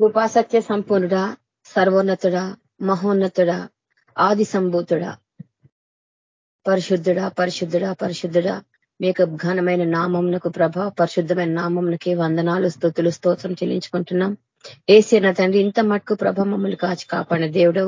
కృపాసత్య సంపూర్ణుడా సర్వోన్నతుడా మహోన్నతుడా ఆది సంభూతుడా పరిశుద్ధుడా పరిశుద్ధుడా. పరిశుద్ధుడా యొక్క ఘనమైన నామంనకు ప్రభ పరిశుద్ధమైన నామంకి వందనాలు స్థుతులు స్తోత్రం చెల్లించుకుంటున్నాం. ఏసీ నా తండ్రి ఇంత మటుకు ప్రభ మమ్మల్ని కాచి కాపాడిన దేవుడు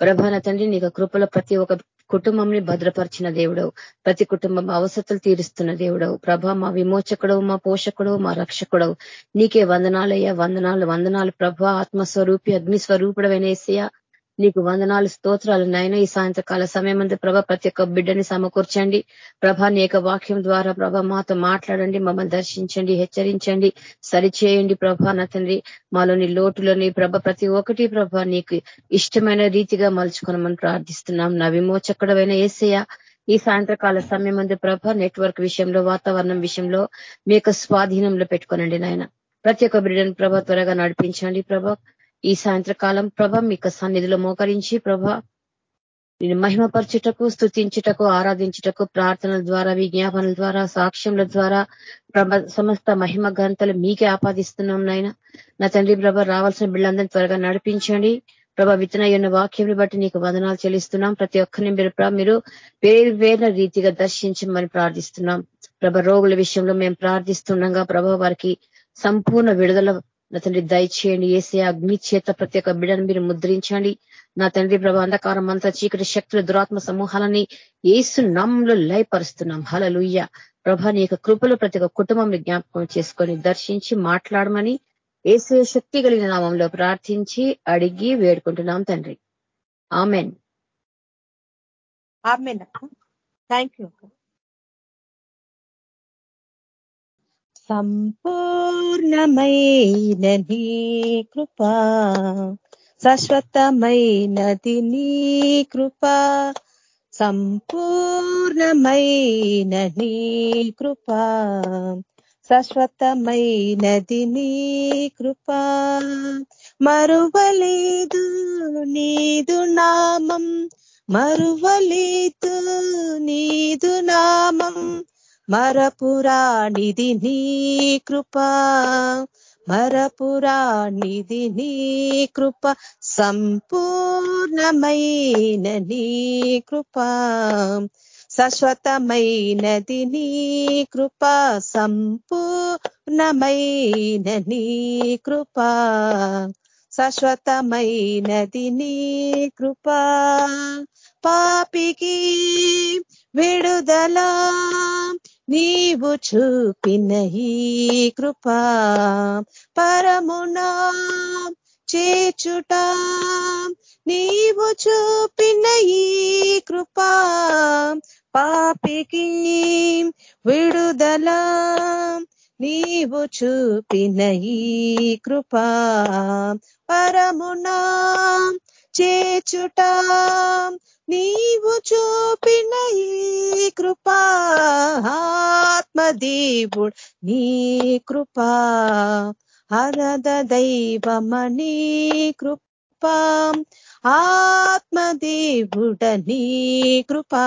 ప్రభ నా తండ్రి నీకు కృపలో ప్రతి ఒక్క కుటుంబంని భద్రపరిచిన దేవుడవు. ప్రతి కుటుంబం అవసరతలు తీరుస్తున్న దేవుడవు. ప్రభ మా విమోచకుడవు మా పోషకుడవు మా రక్షకుడవు. నీకే వందనాలయ్యా వందనాలు వందనాలు. ప్రభ ఆత్మస్వరూపి అగ్ని స్వరూపుడవైనేసయ్యా నీకు వందనాలు స్తోత్రాలు. నాయన ఈ సాయంత్రకాల సమయం అంతా ప్రభ ప్రతి ఒక్క బిడ్డని సమకూర్చండి. ప్రభా నీ వాక్యం ద్వారా ప్రభ మాతో మాట్లాడండి మమ్మల్ని దర్శించండి హెచ్చరించండి సరిచేయండి ప్రభా నా తండ్రి. మాలోని లోటులోని ప్రభ ప్రతి ఒక్కటి ప్రభ నీకు ఇష్టమైన రీతిగా మలుచుకోనమని ప్రార్థిస్తున్నాం. నా విమోచకుడమైన ఏసయ్య ఈ సాయంత్రకాల సమయం అందు ప్రభ నెట్వర్క్ విషయంలో వాతావరణం విషయంలో మీ స్వాధీనంలో పెట్టుకోనండి నాయన. ప్రతి ఒక్క బిడ్డను ప్రభ త్వరగా నడిపించండి ప్రభ. ఈ సాయంత్రకాలం ప్రభ మీకు సన్నిధిలో మోకరించి ప్రభ నేను మహిమపరచుటకు స్థుతించుటకు ఆరాధించుటకు ప్రార్థనల ద్వారా విజ్ఞాపనల ద్వారా సాక్ష్యముల ద్వారా ప్రభ సమస్త మహిమ గ్రంథాలు మీకే ఆపాదిస్తున్నాం నాయన. నా తండ్రి ప్రభ రావాల్సిన బిళ్ళందరినీ త్వరగా నడిపించండి. ప్రభ విత్తనయ్యున్న వాక్యంని బట్టి నీకు వదనాలు చెల్లిస్తున్నాం. ప్రతి ఒక్కరిని మీరు మీరు వేరు వేరు రీతిగా దర్శించమని ప్రార్థిస్తున్నాం. ప్రభ రోగుల విషయంలో మేము ప్రార్థిస్తుండగా ప్రభ వారికి సంపూర్ణ విడుదల నా తండ్రి దయచేయండి. ఏసే అగ్ని చేత ప్రతి ఒక్క బిడను మీరు ముద్రించండి. నా తండ్రి ప్రభా అంధకారం అంతా చీకటి శక్తుల దురాత్మ సమూహాలని ఏసు నమ్ములు లయపరుస్తున్నాం. హలలుయ్య ప్రభ నీ యొక్క కృపలు ప్రతి ఒక్క కుటుంబంని జ్ఞాపకం చేసుకొని దర్శించి మాట్లాడమని ఏసే శక్తి కలిగిన నామంలో ప్రార్థించి అడిగి వేడుకుంటున్నాం తండ్రి. ఆమెన్. థ్యాంక్ యూ సంపూర్ణమైనది నీ కృపా శాశ్వతమైనది నీ కృపా సంపూర్ణమైనది నీ కృపా శాశ్వతమైనది నీ కృపా. మరువలేదు నీదు నామం మరువలేదు నీదు నామం మరపురాణిది నీ కృపా మరపురాణిది నీ కృప సంపూర్ణమైన నీ కృప శాశ్వతమైనది నీ కృప సంపూర్ణమైన నీ కృప శాశ్వతమైనది నీ కృప. పాపికి విడుదల. నీవు చూపిన ఈ కృపా పరమునా చేచుట నీవు చూపిన ఈ కృపా పాపికి విడుదల. నీవు చూపిన ఈ కృపా పరమునా చేచుట. నీవు చూపిన ఈ కృపా ఆత్మదేవుడు నీ కృపా. అరద దైవమణి కృపా ఆత్మదేవుడ నీ కృపా.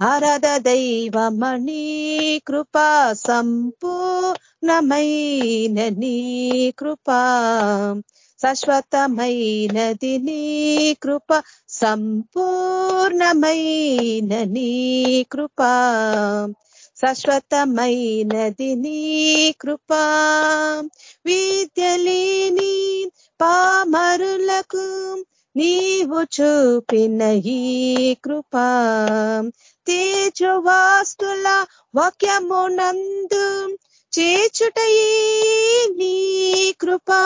అరద దైవమణి కృపా సంపూర్ణమైన నీ కృపా. శాశ్వతమైనది నీ కృప సంపూర్ణమైన నీ కృప. శాశ్వతమైనది నీ కృప. విద్యలేని పామరులకు నీవు చూపిన ఈ కృప. తేజవాస్తుల వాక్యమునందు చేచుటయే నీ కృపా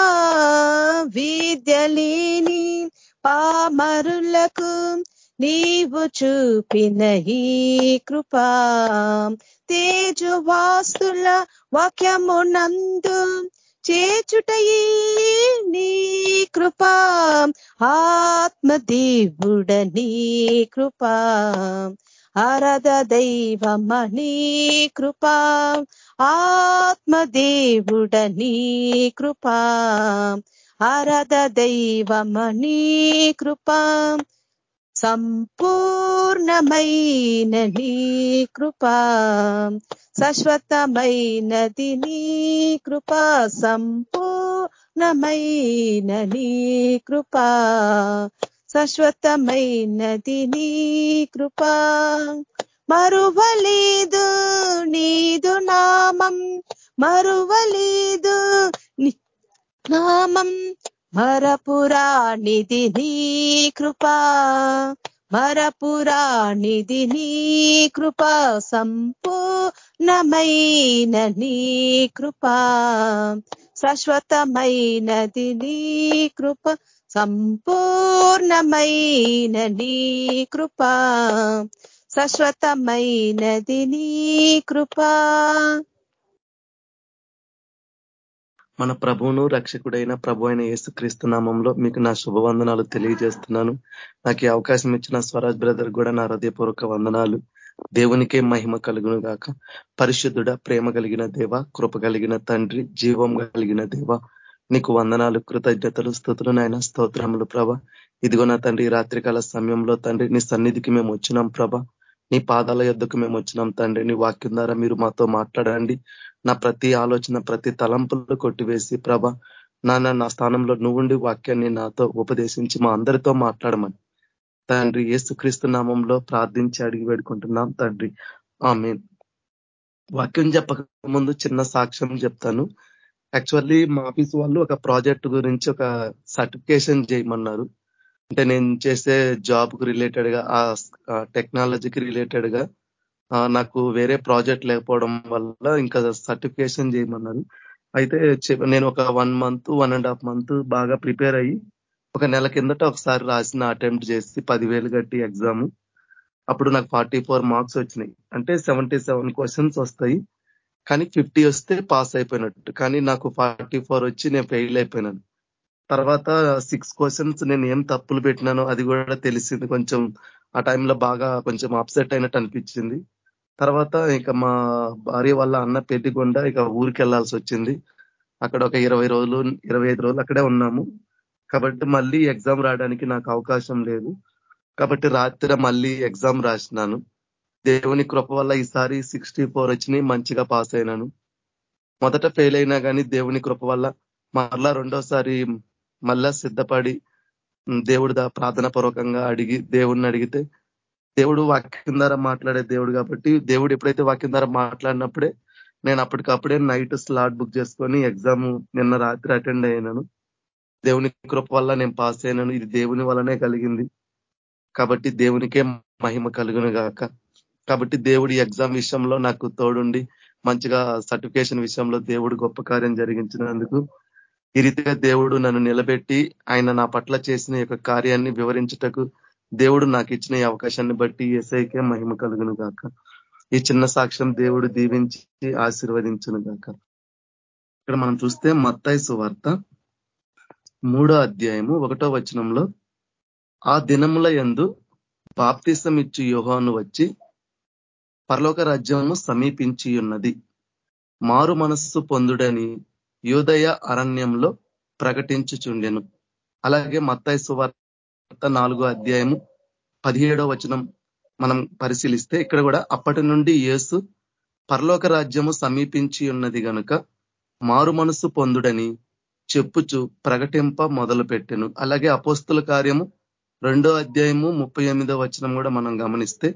విద్యలేని పామరులకు నీవు చూపిన ఈ కృపా. వాక్యము వాక్యమునందు చేచుటయే నీ కృపా. ఆత్మదేవుడ నీ కృపా. ఆరాధ దైవమణి కృపా. ఆత్మదేవుడని కృపా. ఆరాధ దైవమణి కృపా. సంపూర్ణమైన నీ కృపా. శాశ్వతమైనది నీ కృపా. సంపూర్ణమైన నీ కృపా. శాశ్వతమైనది నీ కృపా. మరువలేదు నీదు నామం మరువలేదు నామం. మరపురాణిది నీ కృపా మరపురాణిది నీ కృపా సంపూర్ణమైన నీ కృపా శాశ్వతమైనది నీ కృప సంపూర్ణమైన నీ కృపా. శాశ్వతమైనది నీ కృపా. మన ప్రభువును రక్షకుడైన ప్రభు అయిన యేసుక్రీస్తు నామంలో మీకు నా శుభవందనాలు తెలియజేస్తున్నాను. నాకు ఈ అవకాశం ఇచ్చిన స్వరాజ్ బ్రదర్ కూడా నా హృదయపూర్వక వందనాలు. దేవునికే మహిమ కలుగును గాక పరిశుద్ధుడ ప్రేమ కలిగిన దేవ కృప కలిగిన తండ్రి జీవం కలిగిన దేవ నీకు వందనాలు కృతజ్ఞతలు స్థుతులు నాయన స్తోత్రములు ప్రభ. ఇదిగో నా తండ్రి రాత్రికాల సమయంలో తండ్రి నీ సన్నిధికి మేము వచ్చినాం ప్రభ. నీ పాదాల యొద్దకు మేము వచ్చినాం తండ్రి. నీ వాక్యం ద్వారా మీరు మాతో మాట్లాడండి. నా ప్రతి ఆలోచన ప్రతి తలంపులు కొట్టివేసి ప్రభ నాన్న నా స్థానంలో నువ్వుండి వాక్యాన్ని నాతో ఉపదేశించి మా అందరితో మాట్లాడమని. తండ్రి ఏసుక్రీస్తు నామంలో ప్రార్థించి అడిగి పెడుకుంటున్నాం తండ్రి. ఆమె వాక్యం చెప్పక ముందు చిన్న సాక్ష్యం చెప్తాను. యాక్చువల్లీ మా ఆఫీస్ వాళ్ళు ఒక ప్రాజెక్ట్ గురించి ఒక సర్టిఫికేషన్ చేయమన్నారు. అంటే నేను చేసే జాబ్కు రిలేటెడ్గా ఆ టెక్నాలజీకి రిలేటెడ్గా నాకు వేరే ప్రాజెక్ట్ లేకపోవడం వల్ల ఇంకా సర్టిఫికేషన్ చేయమన్నారు. అయితే నేను ఒక one month one and half month బాగా ప్రిపేర్ అయ్యి ఒక నెల కిందట ఒకసారి రాసిన అటెంప్ట్ చేసి పదివేలు కట్టి ఎగ్జామ్ అప్పుడు నాకు ఫార్టీ మార్క్స్ వచ్చినాయి. అంటే సెవెంటీ క్వశ్చన్స్ వస్తాయి. కానీ ఫిఫ్టీ వస్తే పాస్ అయిపోయినట్టు. కానీ నాకు ఫార్టీ వచ్చి నేను ఫెయిల్ అయిపోయినాను. తర్వాత సిక్స్ క్వశ్చన్స్ నేను ఏం తప్పులు పెట్టినానో అది కూడా తెలిసింది కొంచెం. ఆ టైంలో బాగా కొంచెం అప్సెట్ అయినట్టు అనిపించింది. తర్వాత ఇక మా భార్య వాళ్ళ అన్న పెళ్ళికొండ ఇక ఊరికి వెళ్ళాల్సి వచ్చింది. అక్కడ ఒక ఇరవై రోజులు ఇరవై ఐదు రోజులు అక్కడే ఉన్నాము. కాబట్టి మళ్ళీ ఎగ్జామ్ రాయడానికి నాకు అవకాశం లేదు. కాబట్టి రాత్రి మళ్ళీ ఎగ్జామ్ రాసినాను. దేవుని కృప వల్ల ఈసారి సిక్స్టీ ఫోర్ వచ్చినాయి మంచిగా పాస్ అయినాను. మొదట ఫెయిల్ అయినా కానీ దేవుని కృప వల్ల మరలా రెండోసారి మళ్ళా సిద్ధపడి దేవుడు ప్రార్థన పూర్వకంగా అడిగి దేవుడిని అడిగితే దేవుడు వాక్యం ద్వారా మాట్లాడే దేవుడు కాబట్టి దేవుడు ఎప్పుడైతే వాక్యం ద్వారా మాట్లాడినప్పుడే నేను అప్పటికప్పుడే నైట్ స్లాట్ బుక్ చేసుకొని ఎగ్జామ్ నిన్న రాత్రి అటెండ్ అయినాను. దేవుని కృప వల్ల నేను పాస్ అయినాను. ఇది దేవుని వల్లనే కలిగింది. కాబట్టి దేవునికే మహిమ కలుగును గాక కాబట్టి దేవుడి ఎగ్జామ్ విషయంలో నాకు తోడుండి మంచిగా సర్టిఫికేషన్ విషయంలో దేవుడు గొప్ప కార్యం జరిగించినందుకు ఈ రీతిగా దేవుడు నన్ను నిలబెట్టి ఆయన నా పట్ల చేసిన యొక్క కార్యాన్ని వివరించుటకు దేవుడు నాకు ఇచ్చిన ఈ అవకాశాన్ని బట్టి ఎస్ఐకే మహిమ కలుగును గాక. ఈ చిన్న సాక్ష్యం దేవుడు దీవించి ఆశీర్వదించును గాక. ఇక్కడ మనం చూస్తే మత్తాయి సువార్త మూడో అధ్యాయము ఒకటో వచనంలో ఆ దినముల ఎందు బాప్తిసం ఇచ్చి యోహాను వచ్చి పరలోక రాజ్యము సమీపించి ఉన్నది మారు మనస్సు పొందుడని యోదయ అరణ్యంలో ప్రకటించుచుండెను. అలాగే మత్తాయి సువార్త నాలుగో అధ్యాయము పదిహేడో వచనం మనం పరిశీలిస్తే ఇక్కడ కూడా అప్పటి నుండి యేసు పరలోక రాజ్యము సమీపించి ఉన్నది గనుక మారు మనస్సు పొందుడని చెప్పుచు ప్రకటింప మొదలు పెట్టెను అలాగే అపోస్తుల కార్యము రెండో అధ్యాయము ముప్పై ఎనిమిదో వచనం కూడా మనం గమనిస్తే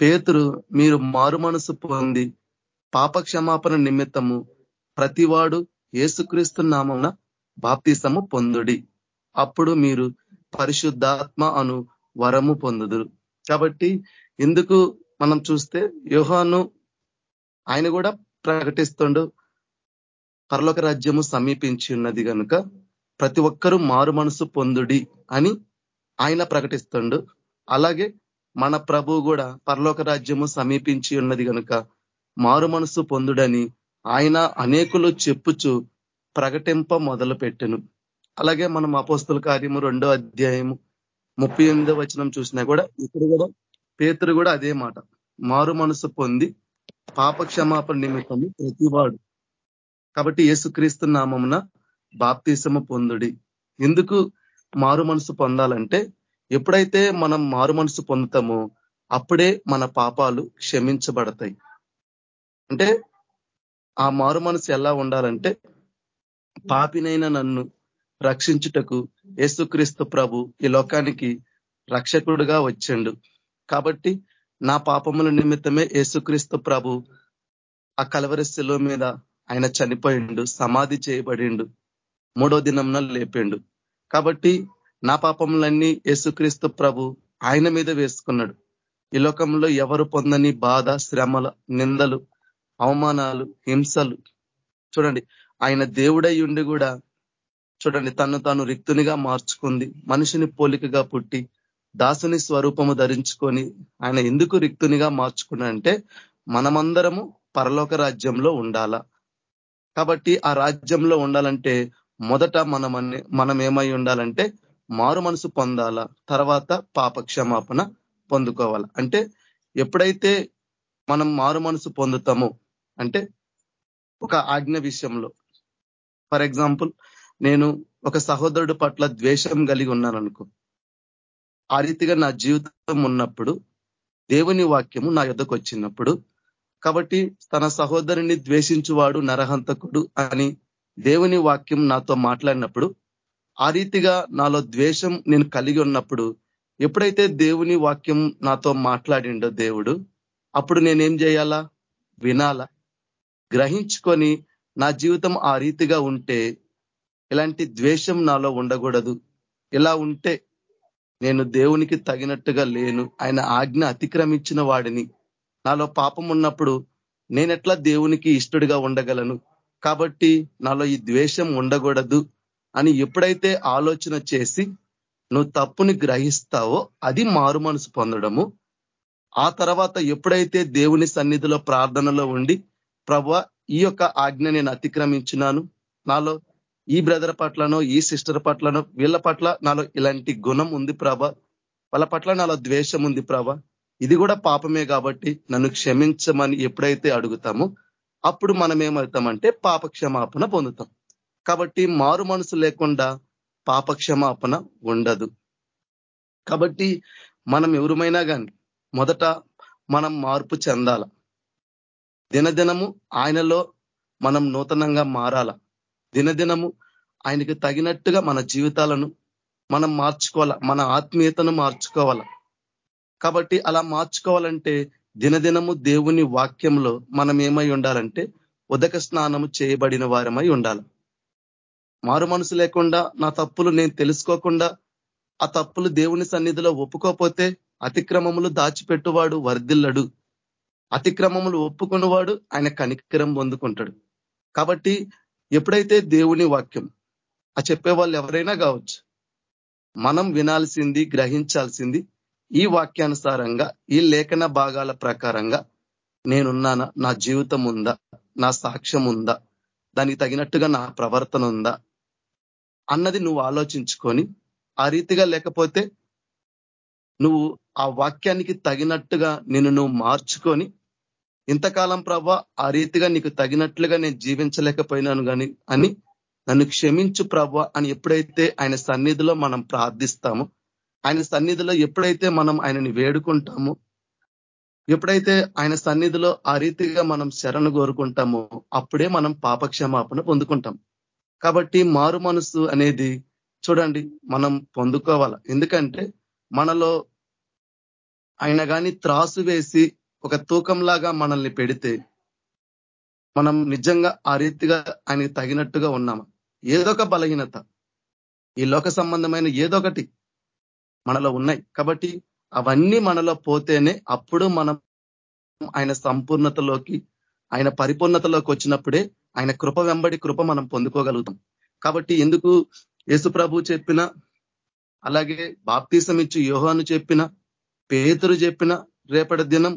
పేతురు మీరు మారు మనసు పొంది పాప క్షమాపణ నిమిత్తము ప్రతివాడు ఏసుక్రీస్తు నామమున బాప్తిసము పొందుడి. అప్పుడు మీరు పరిశుద్ధాత్మ అను వరము పొందుదురు. కాబట్టి ఎందుకు మనం చూస్తే యోహాను ఆయన కూడా ప్రకటిస్తుండు. పరలోక రాజ్యము సమీపించి ఉన్నది కనుక ప్రతి ఒక్కరూ మారు మనసు పొందుడి అని ఆయన ప్రకటిస్తుండు. అలాగే మన ప్రభు కూడా పరలోక రాజ్యము సమీపించి ఉన్నది కనుక మారు మనసు పొందుడని ఆయన అనేకులు చెప్పుచు ప్రకటింప మొదలు పెట్టెను అలాగే మనం అపోస్తుల కార్యము రెండో అధ్యాయము ముప్పై ఎనిమిదో వచనం చూసినా కూడా ఇక్కడ కూడా పేతురు కూడా అదే మాట. మారు మనసు పొంది పాప క్షమాపణ నిమిత్తము ప్రతివాడు. కాబట్టి యేసుక్రీస్తు నామమున బాప్తీసము పొందుడి. ఎందుకు మారు మనసు పొందాలంటే ఎప్పుడైతే మనం మారు మనసు పొందుతామో అప్పుడే మన పాపాలు క్షమించబడతాయి. అంటే ఆ మారు మనసు ఎలా ఉండాలంటే పాపినైన నన్ను రక్షించుటకు యేసుక్రీస్తు ప్రభు ఈ లోకానికి రక్షకుడుగా వచ్చాడు. కాబట్టి నా పాపముల నిమిత్తమే యేసుక్రీస్తు ప్రభు ఆ కలవరి శిలువ మీద ఆయన చనిపోయిండు సమాధి చేయబడిండు మూడో దినంన లేపిండు. కాబట్టి నా పాపములన్నీ యేసుక్రీస్తు ప్రభు ఆయన మీద వేసుకున్నాడు. ఈ లోకంలో ఎవరు పొందని బాధ శ్రమల నిందలు అవమానాలు హింసలు. చూడండి ఆయన దేవుడై ఉండి కూడా చూడండి తను తాను రిక్తునిగా మార్చుకుంది మనిషిని పోలికగా పుట్టి దాసుని స్వరూపము ధరించుకొని ఆయన ఎందుకు రిక్తునిగా మార్చుకున్నాడంటే మనమందరము పరలోక రాజ్యంలో ఉండాలా. కాబట్టి ఆ రాజ్యంలో ఉండాలంటే మొదట మనం మనం ఏమై ఉండాలంటే మారు మనసు పొందాలా. తర్వాత పాప క్షమాపణ పొందుకోవాలా. అంటే ఎప్పుడైతే మనం మారు మనసు పొందుతామో అంటే ఒక ఆజ్ఞ విషయంలో. ఫర్ ఎగ్జాంపుల్ నేను ఒక సహోదరుడు పట్ల ద్వేషం కలిగి ఉన్నాననుకో. ఆ రీతిగా నా జీవితం ఉన్నప్పుడు దేవుని వాక్యము నా యుద్ధకు వచ్చినప్పుడు కాబట్టి తన సహోదరుని ద్వేషించువాడు నరహంతకుడు అని దేవుని వాక్యం నాతో మాట్లాడినప్పుడు ఆ రీతిగా నాలో ద్వేషం నేను కలిగి ఉన్నప్పుడు ఎప్పుడైతే దేవుని వాక్యం నాతో మాట్లాడిండో దేవుడు అప్పుడు నేనేం చేయాలా? వినాలా? గ్రహించుకొని నా జీవితం ఆ రీతిగా ఉంటే ఇలాంటి ద్వేషం నాలో ఉండకూడదు. ఇలా ఉంటే నేను దేవునికి తగినట్టుగా లేను. ఆయన ఆజ్ఞ అతిక్రమించిన వాడిని. నాలో పాపం ఉన్నప్పుడు నేనెట్లా దేవునికి ఇష్టడిగా ఉండగలను? కాబట్టి నాలో ఈ ద్వేషం ఉండకూడదు అని ఎప్పుడైతే ఆలోచన చేసి నువ్వు తప్పుని గ్రహిస్తావో అది మారు మనసు పొందడము. ఆ తర్వాత ఎప్పుడైతే దేవుని సన్నిధిలో ప్రార్థనలో ఉండి ప్రభ ఈ యొక్క ఆజ్ఞ నేను అతిక్రమించినాను. నాలో ఈ బ్రదర్ పట్లనో ఈ సిస్టర్ పట్లనో వీళ్ళ పట్ల నాలో ఇలాంటి గుణం ఉంది ప్రభ. వాళ్ళ పట్ల నాలో ద్వేషం ఉంది ప్రభ. ఇది కూడా పాపమే కాబట్టి నన్ను క్షమించమని ఎప్పుడైతే అడుగుతామో అప్పుడు మనం ఏమవుతామంటే పాప క్షమాపణ పొందుతాం. కాబట్టి మారు మనసు లేకుండా పాపక్షమాపణ ఉండదు. కాబట్టి మనం ఎవరుమైనా కానీ మొదట మనం మార్పు చెందాల. దినదినము ఆయనలో మనం నూతనంగా మారాల. దినదినము ఆయనకు తగినట్టుగా మన జీవితాలను మనం మార్చుకోవాల మన ఆత్మీయతను మార్చుకోవాల. కాబట్టి అలా మార్చుకోవాలంటే దినదినము దేవుని వాక్యంలో మనం ఏమై ఉండాలంటే ఉదక స్నానము చేయబడిన వారమై ఉండాలి. మారు మనసు లేకుండా నా తప్పులు నేను తెలుసుకోకుండా ఆ తప్పులు దేవుని సన్నిధిలో ఒప్పుకోపోతే అతిక్రమములు దాచిపెట్టువాడు వర్ధిల్లడు. అతిక్రమములు ఒప్పుకున్నవాడు ఆయన కనికరం పొందుకుంటాడు. కాబట్టి ఎప్పుడైతే దేవుని వాక్యం ఆ చెప్పే వాళ్ళు ఎవరైనా కావచ్చు మనం వినాల్సింది గ్రహించాల్సింది ఈ వాక్యానుసారంగా ఈ లేఖన భాగాల ప్రకారంగా నేనున్నానా నా జీవితం ఉందా నా సాక్ష్యం ఉందా దానికి తగినట్టుగా నా ప్రవర్తన ఉందా అన్నది నువ్వు ఆలోచించుకొని ఆ రీతిగా లేకపోతే నువ్వు ఆ వాక్యానికి తగినట్టుగా నిన్ను నువ్వు మార్చుకొని ఇంతకాలం ప్రభా ఆ రీతిగా నీకు తగినట్లుగా నేను జీవించలేకపోయినాను కానీ అని నన్ను క్షమించు ప్రభా అని ఎప్పుడైతే ఆయన సన్నిధిలో మనం ప్రార్థిస్తామో ఆయన సన్నిధిలో ఎప్పుడైతే మనం ఆయనని వేడుకుంటామో ఎప్పుడైతే ఆయన సన్నిధిలో ఆ రీతిగా మనం శరణు కోరుకుంటామో అప్పుడే మనం పాపక్షమాపణ పొందుకుంటాం. కాబట్టి మారు మనసు అనేది చూడండి మనం పొందుకోవాల? ఎందుకంటే మనలో ఆయన కానీ త్రాసు వేసి ఒక తూకంలాగా మనల్ని పెడితే మనం నిజంగా ఆ రీతిగా ఆయనకి తగినట్టుగా ఉన్నామా? ఏదో ఒక బలహీనత. ఈ లోక సంబంధమైన ఏదో ఒకటి మనలో ఉన్నాయి. కాబట్టి అవన్నీ మనలో పోతేనే అప్పుడు మనం ఆయన సంపూర్ణతలోకి ఆయన పరిపూర్ణతలోకి వచ్చినప్పుడే ఆయన కృప వెంబడి కృప మనం పొందుకోగలుగుతాం. కాబట్టి ఎందుకు యేసు ప్రభు చెప్పిన అలాగే బాప్తీసం ఇచ్చి యోహాను చెప్పిన పేతురు చెప్పిన రేపటి దినం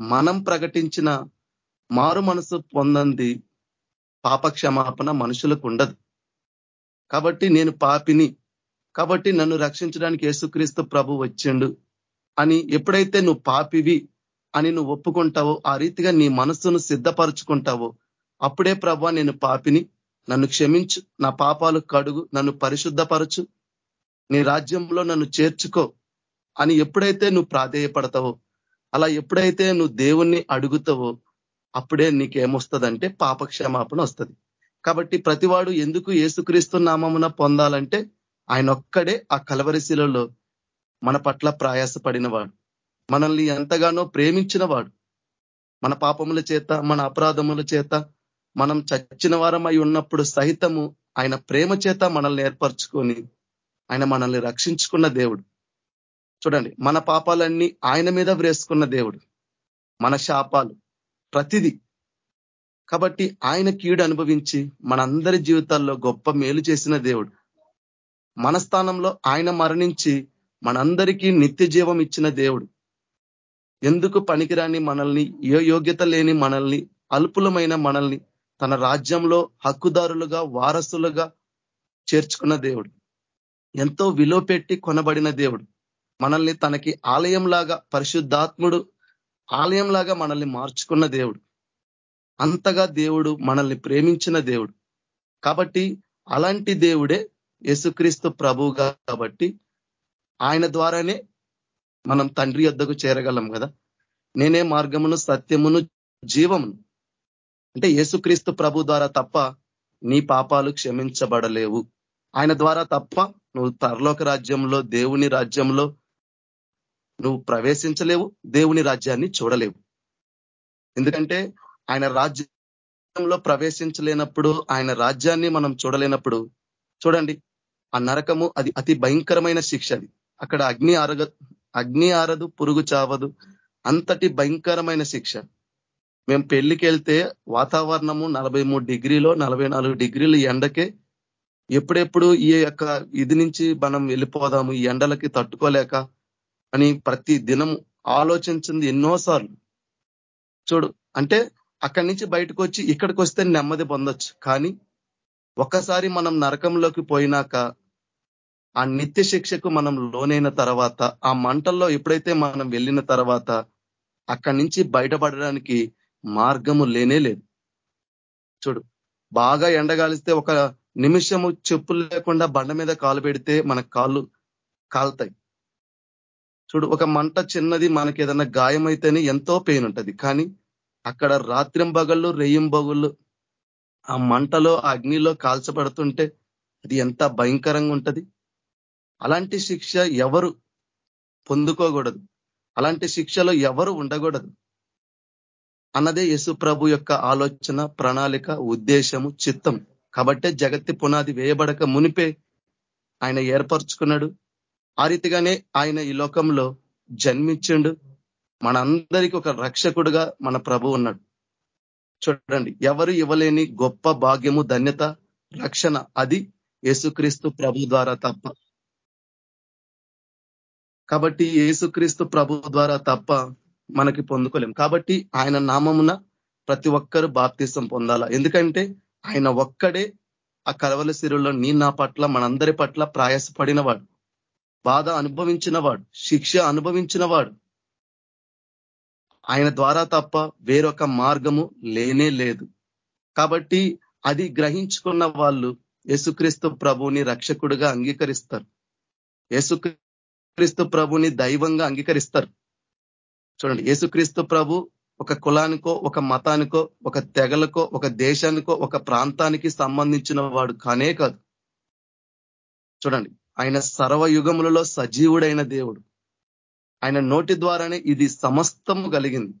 మనం ప్రకటించిన మారు మనసు పొందంది పాపక్షమాపణ మనుషులకు ఉండదు కాబట్టి నేను పాపిని కాబట్టి నన్ను రక్షించడానికి యేసుక్రీస్తు ప్రభు వచ్చిండు అని ఎప్పుడైతే నువ్వు పాపివి అని నువ్వు ఒప్పుకుంటావో ఆ రీతిగా నీ మనస్సును సిద్ధపరుచుకుంటావో అప్పుడే ప్రభా నేను పాపిని నన్ను క్షమించు నా పాపాలు కడుగు నన్ను పరిశుద్ధపరచు నీ రాజ్యంలో నన్ను చేర్చుకో అని ఎప్పుడైతే నువ్వు ప్రాధేయపడతావో అలా ఎప్పుడైతే నువ్వు దేవుణ్ణి అడుగుతావో అప్పుడే నీకేమొస్తుందంటే పాపక్షమాపణ వస్తుంది. కాబట్టి ప్రతివాడు ఎందుకు ఏసుక్రీస్తు నామమున పొందాలంటే ఆయన ఒక్కడే ఆ కలవరిశిలలో మన పట్ల ప్రయాసపడినవాడు. మనల్ని ఎంతగానో ప్రేమించిన వాడు మన పాపముల చేత మన అపరాధముల చేత మనం చచ్చిన వారమై ఉన్నప్పుడు సహితము ఆయన ప్రేమ చేత మనల్ని ఏర్పరచుకొని ఆయన మనల్ని రక్షించుకున్న దేవుడు. చూడండి మన పాపాలన్నీ ఆయన మీద వేసుకున్న దేవుడు మన శాపాలు ప్రతిదీ. కాబట్టి ఆయన కీడు అనుభవించి మనందరి జీవితాల్లో గొప్ప మేలు చేసిన దేవుడు. మన స్థానంలో ఆయన మరణించి మనందరికీ నిత్య జీవం ఇచ్చిన దేవుడు. ఎందుకు పనికిరాని మనల్ని ఏ యోగ్యత లేని మనల్ని అల్పులమైన మనల్ని తన రాజ్యంలో హక్కుదారులుగా వారసులుగా చేర్చుకున్న దేవుడు. ఎంతో విలువ పెట్టి కొనబడిన దేవుడు. మనల్ని తనకి ఆలయంలాగా పరిశుద్ధాత్ముడు ఆలయంలాగా మనల్ని మార్చుకున్న దేవుడు. అంతగా దేవుడు మనల్ని ప్రేమించిన దేవుడు. కాబట్టి అలాంటి దేవుడే యేసుక్రీస్తు ప్రభువుగా కాబట్టి ఆయన ద్వారానే మనం తండ్రి యొద్దకు చేరగలం కదా. నేనే మార్గమును సత్యమును జీవమును. అంటే యేసుక్రీస్తు ప్రభు ద్వారా తప్ప నీ పాపాలు క్షమించబడలేవు. ఆయన ద్వారా తప్ప నువ్వు పరలోక రాజ్యంలో దేవుని రాజ్యంలో నువ్వు ప్రవేశించలేవు దేవుని రాజ్యాన్ని చూడలేవు. ఎందుకంటే ఆయన రాజ్యంలో ప్రవేశించలేనప్పుడు ఆయన రాజ్యాన్ని మనం చూడలేనప్పుడు చూడండి ఆ నరకము అది అతి భయంకరమైన శిక్ష అది. అక్కడ అగ్ని ఆరగ అగ్ని ఆరదు పురుగు చావదు అంతటి భయంకరమైన శిక్ష. మేము పెళ్ళికి వెళ్తే వాతావరణము నలభై డిగ్రీలో నలభై డిగ్రీలు ఎండకే ఎప్పుడెప్పుడు ఈ యొక్క ఇది నుంచి మనం వెళ్ళిపోదాము ఈ ఎండలకి తట్టుకోలేక అని ప్రతి దినం ఆలోచించింది ఎన్నోసార్లు. చూడు అంటే అక్కడి నుంచి బయటకు వచ్చి ఇక్కడికి వస్తే నెమ్మది పొందొచ్చు. కానీ ఒక్కసారి మనం నరకంలోకి పోయినాక ఆ నిత్య శిక్షకు మనం లోనైన తర్వాత ఆ మంటల్లో ఎప్పుడైతే మనం వెళ్ళిన తర్వాత అక్కడి నుంచి బయటపడడానికి మార్గము లేనే లేదు. చూడు బాగా ఎండగాలిస్తే ఒక నిమిషము చెప్పులు లేకుండా బండ మీద కాలు పెడితే మన కాళ్ళు కాలుతాయి. చూడు ఒక మంట చిన్నది మనకి ఏదన్నా గాయమైతేనే ఎంతో పెయిన్ ఉంటుంది. కానీ అక్కడ రాత్రింబగళ్ళు రెయ్యింబగుళ్ళు ఆ మంటలో ఆ అగ్నిలో కాల్చబడుతుంటే అది ఎంత భయంకరంగా ఉంటుంది. అలాంటి శిక్ష ఎవరు పొందుకోకూడదు. అలాంటి శిక్షలో ఎవరు ఉండకూడదు. అన్నదే యేసు ప్రభు యొక్క ఆలోచన ప్రణాళిక ఉద్దేశము చిత్తం. కాబట్టే జగత్తి పునాది వేయబడక మునిపే ఆయన ఏర్పరచుకున్నాడు. ఆ రీతిగానే ఆయన ఈ లోకంలో జన్మించిండు. మనందరికీ ఒక రక్షకుడుగా మన ప్రభు ఉన్నాడు. చూడండి ఎవరు ఇవ్వలేని గొప్ప భాగ్యము ధన్యత రక్షణ అది యేసుక్రీస్తు ప్రభు ద్వారా తప్ప. కాబట్టి యేసుక్రీస్తు ప్రభు ద్వారా తప్ప మనకి పొందుకోలేం. కాబట్టి ఆయన నామమున ప్రతి ఒక్కరు బాప్తీసం పొందాలా. ఎందుకంటే ఆయన ఒక్కడే ఆ కలవల శిరులో నీ నా పట్ల మనందరి పట్ల ప్రయాసపడినవాడు బాధ అనుభవించిన వాడు శిక్ష అనుభవించిన వాడు ఆయన ద్వారా తప్ప వేరొక మార్గము లేనే లేదు. కాబట్టి అది గ్రహించుకున్న వాళ్ళు యేసుక్రీస్తు ప్రభుని రక్షకుడుగా అంగీకరిస్తారు. యేసుక్రీస్తు ప్రభుని దైవంగా అంగీకరిస్తారు. చూడండి యేసుక్రీస్తు ప్రభు ఒక కులానికో ఒక మతానికో ఒక తెగలకో ఒక దేశానికో ఒక ప్రాంతానికి సంబంధించిన వాడు కానే కాదు. చూడండి ఆయన సర్వయుగములలో సజీవుడైన దేవుడు. ఆయన నోటి ద్వారానే ఇది సమస్తము కలిగింది.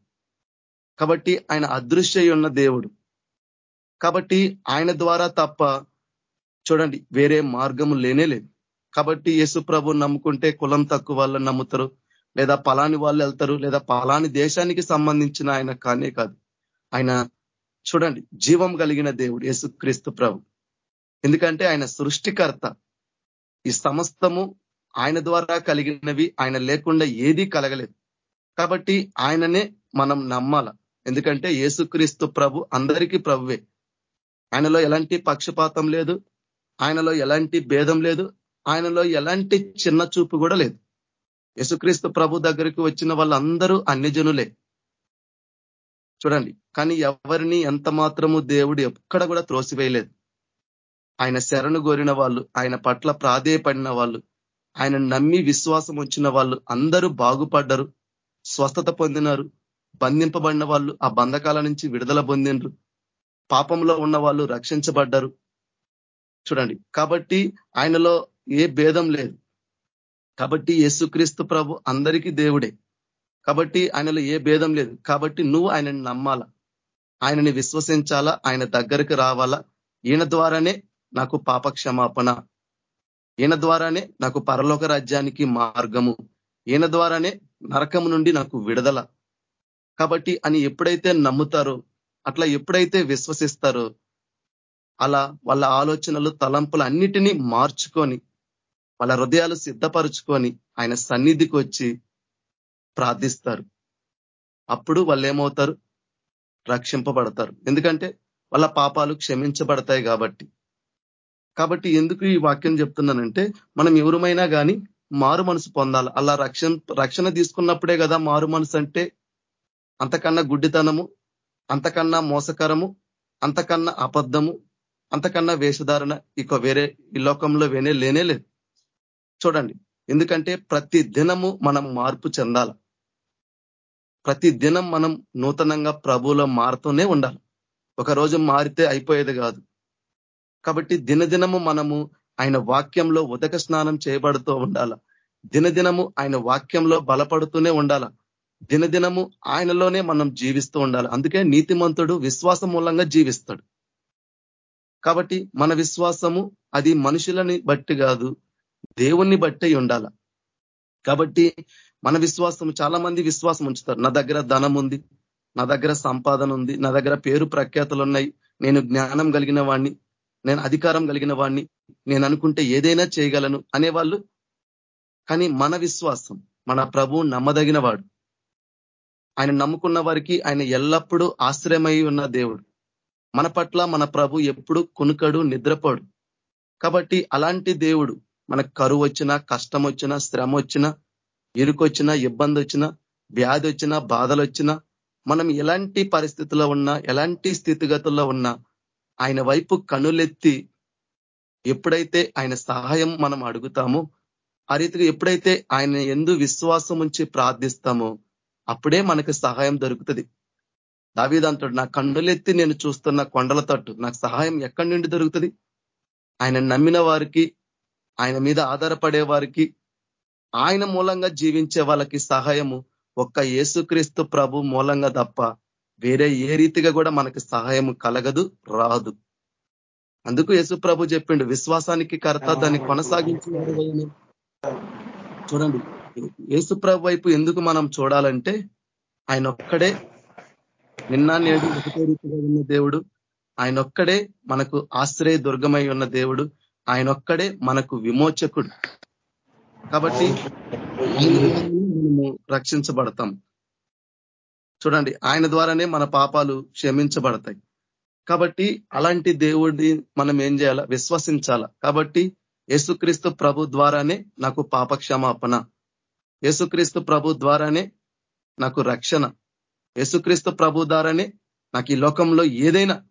కాబట్టి ఆయన అదృశ్య ఉన్న దేవుడు. కాబట్టి ఆయన ద్వారా తప్ప చూడండి వేరే మార్గము లేనే లేదు. కాబట్టి యేసు ప్రభు నమ్ముకుంటే కులం తక్కువ వాళ్ళు నమ్ముతారు లేదా పలాని వాళ్ళు వెళ్తారు లేదా పలాని దేశానికి సంబంధించిన ఆయన కానే కాదు. ఆయన చూడండి జీవం కలిగిన దేవుడు యేసుక్రీస్తు ప్రభు. ఎందుకంటే ఆయన సృష్టికర్త. ఈ సమస్తము ఆయన ద్వారా కలిగినవి ఆయన లేకుండా ఏదీ కలగలేదు. కాబట్టి ఆయననే మనం నమ్మాల. ఎందుకంటే యేసుక్రీస్తు ప్రభు అందరికీ ప్రభువే. ఆయనలో ఎలాంటి పక్షపాతం లేదు ఆయనలో ఎలాంటి భేదం లేదు ఆయనలో ఎలాంటి చిన్న చూపు కూడా లేదు. యేసుక్రీస్తు ప్రభు దగ్గరికి వచ్చిన వాళ్ళందరూ అన్యజనులే. చూడండి కానీ ఎవరిని ఎంత మాత్రము దేవుడు ఎక్కడ కూడా త్రోసివేయలేదు. ఆయన శరణు కోరిన వాళ్ళు ఆయన పట్ల ప్రాధేయపడిన వాళ్ళు ఆయన నమ్మి విశ్వాసం వచ్చిన వాళ్ళు అందరూ బాగుపడ్డరు స్వస్థత పొందినారు బంధింపబడిన వాళ్ళు ఆ బంధకాల నుంచి విడుదల పొందిండ్రు పాపంలో ఉన్న వాళ్ళు రక్షించబడ్డారు. చూడండి కాబట్టి ఆయనలో ఏ భేదం లేదు. కాబట్టి యేసుక్రీస్తు ప్రభు అందరికీ దేవుడే. కాబట్టి ఆయనలో ఏ భేదం లేదు. కాబట్టి నువ్వు ఆయనని నమ్మాలా? ఆయనని విశ్వసించాలా? ఆయన దగ్గరికి రావాలా? ఈయన ద్వారానే నాకు పాప క్షమాపణ ఈయన ద్వారానే నాకు పరలోక రాజ్యానికి మార్గము. ఈయన ద్వారానే నరకము నుండి నాకు విడుదల. కాబట్టి అని ఎప్పుడైతే నమ్ముతారో అట్లా ఎప్పుడైతే విశ్వసిస్తారో అలా వాళ్ళ ఆలోచనలు తలంపులు అన్నిటినీ మార్చుకొని వాళ్ళ హృదయాలు సిద్ధపరుచుకొని ఆయన సన్నిధికి వచ్చి ప్రార్థిస్తారు. అప్పుడు వాళ్ళు ఏమవుతారు రక్షింపబడతారు. ఎందుకంటే వాళ్ళ పాపాలు క్షమించబడతాయి కాబట్టి. కాబట్టి ఎందుకు ఈ వాక్యం చెప్తున్నానంటే మనం ఎవరుమైనా కానీ మారు మనసు పొందాలి. అలా రక్షణ రక్షణ తీసుకున్నప్పుడే కదా మారు మనసు అంటే అంతకన్నా గుడ్డితనము అంతకన్నా మోసకరము అంతకన్నా అబద్ధము అంతకన్నా వేషధారణ ఇక వేరే ఈ లోకంలో వేనే లేనే లేదు. చూడండి ఎందుకంటే ప్రతి దినము మనం మార్పు చెందాల. ప్రతి దినం మనం నూతనంగా ప్రభువులో మారుతూనే ఉండాలి. ఒక రోజు మారితే అయిపోయేది కాదు. కాబట్టి దినదినము మనము ఆయన వాక్యంలో ఉదక స్నానం చేయబడుతూ ఉండాల. దినదినము ఆయన వాక్యంలో బలపడుతూనే ఉండాల. దినదినము ఆయనలోనే మనం జీవిస్తూ ఉండాలి. అందుకే నీతిమంతుడు విశ్వాసం మూలంగా జీవిస్తాడు. కాబట్టి మన విశ్వాసము అది మనుషులని బట్టి కాదు దేవుణ్ణి బట్టి ఉండాల. కాబట్టి మన విశ్వాసం చాలా మంది విశ్వాసం ఉంచుతారు. నా దగ్గర ధనం ఉంది నా దగ్గర సంపాదన ఉంది నా దగ్గర పేరు ప్రఖ్యాతలు ఉన్నాయి నేను జ్ఞానం కలిగిన వాడిని నేను అధికారం కలిగిన వాడిని నేను అనుకుంటే ఏదైనా చేయగలను అనేవాళ్ళు. కానీ మన విశ్వాసం మన ప్రభు నమ్మదగిన వాడు ఆయన నమ్ముకున్న వారికి ఆయన ఎల్లప్పుడూ ఆశ్రయమై ఉన్న దేవుడు. మన పట్ల మన ప్రభు ఎప్పుడు కునుకడు నిద్రపోడు. కాబట్టి అలాంటి దేవుడు మనకు కరువు వచ్చినా కష్టం వచ్చినా శ్రమ వచ్చినా ఇరుకొచ్చినా ఇబ్బంది వచ్చినా వ్యాధి వచ్చినా బాధలు వచ్చినా మనం ఎలాంటి పరిస్థితుల్లో ఉన్నా ఎలాంటి స్థితిగతుల్లో ఉన్నా ఆయన వైపు కనులెత్తి ఎప్పుడైతే ఆయన సహాయం మనం అడుగుతామో ఆ రీతిగా ఎప్పుడైతే ఆయన ఎందు విశ్వాసం ఉంచి ప్రార్థిస్తామో అప్పుడే మనకి సహాయం దొరుకుతుంది. దావీదంతుడు నా కన్నులెత్తి నేను చూస్తున్న కొండల తట్టు నాకు సహాయం ఎక్కడి నుండి దొరుకుతుంది? ఆయన నమ్మిన వారికి ఆయన మీద ఆధారపడే వారికి ఆయన మూలంగా జీవించే వాళ్ళకి సహాయము ఒక్క యేసుక్రీస్తు ప్రభు మూలంగా తప్ప వేరే ఏ రీతిగా కూడా మనకి సహాయం కలగదు రాదు. అందుకు యేసు ప్రభు చెప్పిండు విశ్వాసానికి కర్త దాన్ని కొనసాగించిన చూడండి యేసు ప్రభు వైపు ఎందుకు మనం చూడాలంటే ఆయన ఒక్కడే నిన్న నేడు ఒకటే రీతిగా ఉన్న దేవుడు. ఆయన ఒక్కడే మనకు ఆశ్రయ దుర్గమై ఉన్న దేవుడు. ఆయన ఒక్కడే మనకు విమోచకుడు. కాబట్టి మనము రక్షించబడతాం. చూడండి ఆయన ద్వారానే మన పాపాలు క్షమించబడతాయి. కాబట్టి అలాంటి దేవుడిని మనం ఏం చేయాలా? విశ్వసించాల? కాబట్టి యేసుక్రీస్తు ప్రభు ద్వారానే నాకు పాపక్షమాపణ. యేసుక్రీస్తు ప్రభు ద్వారానే నాకు రక్షణ. యేసుక్రీస్తు ప్రభు ద్వారానే నాకు ఈ లోకంలో ఏదైనా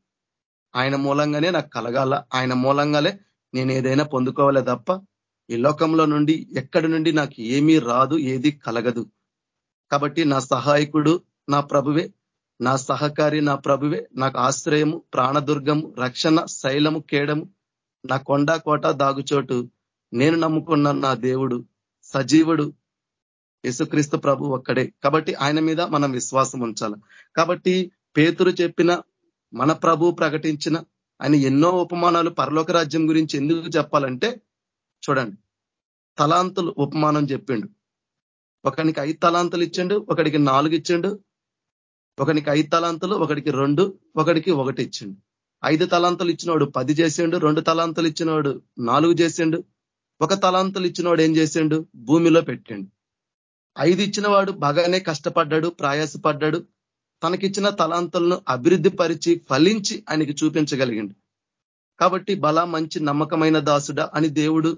ఆయన మూలంగానే నాకు కలగాల. ఆయన మూలంగానే నేను ఏదైనా పొందుకోవాలే తప్ప ఈ లోకంలో నుండి ఎక్కడి నుండి నాకు ఏమీ రాదు ఏది కలగదు. కాబట్టి నా సహాయకుడు నా ప్రభువే నా సహకారి నా ప్రభువే నాకు ఆశ్రయము ప్రాణదుర్గము రక్షణ శైలము కేడము నా కొండ కోట దాగుచోటు. నేను నమ్ముకున్న నా దేవుడు సజీవుడు యేసుక్రీస్తు ప్రభు ఒక్కడే. కాబట్టి ఆయన మీద మనం విశ్వాసం ఉంచాలి. కాబట్టి పేతురు చెప్పిన మన ప్రభు ప్రకటించిన ఆయన ఎన్నో ఉపమానాలు పరలోక రాజ్యం గురించి ఎందుకు చెప్పాలంటే చూడండి తలాంతులు ఉపమానం చెప్పిండు. ఒకనికి ఐదు తలాంతులు ఇచ్చిండు ఒకడికి నాలుగు ఇచ్చిండు ఒకనికి ఐదు తలాంతులు ఒకడికి రెండు ఒకడికి ఒకటి ఇచ్చిండు. ఐదు తలాంతులు ఇచ్చినోడు పది చేసిండు రెండు తలాంతులు ఇచ్చినోడు నాలుగు చేసిండు. ఒక తలాంతులు ఇచ్చినోడు ఏం చేసిండు? భూమిలో పెట్టిండు. ఐదు ఇచ్చిన వాడు బాగానే కష్టపడ్డాడు ప్రయాసపడ్డాడు. తనకిచ్చిన తలాంతులను అభివృద్ధి పరిచి ఫలించి ఆయనకి చూపించగలిగిండు. కాబట్టి బల మంచి నమ్మకమైన దాసుడా అని దేవుడు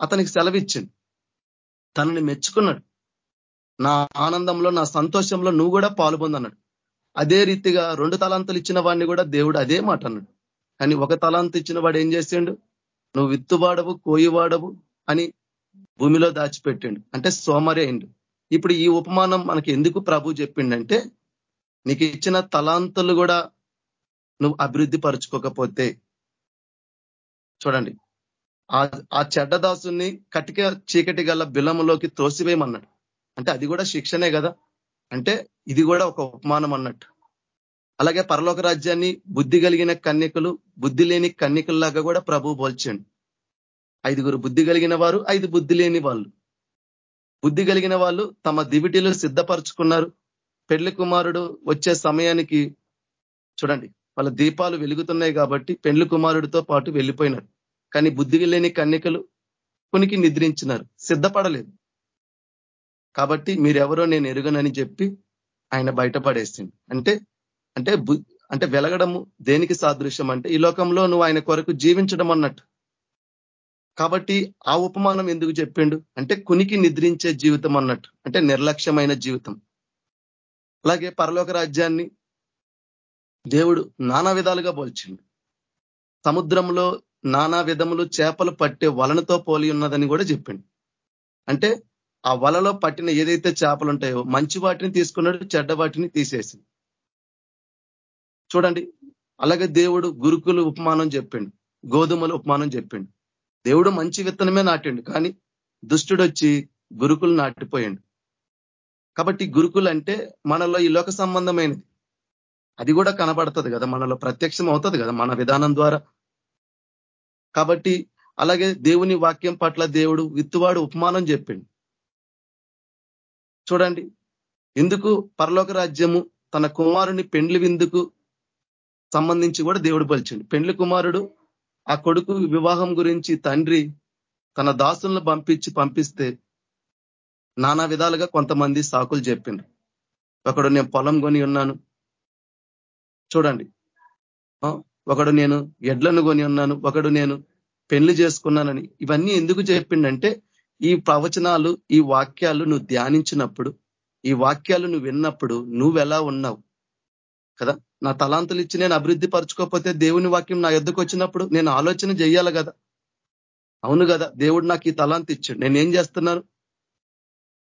అతనికి సెలవిచ్చిండు. తనని మెచ్చుకున్నాడు. నా ఆనందంలో నా సంతోషంలో నువ్వు కూడా పాల్పొందన్నాడు. అదే రీతిగా రెండు తలాంతులు ఇచ్చిన వాడిని కూడా దేవుడు అదే మాట అన్నాడు. కానీ ఒక తలాంతు ఇచ్చిన వాడు ఏం చేసిండు? నువ్వు విత్తువాడవు కోయివాడవు అని భూమిలో దాచిపెట్టిండు. అంటే సోమరే అయిండు. ఇప్పుడు ఈ ఉపమానం మనకి ఎందుకు ప్రభు చెప్పిండంటే నీకు ఇచ్చిన తలాంతులు కూడా నువ్వు అభివృద్ధి పరుచుకోకపోతే చూడండి. ఆ చెడ్డదాసుని కటిక చీకటి గల బిలములోకి తోసివేయమన్నాడు. అంటే అది కూడా శిక్షనే కదా. అంటే ఇది కూడా ఒక ఉపమానం అన్నట్టు. అలాగే పరలోక రాజ్యాన్ని బుద్ధి కలిగిన కన్యకలు బుద్ధి లేని కన్యకల్లాగా కూడా ప్రభు పోల్చండి. ఐదుగురు బుద్ధి కలిగిన వారు ఐదు బుద్ధి లేని వాళ్ళు. బుద్ధి కలిగిన వాళ్ళు తమ దివిటీలు సిద్ధపరచుకున్నారు. పెళ్ళి కుమారుడు వచ్చే సమయానికి చూడండి వాళ్ళ దీపాలు వెలుగుతున్నాయి కాబట్టి పెళ్ళి కుమారుడితో పాటు వెళ్ళిపోయినారు. కానీ బుద్ధి లేని కన్యకలు కొనికి నిద్రించినారు. సిద్ధపడలేదు. కాబట్టి మీరెవరో నేను ఎరుగనని చెప్పి ఆయన బయటపడేసింది అంటే అంటే అంటే వెలగడము దేనికి సాదృశ్యం అంటే ఈ లోకంలో నువ్వు ఆయన కొరకు జీవించడం అన్నట్టు. కాబట్టి ఆ ఉపమానం ఎందుకు చెప్పిండు? అంటే కునికి నిద్రించే జీవితం అన్నట్టు. అంటే నిర్లక్ష్యమైన జీవితం. అలాగే పరలోక రాజ్యాన్ని దేవుడు నానా విధాలుగా పోల్చిండు. సముద్రంలో నానా విధములు చేపలు పట్టే వలనతో పోలి ఉన్నదని కూడా చెప్పిండు. అంటే ఆ వలలో పట్టిన ఏదైతే చేపలు ఉంటాయో మంచి వాటిని తీసుకున్నాడు చెడ్డ వాటిని తీసేసి చూడండి అలాగే దేవుడు గురుకులు ఉపమానం చెప్పిండు గోధుమలు ఉపమానం చెప్పిండు. దేవుడు మంచి విత్తనమే నాటిండు కానీ దుష్టుడు వచ్చి గురుకులు నాటిపోయిండు. కాబట్టి గురుకులు అంటే మనలో ఈ లోక సంబంధమైనది. అది కూడా కనబడుతుంది కదా మనలో ప్రత్యక్షం అవుతుంది కదా మన విధానం ద్వారా. కాబట్టి అలాగే దేవుని వాక్యం పట్ల దేవుడు విత్తువాడు ఉపమానం చెప్పిండు. చూడండి. ఎందుకు పరలోక రాజ్యము తన కుమారుని పెండ్లి విందుకు సంబంధించి కూడా దేవుడు పలిచిండు. పెండ్లి కుమారుడు ఆ కొడుకు వివాహం గురించి తండ్రి తన దాసులను పంపించి పంపిస్తే నానా విధాలుగా కొంతమంది సాకులు చెప్పిండ్రు ఒకడు నేను పొలం కొని ఉన్నాను. చూడండి. ఒకడు నేను ఎడ్లను కొని ఉన్నాను. ఒకడు నేను పెళ్ళి చేసుకున్నానని ఇవన్నీ ఎందుకు చెప్పిండంటే ఈ ప్రవచనాలు ఈ వాక్యాలు నువ్వు ధ్యానించినప్పుడు ఈ వాక్యాలు నువ్వు విన్నప్పుడు నువ్వెలా ఉన్నావు? కదా? నా తలాంతులు ఇచ్చి నేను అభివృద్ధి పరచుకోకపోతే దేవుని వాక్యం నా ఎద్దుకు వచ్చినప్పుడు నేను ఆలోచన చేయాలి కదా? అవును కదా దేవుడు నాకు ఈ తలాంతి ఇచ్చాడు. నేను ఏం చేస్తున్నాను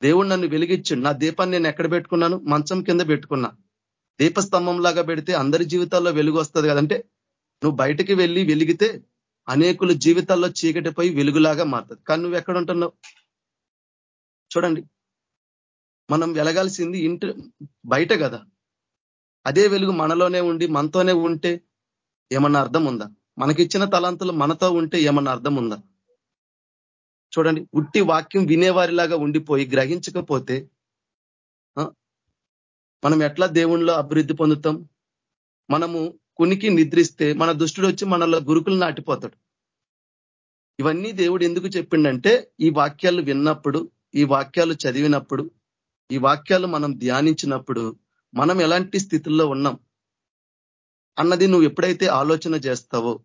దేవుడు నన్ను వెలిగిచ్చాడు. నా దీపాన్ని నేను ఎక్కడ పెట్టుకున్నాను? మంచం కింద పెట్టుకున్నా. దీపస్తంభం లాగా పెడితే అందరి జీవితాల్లో వెలుగు వస్తుంది కదంటే నువ్వు బయటికి వెళ్ళి వెలిగితే అనేకుల జీవితాల్లో చీకటిపోయి వెలుగులాగా మారుతుంది. కానీ నువ్వు ఎక్కడ ఉంటున్నావు? చూడండి. మనం వెలగాల్సింది ఇంటి బయట కదా. అదే వెలుగు మనలోనే ఉండి మనతోనే ఉంటే ఏమన్నా అర్థం ఉందా? మనకిచ్చిన తలాంతులు మనతో ఉంటే ఏమన్నా అర్థం ఉందా? చూడండి. ఉట్టి వాక్యం వినేవారిలాగా ఉండిపోయి గ్రహించకపోతే మనం ఎట్లా దేవుణ్ణిలో అభివృద్ధి పొందుతాం? మనము కునికి నిద్రిస్తే మన దుష్టుడు వచ్చి మనలో గురుకులు నాటిపోతాడు. ఇవన్నీ దేవుడు ఎందుకు చెప్పిండంటే ఈ వాక్యాలు విన్నప్పుడు ఈ వాక్యాలు చదివినప్పుడు ఈ వాక్యాలు మనం ధ్యానించినప్పుడు మనం ఎలాంటి స్థితుల్లో ఉన్నాం? అన్నది నువ్వు ఎప్పుడైతే ఆలోచన చేస్తావో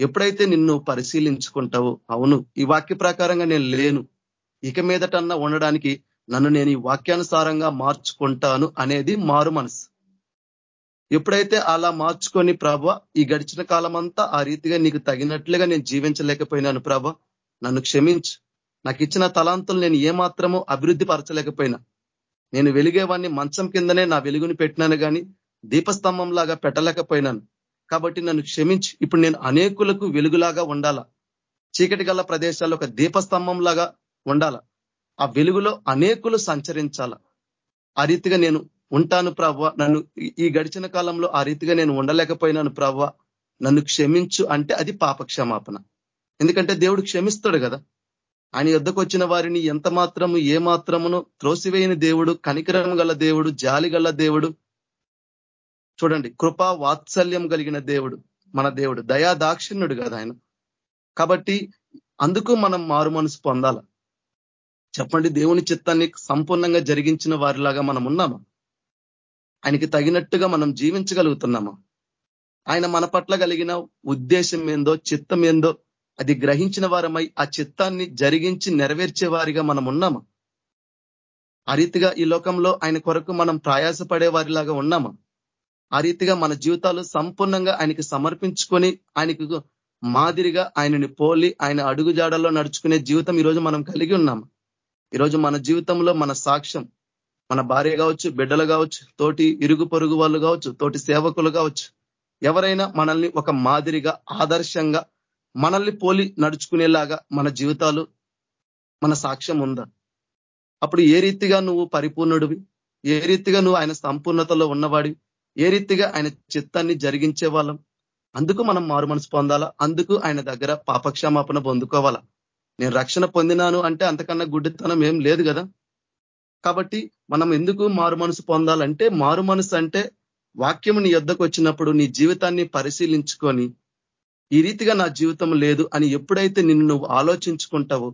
ఎప్పుడైతే నిన్ను పరిశీలించుకుంటావో అవును ఈ వాక్య ప్రకారంగా నేను లేను. ఇక మీదటన్నా ఉండడానికి నన్ను నేను ఈ వాక్యానుసారంగా మార్చుకుంటాను అనేది మారు మనసు. ఎప్పుడైతే అలా మార్చుకొని ప్రభ ఈ గడిచిన కాలం అంతా ఆ రీతిగా నీకు తగినట్లుగా నేను జీవించలేకపోయినాను ప్రభ నన్ను క్షమించు. నాకు ఇచ్చిన తలాంతులు నేను ఏమాత్రమో అభివృద్ధి పరచలేకపోయినా. నేను వెలిగేవాడిని మంచం కిందనే నా వెలుగుని పెట్టినాను కానీ దీపస్తంభంలాగా పెట్టలేకపోయినాను. కాబట్టి నన్ను క్షమించి. ఇప్పుడు నేను అనేకులకు వెలుగులాగా ఉండాలా? చీకటి గల ప్రదేశాల్లో ఒక దీపస్తంభంలాగా ఉండాల? ఆ వెలుగులో అనేకులు సంచరించాల? ఆ రీతిగా నేను ఉంటాను ప్రవ్వ నన్ను ఈ గడిచిన కాలంలో ఆ రీతిగా నేను ఉండలేకపోయినాను ప్రవ్వ నన్ను క్షమించు అంటే అది పాప క్షమాపణ ఎందుకంటే దేవుడు క్షమిస్తాడు కదా. ఆయన యుద్ధకు వచ్చిన వారిని ఎంత మాత్రము ఏ మాత్రమును త్రోసివేయని దేవుడు కనికరం గల దేవుడు జాలి గల దేవుడు. చూడండి కృపా వాత్సల్యం కలిగిన దేవుడు మన దేవుడు. దయా దాక్షిణ్యుడు కదా ఆయన. కాబట్టి అందుకు మనం మారు మనసు పొందాల? చెప్పండి దేవుని చిత్తాన్ని సంపూర్ణంగా జరిగించిన వారిలాగా మనం ఉన్నామా? ఆయనకి తగినట్టుగా మనం జీవించగలుగుతున్నాము? ఆయన మన పట్ల కలిగిన ఉద్దేశం ఏందో చిత్తం ఏందో అది గ్రహించిన వారమై ఆ చిత్తాన్ని జరిగించి నెరవేర్చే వారిగా మనం ఉన్నాము? ఆ రీతిగా ఈ లోకంలో ఆయన కొరకు మనం ప్రయాసపడే వారిలాగా ఉన్నాము? ఆ రీతిగా మన జీవితాలు సంపూర్ణంగా ఆయనకి సమర్పించుకొని ఆయనకు మాదిరిగా ఆయనని పోలి ఆయన అడుగుజాడల్లో నడుచుకునే జీవితం ఈరోజు మనం కలిగి ఉన్నాము? ఈరోజు మన జీవితంలో మన సాక్ష్యం మన భార్య కావచ్చు బిడ్డలు కావచ్చు తోటి ఇరుగు పొరుగు వాళ్ళు కావచ్చు తోటి సేవకులు కావచ్చు ఎవరైనా మనల్ని ఒక మాదిరిగా ఆదర్శంగా మనల్ని పోలి నడుచుకునేలాగా మన జీవితాలు మన సాక్ష్యం ఉందా? అప్పుడు ఏ రీతిగా నువ్వు పరిపూర్ణుడివి? ఏ రీతిగా నువ్వు ఆయన సంపూర్ణతలో ఉన్నవాడివి? ఏ రీతిగా ఆయన చిత్తాన్ని జరిగించే వాళ్ళం అందుకు మనం మారు మనసు పొందాలా? అందుకు ఆయన దగ్గర పాపక్షమాపణ పొందుకోవాలా? నేను రక్షణ పొందినాను అంటే అంతకన్నా గుడ్డితనం ఏం లేదు కదా? కాబట్టి మనం ఎందుకు మారు మనసు పొందాలంటే మారు మనసు అంటే వాక్యం నీ యొద్దకు వచ్చినప్పుడు నీ జీవితాన్ని పరిశీలించుకొని ఈ రీతిగా నా జీవితం లేదు అని ఎప్పుడైతే నిన్ను నువ్వు ఆలోచించుకుంటావో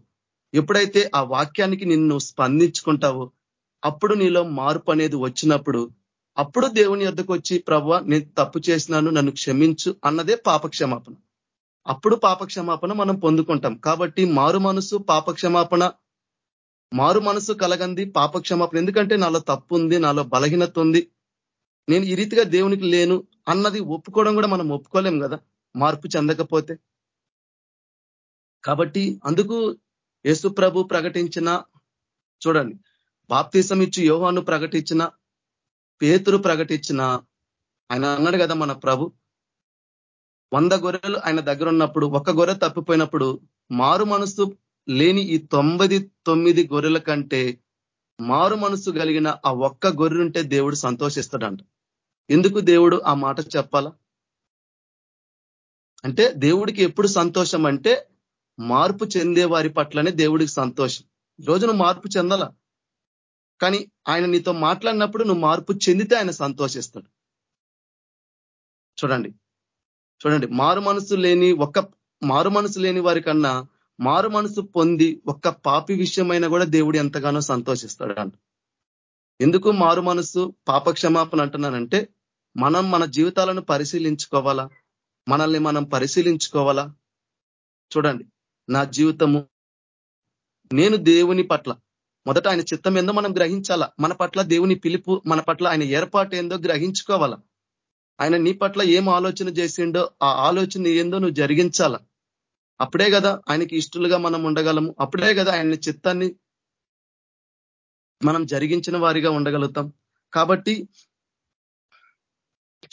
ఎప్పుడైతే ఆ వాక్యానికి నిన్ను స్పందించుకుంటావో అప్పుడు నీలో మార్పు అనేది వచ్చినప్పుడు అప్పుడు దేవుని యొద్దకు వచ్చి ప్రవ్వ నేను తప్పు చేసినాను నన్ను క్షమించు అన్నదే పాపక్షమాపణ. అప్పుడు పాపక్షమాపణ మనం పొందుకుంటాం. కాబట్టి మారు మనసు పాపక్షమాపణ మారు మనసు కలగంది పాపక్షమాపణ. ఎందుకంటే నాలో తప్పు ఉంది నాలో బలహీనత ఉంది నేను ఈ రీతిగా దేవునికి లేను అన్నది ఒప్పుకోవడం కూడా మనం ఒప్పుకోలేం కదా? మార్పు చెందకపోతే. కాబట్టి అందుకు యేసు ప్రభు ప్రకటించిన చూడండి బాప్తీసం ఇచ్చి యోహాను ప్రకటించిన పేతురు ప్రకటించిన ఆయన అన్నాడు కదా మన ప్రభు వంద గొర్రెలు ఆయన దగ్గర ఉన్నప్పుడు ఒక్క గొర్రె తప్పిపోయినప్పుడు మారు మనసు లేని ఈ తొంభై తొమ్మిది గొర్రెల కంటే మారు మనసు కలిగిన ఆ ఒక్క గొర్రె ఉంటే దేవుడు సంతోషిస్తాడంట. ఎందుకు దేవుడు ఆ మాట చెప్పాలా? అంటే దేవుడికి ఎప్పుడు సంతోషం అంటే మార్పు చెందే వారి పట్లనే దేవుడికి సంతోషం. ఈరోజు నువ్వు మార్పు చెందాల. కానీ ఆయన నీతో మాట్లాడినప్పుడు నువ్వు మార్పు చెందితే ఆయన సంతోషిస్తాడు. చూడండి. చూడండి. మారు మనసు లేని ఒక్క మారు మనసు లేని వారి కన్నా మారు మనసు పొంది ఒక్క పాపి విషయమైనా కూడా దేవుడు ఎంతగానో సంతోషిస్తాడు అంట ఎందుకు మారు మనసు? పాపక్షమాపణ అంటున్నానంటే మనం మన జీవితాలను పరిశీలించుకోవాలా? మనల్ని మనం పరిశీలించుకోవాలా? చూడండి నా జీవితము నేను దేవుని పట్ల మొదట ఆయన చిత్తం ఏందో మనం గ్రహించాలా? మన పట్ల దేవుని పిలుపు మన పట్ల ఆయన ఏర్పాటు ఏందో గ్రహించుకోవాలా? ఆయన నీ పట్ల ఏం ఆలోచన చేసిండో ఆ ఆలోచన ఏందో నువ్వు జరిగించాలా? అప్పుడే కదా ఆయనకి ఇష్టలుగా మనం ఉండగలము. అప్పుడే కదా ఆయన చిత్తాన్ని మనం జరిగించిన వారిగా ఉండగలుగుతాం. కాబట్టి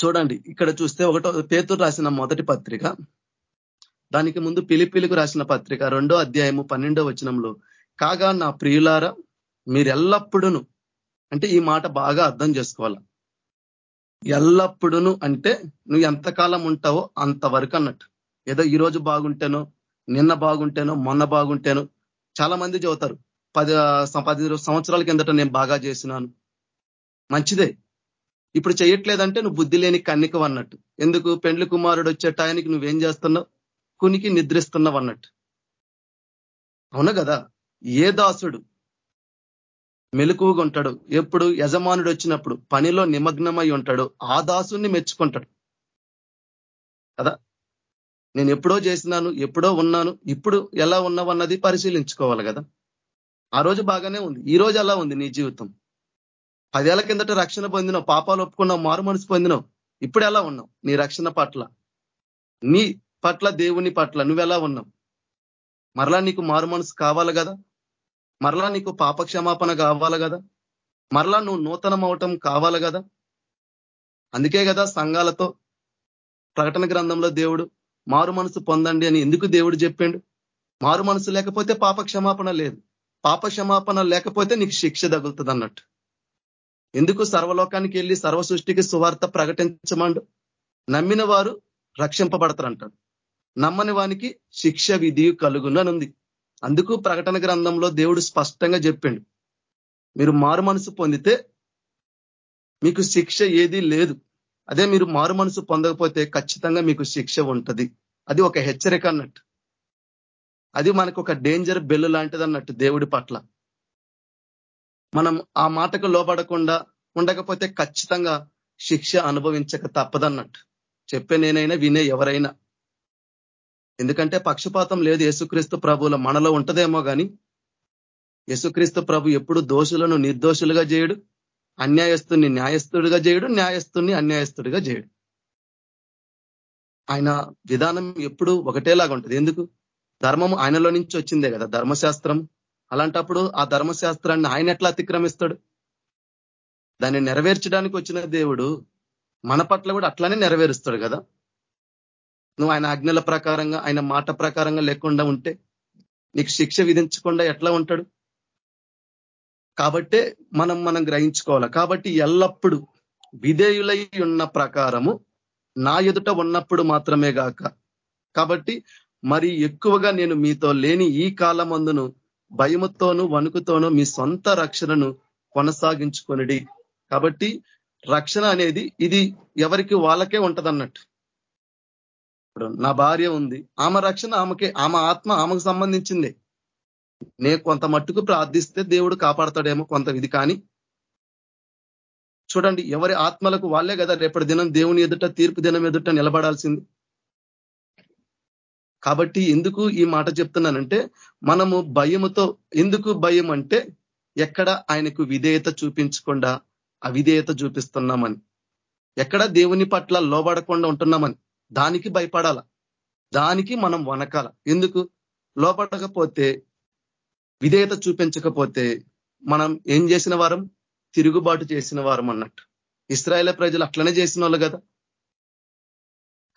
చూడండి ఇక్కడ చూస్తే ఒకటో పేతురు రాసిన మొదటి పత్రిక. దానికి ముందు పిలిపిలికు రాసిన పత్రిక రెండో అధ్యాయము పన్నెండో వచనంలో కాగా నా ప్రియులారా మీరెల్లప్పుడూను అంటే ఈ మాట బాగా అర్థం చేసుకోవాల? ఎల్లప్పుడూను అంటే నువ్వు ఎంతకాలం ఉంటావో అంతవరకు అన్నట్టు. ఏదో ఈ రోజు బాగుంటేనో నిన్న బాగుంటేనో మొన్న బాగుంటేనో చాలా మంది చదువుతారు. పది పదిహేను సంవత్సరాల కిందట నేను బాగా చేసినాను. మంచిదే. ఇప్పుడు చేయట్లేదంటే నువ్వు బుద్ధి లేని కన్నికం అన్నట్టు. ఎందుకు? పెండ్లి కుమారుడు వచ్చే టయానికి నువ్వేం చేస్తున్నావు? కునికి నిద్రిస్తున్నావు అన్నట్టు. అవును కదా? ఏ దాసుడు మెలకువగా ఉంటాడు. ఎప్పుడు? యజమానుడు వచ్చినప్పుడు. పనిలో నిమగ్నమై ఉంటాడు. ఆ దాసుని మెచ్చుకుంటాడు. కదా? నేను ఎప్పుడో చేసినాను ఎప్పుడో ఉన్నాను ఇప్పుడు ఎలా ఉన్నావన్నది పరిశీలించుకోవాలి కదా. ఆ రోజు బాగానే ఉంది. ఈ రోజు ఎలా ఉంది నీ జీవితం. పదేళ్ళ కిందట రక్షణ పొందినావు పాపాలు ఒప్పుకున్నావు మారు మనసు పొందినావు. ఇప్పుడు ఎలా ఉన్నావు? నీ రక్షణ పట్ల. నీ పట్ల దేవుని పట్ల నువ్వెలా ఉన్నావు? మరలా నీకు మారు మనసు కావాలి కదా? మరలా నీకు పాపక్షమాపణ కావాలి కదా? మరలా నువ్వు నూతనం అవటం కావాలి కదా? అందుకే కదా సంఘాలతో ప్రకటన గ్రంథంలో దేవుడు మారు మనసు పొందండి అని ఎందుకు దేవుడు చెప్పిండు? మారు మనసు లేకపోతే పాప క్షమాపణ లేదు. పాప క్షమాపణ లేకపోతే నీకు శిక్ష తగులుతుంది అన్నట్టు ఎందుకు సర్వలోకానికి వెళ్ళి సర్వ సృష్టికి సువార్త ప్రకటించమండు? నమ్మిన వారు రక్షింపబడతారంటాడు. నమ్మని వానికి శిక్ష విధి కలుగుననుంది. అందుకు ప్రకటన గ్రంథంలో దేవుడు స్పష్టంగా చెప్పిండు. మీరు మారు మనసు పొందితే మీకు శిక్ష ఏది లేదు. అదే మీరు మారు మనసు పొందకపోతే ఖచ్చితంగా మీకు శిక్ష ఉంటుంది. అది ఒక హెచ్చరిక అన్నట్టు. అది మనకు ఒక డేంజర్ బెల్లు లాంటిది అన్నట్టు దేవుడి పట్ల. మనం ఆ మాటకు లోబడకుండా ఉండకపోతే ఖచ్చితంగా శిక్ష అనుభవించక తప్పదన్నట్టు. చెప్పే నేనైనా వినే ఎవరైనా. ఎందుకంటే పక్షపాతం లేదు యేసుక్రీస్తు ప్రభువుల మనలో ఉంటదేమో కానీ యేసుక్రీస్తు ప్రభు ఎప్పుడు దోషులను నిర్దోషులుగా చేయడు అన్యాయస్తుని న్యాయస్తుడిగా చేయడు న్యాయస్తుని అన్యాయస్తుడిగా చేయడు ఆయన విధానం ఎప్పుడు ఒకటేలాగా ఉంటుంది. ఎందుకు? ధర్మం ఆయనలో నుంచి వచ్చిందే కదా ధర్మశాస్త్రం. అలాంటప్పుడు ఆ ధర్మశాస్త్రాన్ని ఆయన ఎట్లా అతిక్రమిస్తాడు? దాన్ని నెరవేర్చడానికి వచ్చిన దేవుడు మన పట్ల కూడా అట్లానే నెరవేరుస్తాడు కదా. నువ్వు ఆయన ఆజ్ఞల ప్రకారంగా ఆయన మాట ప్రకారంగా లేకుండా ఉంటే నీకు శిక్ష విధించకుండా ఎట్లా ఉంటాడు? కాబట్టే మనం మనం గ్రహించుకోవాలి. కాబట్టి ఎల్లప్పుడూ విధేయులై ఉన్న ప్రకారము నా ఎదుట ఉన్నప్పుడు మాత్రమే గాక. కాబట్టి మరి ఎక్కువగా నేను మీతో లేని ఈ కాలమందును భయముతోనూ వణుకుతోనూ మీ సొంత రక్షణను కొనసాగించుకొనిడి. కాబట్టి రక్షణ అనేది ఇది ఎవరికి వాళ్ళకే ఉంటదన్నట్టు. ఇప్పుడు నా భార్య ఉంది. ఆమె రక్షణ ఆమెకే ఆమె ఆత్మ ఆమెకు సంబంధించిందే. నేను కొంత మట్టుకు ప్రార్థిస్తే దేవుడు కాపాడతాడేమో కొంత ఇది కానీ చూడండి ఎవరి ఆత్మలకు వాళ్ళే కదా రేపటి దినం దేవుని ఎదుట తీర్పు దినం ఎదుట నిలబడాల్సింది. కాబట్టి ఎందుకు ఈ మాట చెప్తున్నానంటే మనము భయముతో ఎందుకు భయం అంటే ఎక్కడ ఆయనకు విధేయత చూపించకుండా అవిధేయత చూపిస్తున్నామని. ఎక్కడ దేవుని పట్ల లోబడకుండా ఉంటున్నామని. దానికి భయపడాల. దానికి మనం వనకాల ఎందుకు? లోపడకపోతే విధేయత చూపించకపోతే మనం ఏం చేసిన వారం? తిరుగుబాటు చేసిన వారం అన్నట్టు. ఇస్రాయేల్ ప్రజలు అట్లనే చేసిన వాళ్ళు కదా.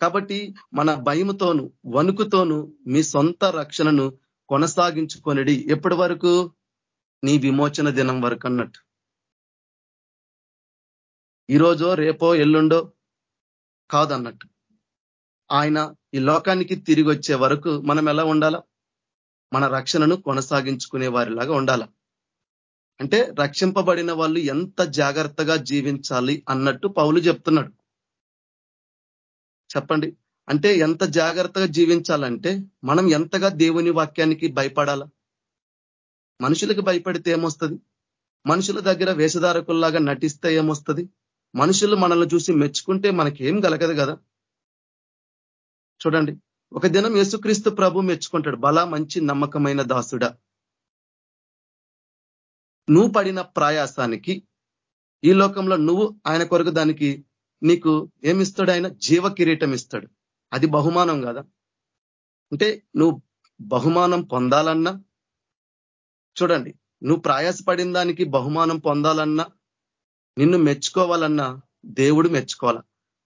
కాబట్టి మన భయముతోను వణుకుతోను మీ సొంత రక్షణను కొనసాగించుకొనిడి ఎప్పటి వరకు? నీ విమోచన దినం వరకు అన్నట్టు. ఈరోజో రేపో ఎల్లుండో కాదన్నట్టు. ఆయన ఈ లోకానికి తిరిగి వచ్చే వరకు మనం ఎలా ఉండాలా? మన రక్షణను కొనసాగించుకునే వారిలాగా ఉండాల. అంటే రక్షింపబడిన వాళ్ళు ఎంత జాగ్రత్తగా జీవించాలి అన్నట్టు పౌలు చెప్తున్నాడు. చెప్పండి. అంటే ఎంత జాగ్రత్తగా జీవించాలంటే మనం ఎంతగా దేవుని వాక్యానికి భయపడాలా? మనుషులకు భయపడితే ఏమొస్తుంది? మనుషుల దగ్గర వేషధారకుల్లాగా నటిస్తే ఏమొస్తుంది? మనుషులు మనల్ని చూసి మెచ్చుకుంటే మనకేం కలగదు కదా? చూడండి. ఒక దినం యేసుక్రీస్తు ప్రభు మెచ్చుకుంటాడు. బల మంచి నమ్మకమైన దాసుడా నువ్వు పడిన ప్రయాసానికి ఈ లోకంలో నువ్వు ఆయన కొరకు దానికి నీకు ఏమిస్తాడు ఆయన జీవ కిరీటం ఇస్తాడు అది బహుమానం కదా? అంటే నువ్వు బహుమానం పొందాలన్నా చూడండి నువ్వు ప్రయాసపడిన దానికి బహుమానం పొందాలన్నా నిన్ను మెచ్చుకోవాలన్నా దేవుడు మెచ్చుకోవాల?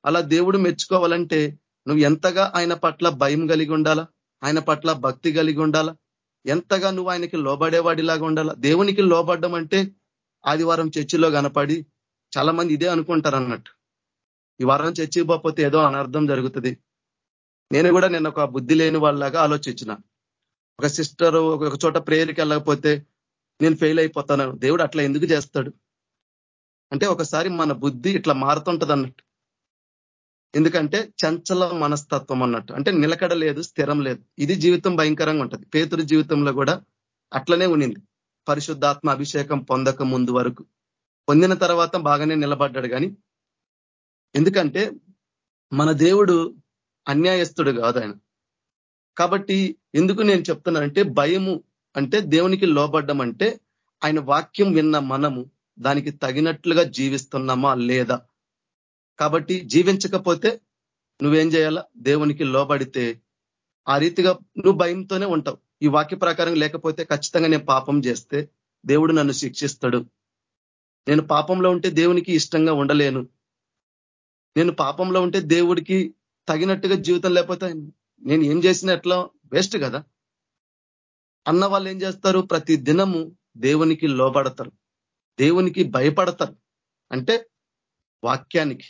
అలా దేవుడు మెచ్చుకోవాలంటే నువ్వు ఎంతగా ఆయన పట్ల భయం కలిగి ఉండాలా? ఆయన పట్ల భక్తి కలిగి ఉండాలా? ఎంతగా నువ్వు ఆయనకి లోబడేవాడిలాగా ఉండాలా? దేవునికి లోబడ్డం అంటే ఆదివారం చర్చిలో కనపడి చాలా మంది ఇదే అనుకుంటారు అన్నట్టు ఈ వారం చర్చి పోతే ఏదో అనర్థం జరుగుతుంది. నేను కూడా నేను ఒక బుద్ధి లేని వాళ్ళలాగా ఆలోచించిన. ఒక సిస్టర్ ఒక చోట ప్రేయర్కి వెళ్ళకపోతే నేను ఫెయిల్ అయిపోతాను. దేవుడు అట్లా ఎందుకు చేస్తాడు? అంటే ఒకసారి మన బుద్ధి ఇట్లా మారుతుంటది అన్నట్టు ఎందుకంటే చంచల మనస్తత్వం అన్నట్టు. అంటే నిలకడ లేదు స్థిరం లేదు. ఇది జీవితం భయంకరంగా ఉంటుంది. పేతురు జీవితంలో కూడా అట్లనే ఉనింది పరిశుద్ధాత్మ అభిషేకం పొందక ముందు వరకు. పొందిన తర్వాత బాగానే నిలబడ్డాడు కానీ ఎందుకంటే మన దేవుడు అన్యాయస్తుడు కాదు ఆయన. కాబట్టి ఎందుకు నేను చెప్తున్నానంటే భయము అంటే దేవునికి లోబడ్డం అంటే ఆయన వాక్యం విన్న మనము దానికి తగినట్లుగా జీవిస్తున్నామా లేదా కాబట్టి జీవించకపోతే నువ్వేం చేయాలా? దేవునికి లోబడితే ఆ రీతిగా నువ్వు భయంతోనే ఉంటావు. ఈ వాక్య ప్రకారం లేకపోతే ఖచ్చితంగా నేను పాపం చేస్తే దేవుడు నన్ను శిక్షిస్తాడు. నేను పాపంలో ఉంటే దేవునికి ఇష్టంగా ఉండలేను. నేను పాపంలో ఉంటే దేవుడికి తగినట్టుగా జీవితం లేకపోతే నేను ఏం చేసిన ఎట్లా? వేస్ట్ కదా. అన్న వాళ్ళు ఏం చేస్తారు? ప్రతి దినము దేవునికి లోబడతారు. దేవునికి భయపడతారు. అంటే వాక్యానికి.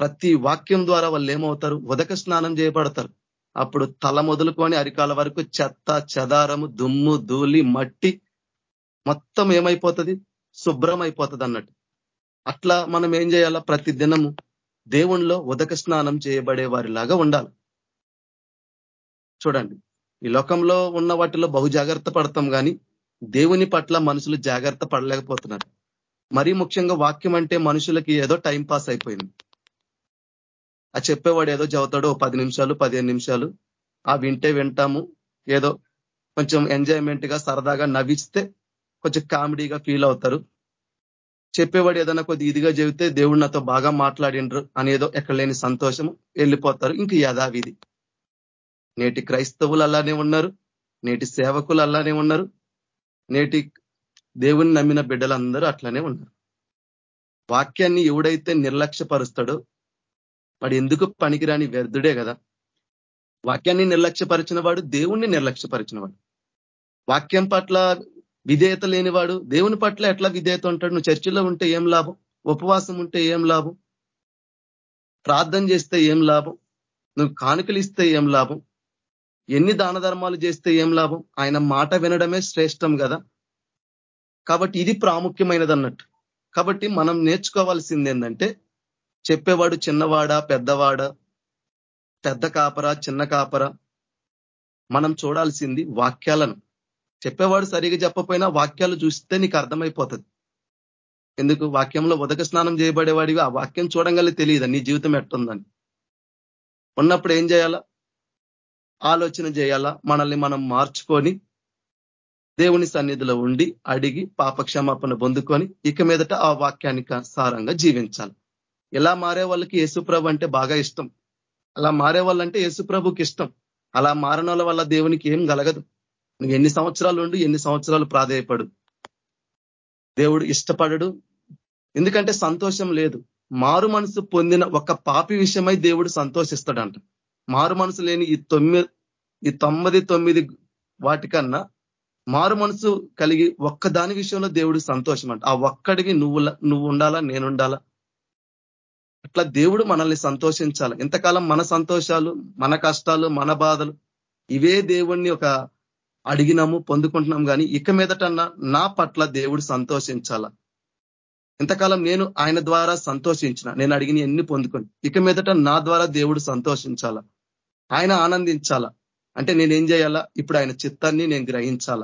ప్రతి వాక్యం ద్వారా వాళ్ళు ఏమవుతారు? ఉదక స్నానం చేయబడతారు. అప్పుడు తల మొదలుకొని అరికాల వరకు చెత్త చెదారము దుమ్ము ధూళి మట్టి మొత్తం ఏమైపోతుంది? శుభ్రం అయిపోతుంది అన్నట్టు అట్లా మనం ఏం చేయాలా? ప్రతి దినము దేవుణ్ణిలో ఉదక స్నానం చేయబడే వారిలాగా ఉండాలి. చూడండి. ఈ లోకంలో ఉన్న వాటిలో బహు జాగ్రత్త పడతాం కానీ దేవుని పట్ల మనుషులు జాగ్రత్త పడలేకపోతున్నారు. మరీ ముఖ్యంగా వాక్యం అంటే మనుషులకి ఏదో టైం పాస్ అయిపోయింది. ఆ చెప్పేవాడు ఏదో చదువుతాడు పది నిమిషాలు పదిహేను నిమిషాలు. ఆ వింటే వింటాము. ఏదో కొంచెం ఎంజాయ్మెంట్గా సరదాగా నవ్విస్తే కొంచెం కామెడీగా ఫీల్ అవుతారు. చెప్పేవాడు ఏదైనా కొద్ది ఇదిగా చెబితే దేవుడు నాతో బాగా మాట్లాడిండ్రు అనేదో ఎక్కడ లేని సంతోషము వెళ్ళిపోతారు. ఇంక యథావిధి. నేటి క్రైస్తవులు అలానే ఉన్నారు. నేటి సేవకులు అలానే ఉన్నారు. నేటి దేవుని నమ్మిన బిడ్డలందరూ అట్లానే ఉన్నారు. వాక్యాన్ని ఎవడైతే నిర్లక్ష్యపరుస్తాడో వాడు ఎందుకు పనికిరాని వ్యర్థుడే కదా? వాక్యాన్ని నిర్లక్ష్యపరిచిన వాడు దేవుణ్ణి నిర్లక్ష్యపరిచిన వాడు వాక్యం పట్ల విధేయత లేనివాడు దేవుని పట్ల ఎట్లా విధేయత ఉంటాడు? నువ్వు చర్చిలో ఉంటే ఏం లాభం? ఉపవాసం ఉంటే ఏం లాభం? ప్రార్థన చేస్తే ఏం లాభం? నువ్వు కానుకలు ఇస్తే ఏం లాభం? ఎన్ని దాన ధర్మాలు చేస్తే ఏం లాభం? ఆయన మాట వినడమే శ్రేష్టం కదా? కాబట్టి ఇది ప్రాముఖ్యమైనది అన్నట్టు కాబట్టి మనం నేర్చుకోవాల్సింది ఏంటంటే చెప్పేవాడు చిన్నవాడా పెద్దవాడా? పెద్ద కాపరా చిన్న కాపరా? మనం చూడాల్సింది వాక్యాలను. చెప్పేవాడు సరిగా చెప్పపోయినా వాక్యాలు చూస్తే నీకు అర్థమైపోతుంది. ఎందుకు? వాక్యంలో ఉదక స్నానం చేయబడేవాడివి ఆ వాక్యం చూడంగానే తెలియదు నీ జీవితం ఎట్టుందని? ఉన్నప్పుడు ఏం చేయాలా? ఆలోచన చేయాలా? మనల్ని మనం మార్చుకొని దేవుని సన్నిధిలో ఉండి అడిగి పాపక్షమాపణ పొందుకొని ఇక మీదట ఆ వాక్యానికి సారంగా జీవించాలి. ఇలా మారే వాళ్ళకి యేసుప్రభు అంటే బాగా ఇష్టం. అలా మారే వాళ్ళంటే యేసుప్రభుకి ఇష్టం. అలా మారణ వల్ల దేవునికి ఏం కలగదు. నువ్వు ఎన్ని సంవత్సరాలు ఉండి ఎన్ని సంవత్సరాలు ప్రాధేయపడు. దేవుడు ఇష్టపడడు. ఎందుకంటే సంతోషం లేదు. మారు మనసు పొందిన ఒక పాపి విషయమై దేవుడు సంతోషిస్తాడంట. మారు మనసు లేని ఈ తొమ్మిది ఈ తొమ్మిది తొమ్మిది వాటికన్నా మారు మనసు కలిగి ఒక్క దాని విషయంలో దేవుడు సంతోషం అంట ఆ ఒక్కడికి నువ్వు నువ్వు ఉండాలా నేనుండాలా అట్లా దేవుడు మనల్ని సంతోషించాలి. ఎంతకాలం మన సంతోషాలు మన కష్టాలు మన బాధలు ఇవే దేవుణ్ణి ఒక అడిగినాము పొందుకుంటున్నాం కానీ ఇక మీదటన్నా నా పట్ల దేవుడు సంతోషించాల? ఇంతకాలం నేను ఆయన ద్వారా సంతోషించిన నేను అడిగిన ఎన్ని పొందుకొని ఇక మీదట నా ద్వారా దేవుడు సంతోషించాల? ఆయన ఆనందించాల? అంటే నేనేం చేయాలా? ఇప్పుడు ఆయన చిత్తాన్ని నేను గ్రహించాల?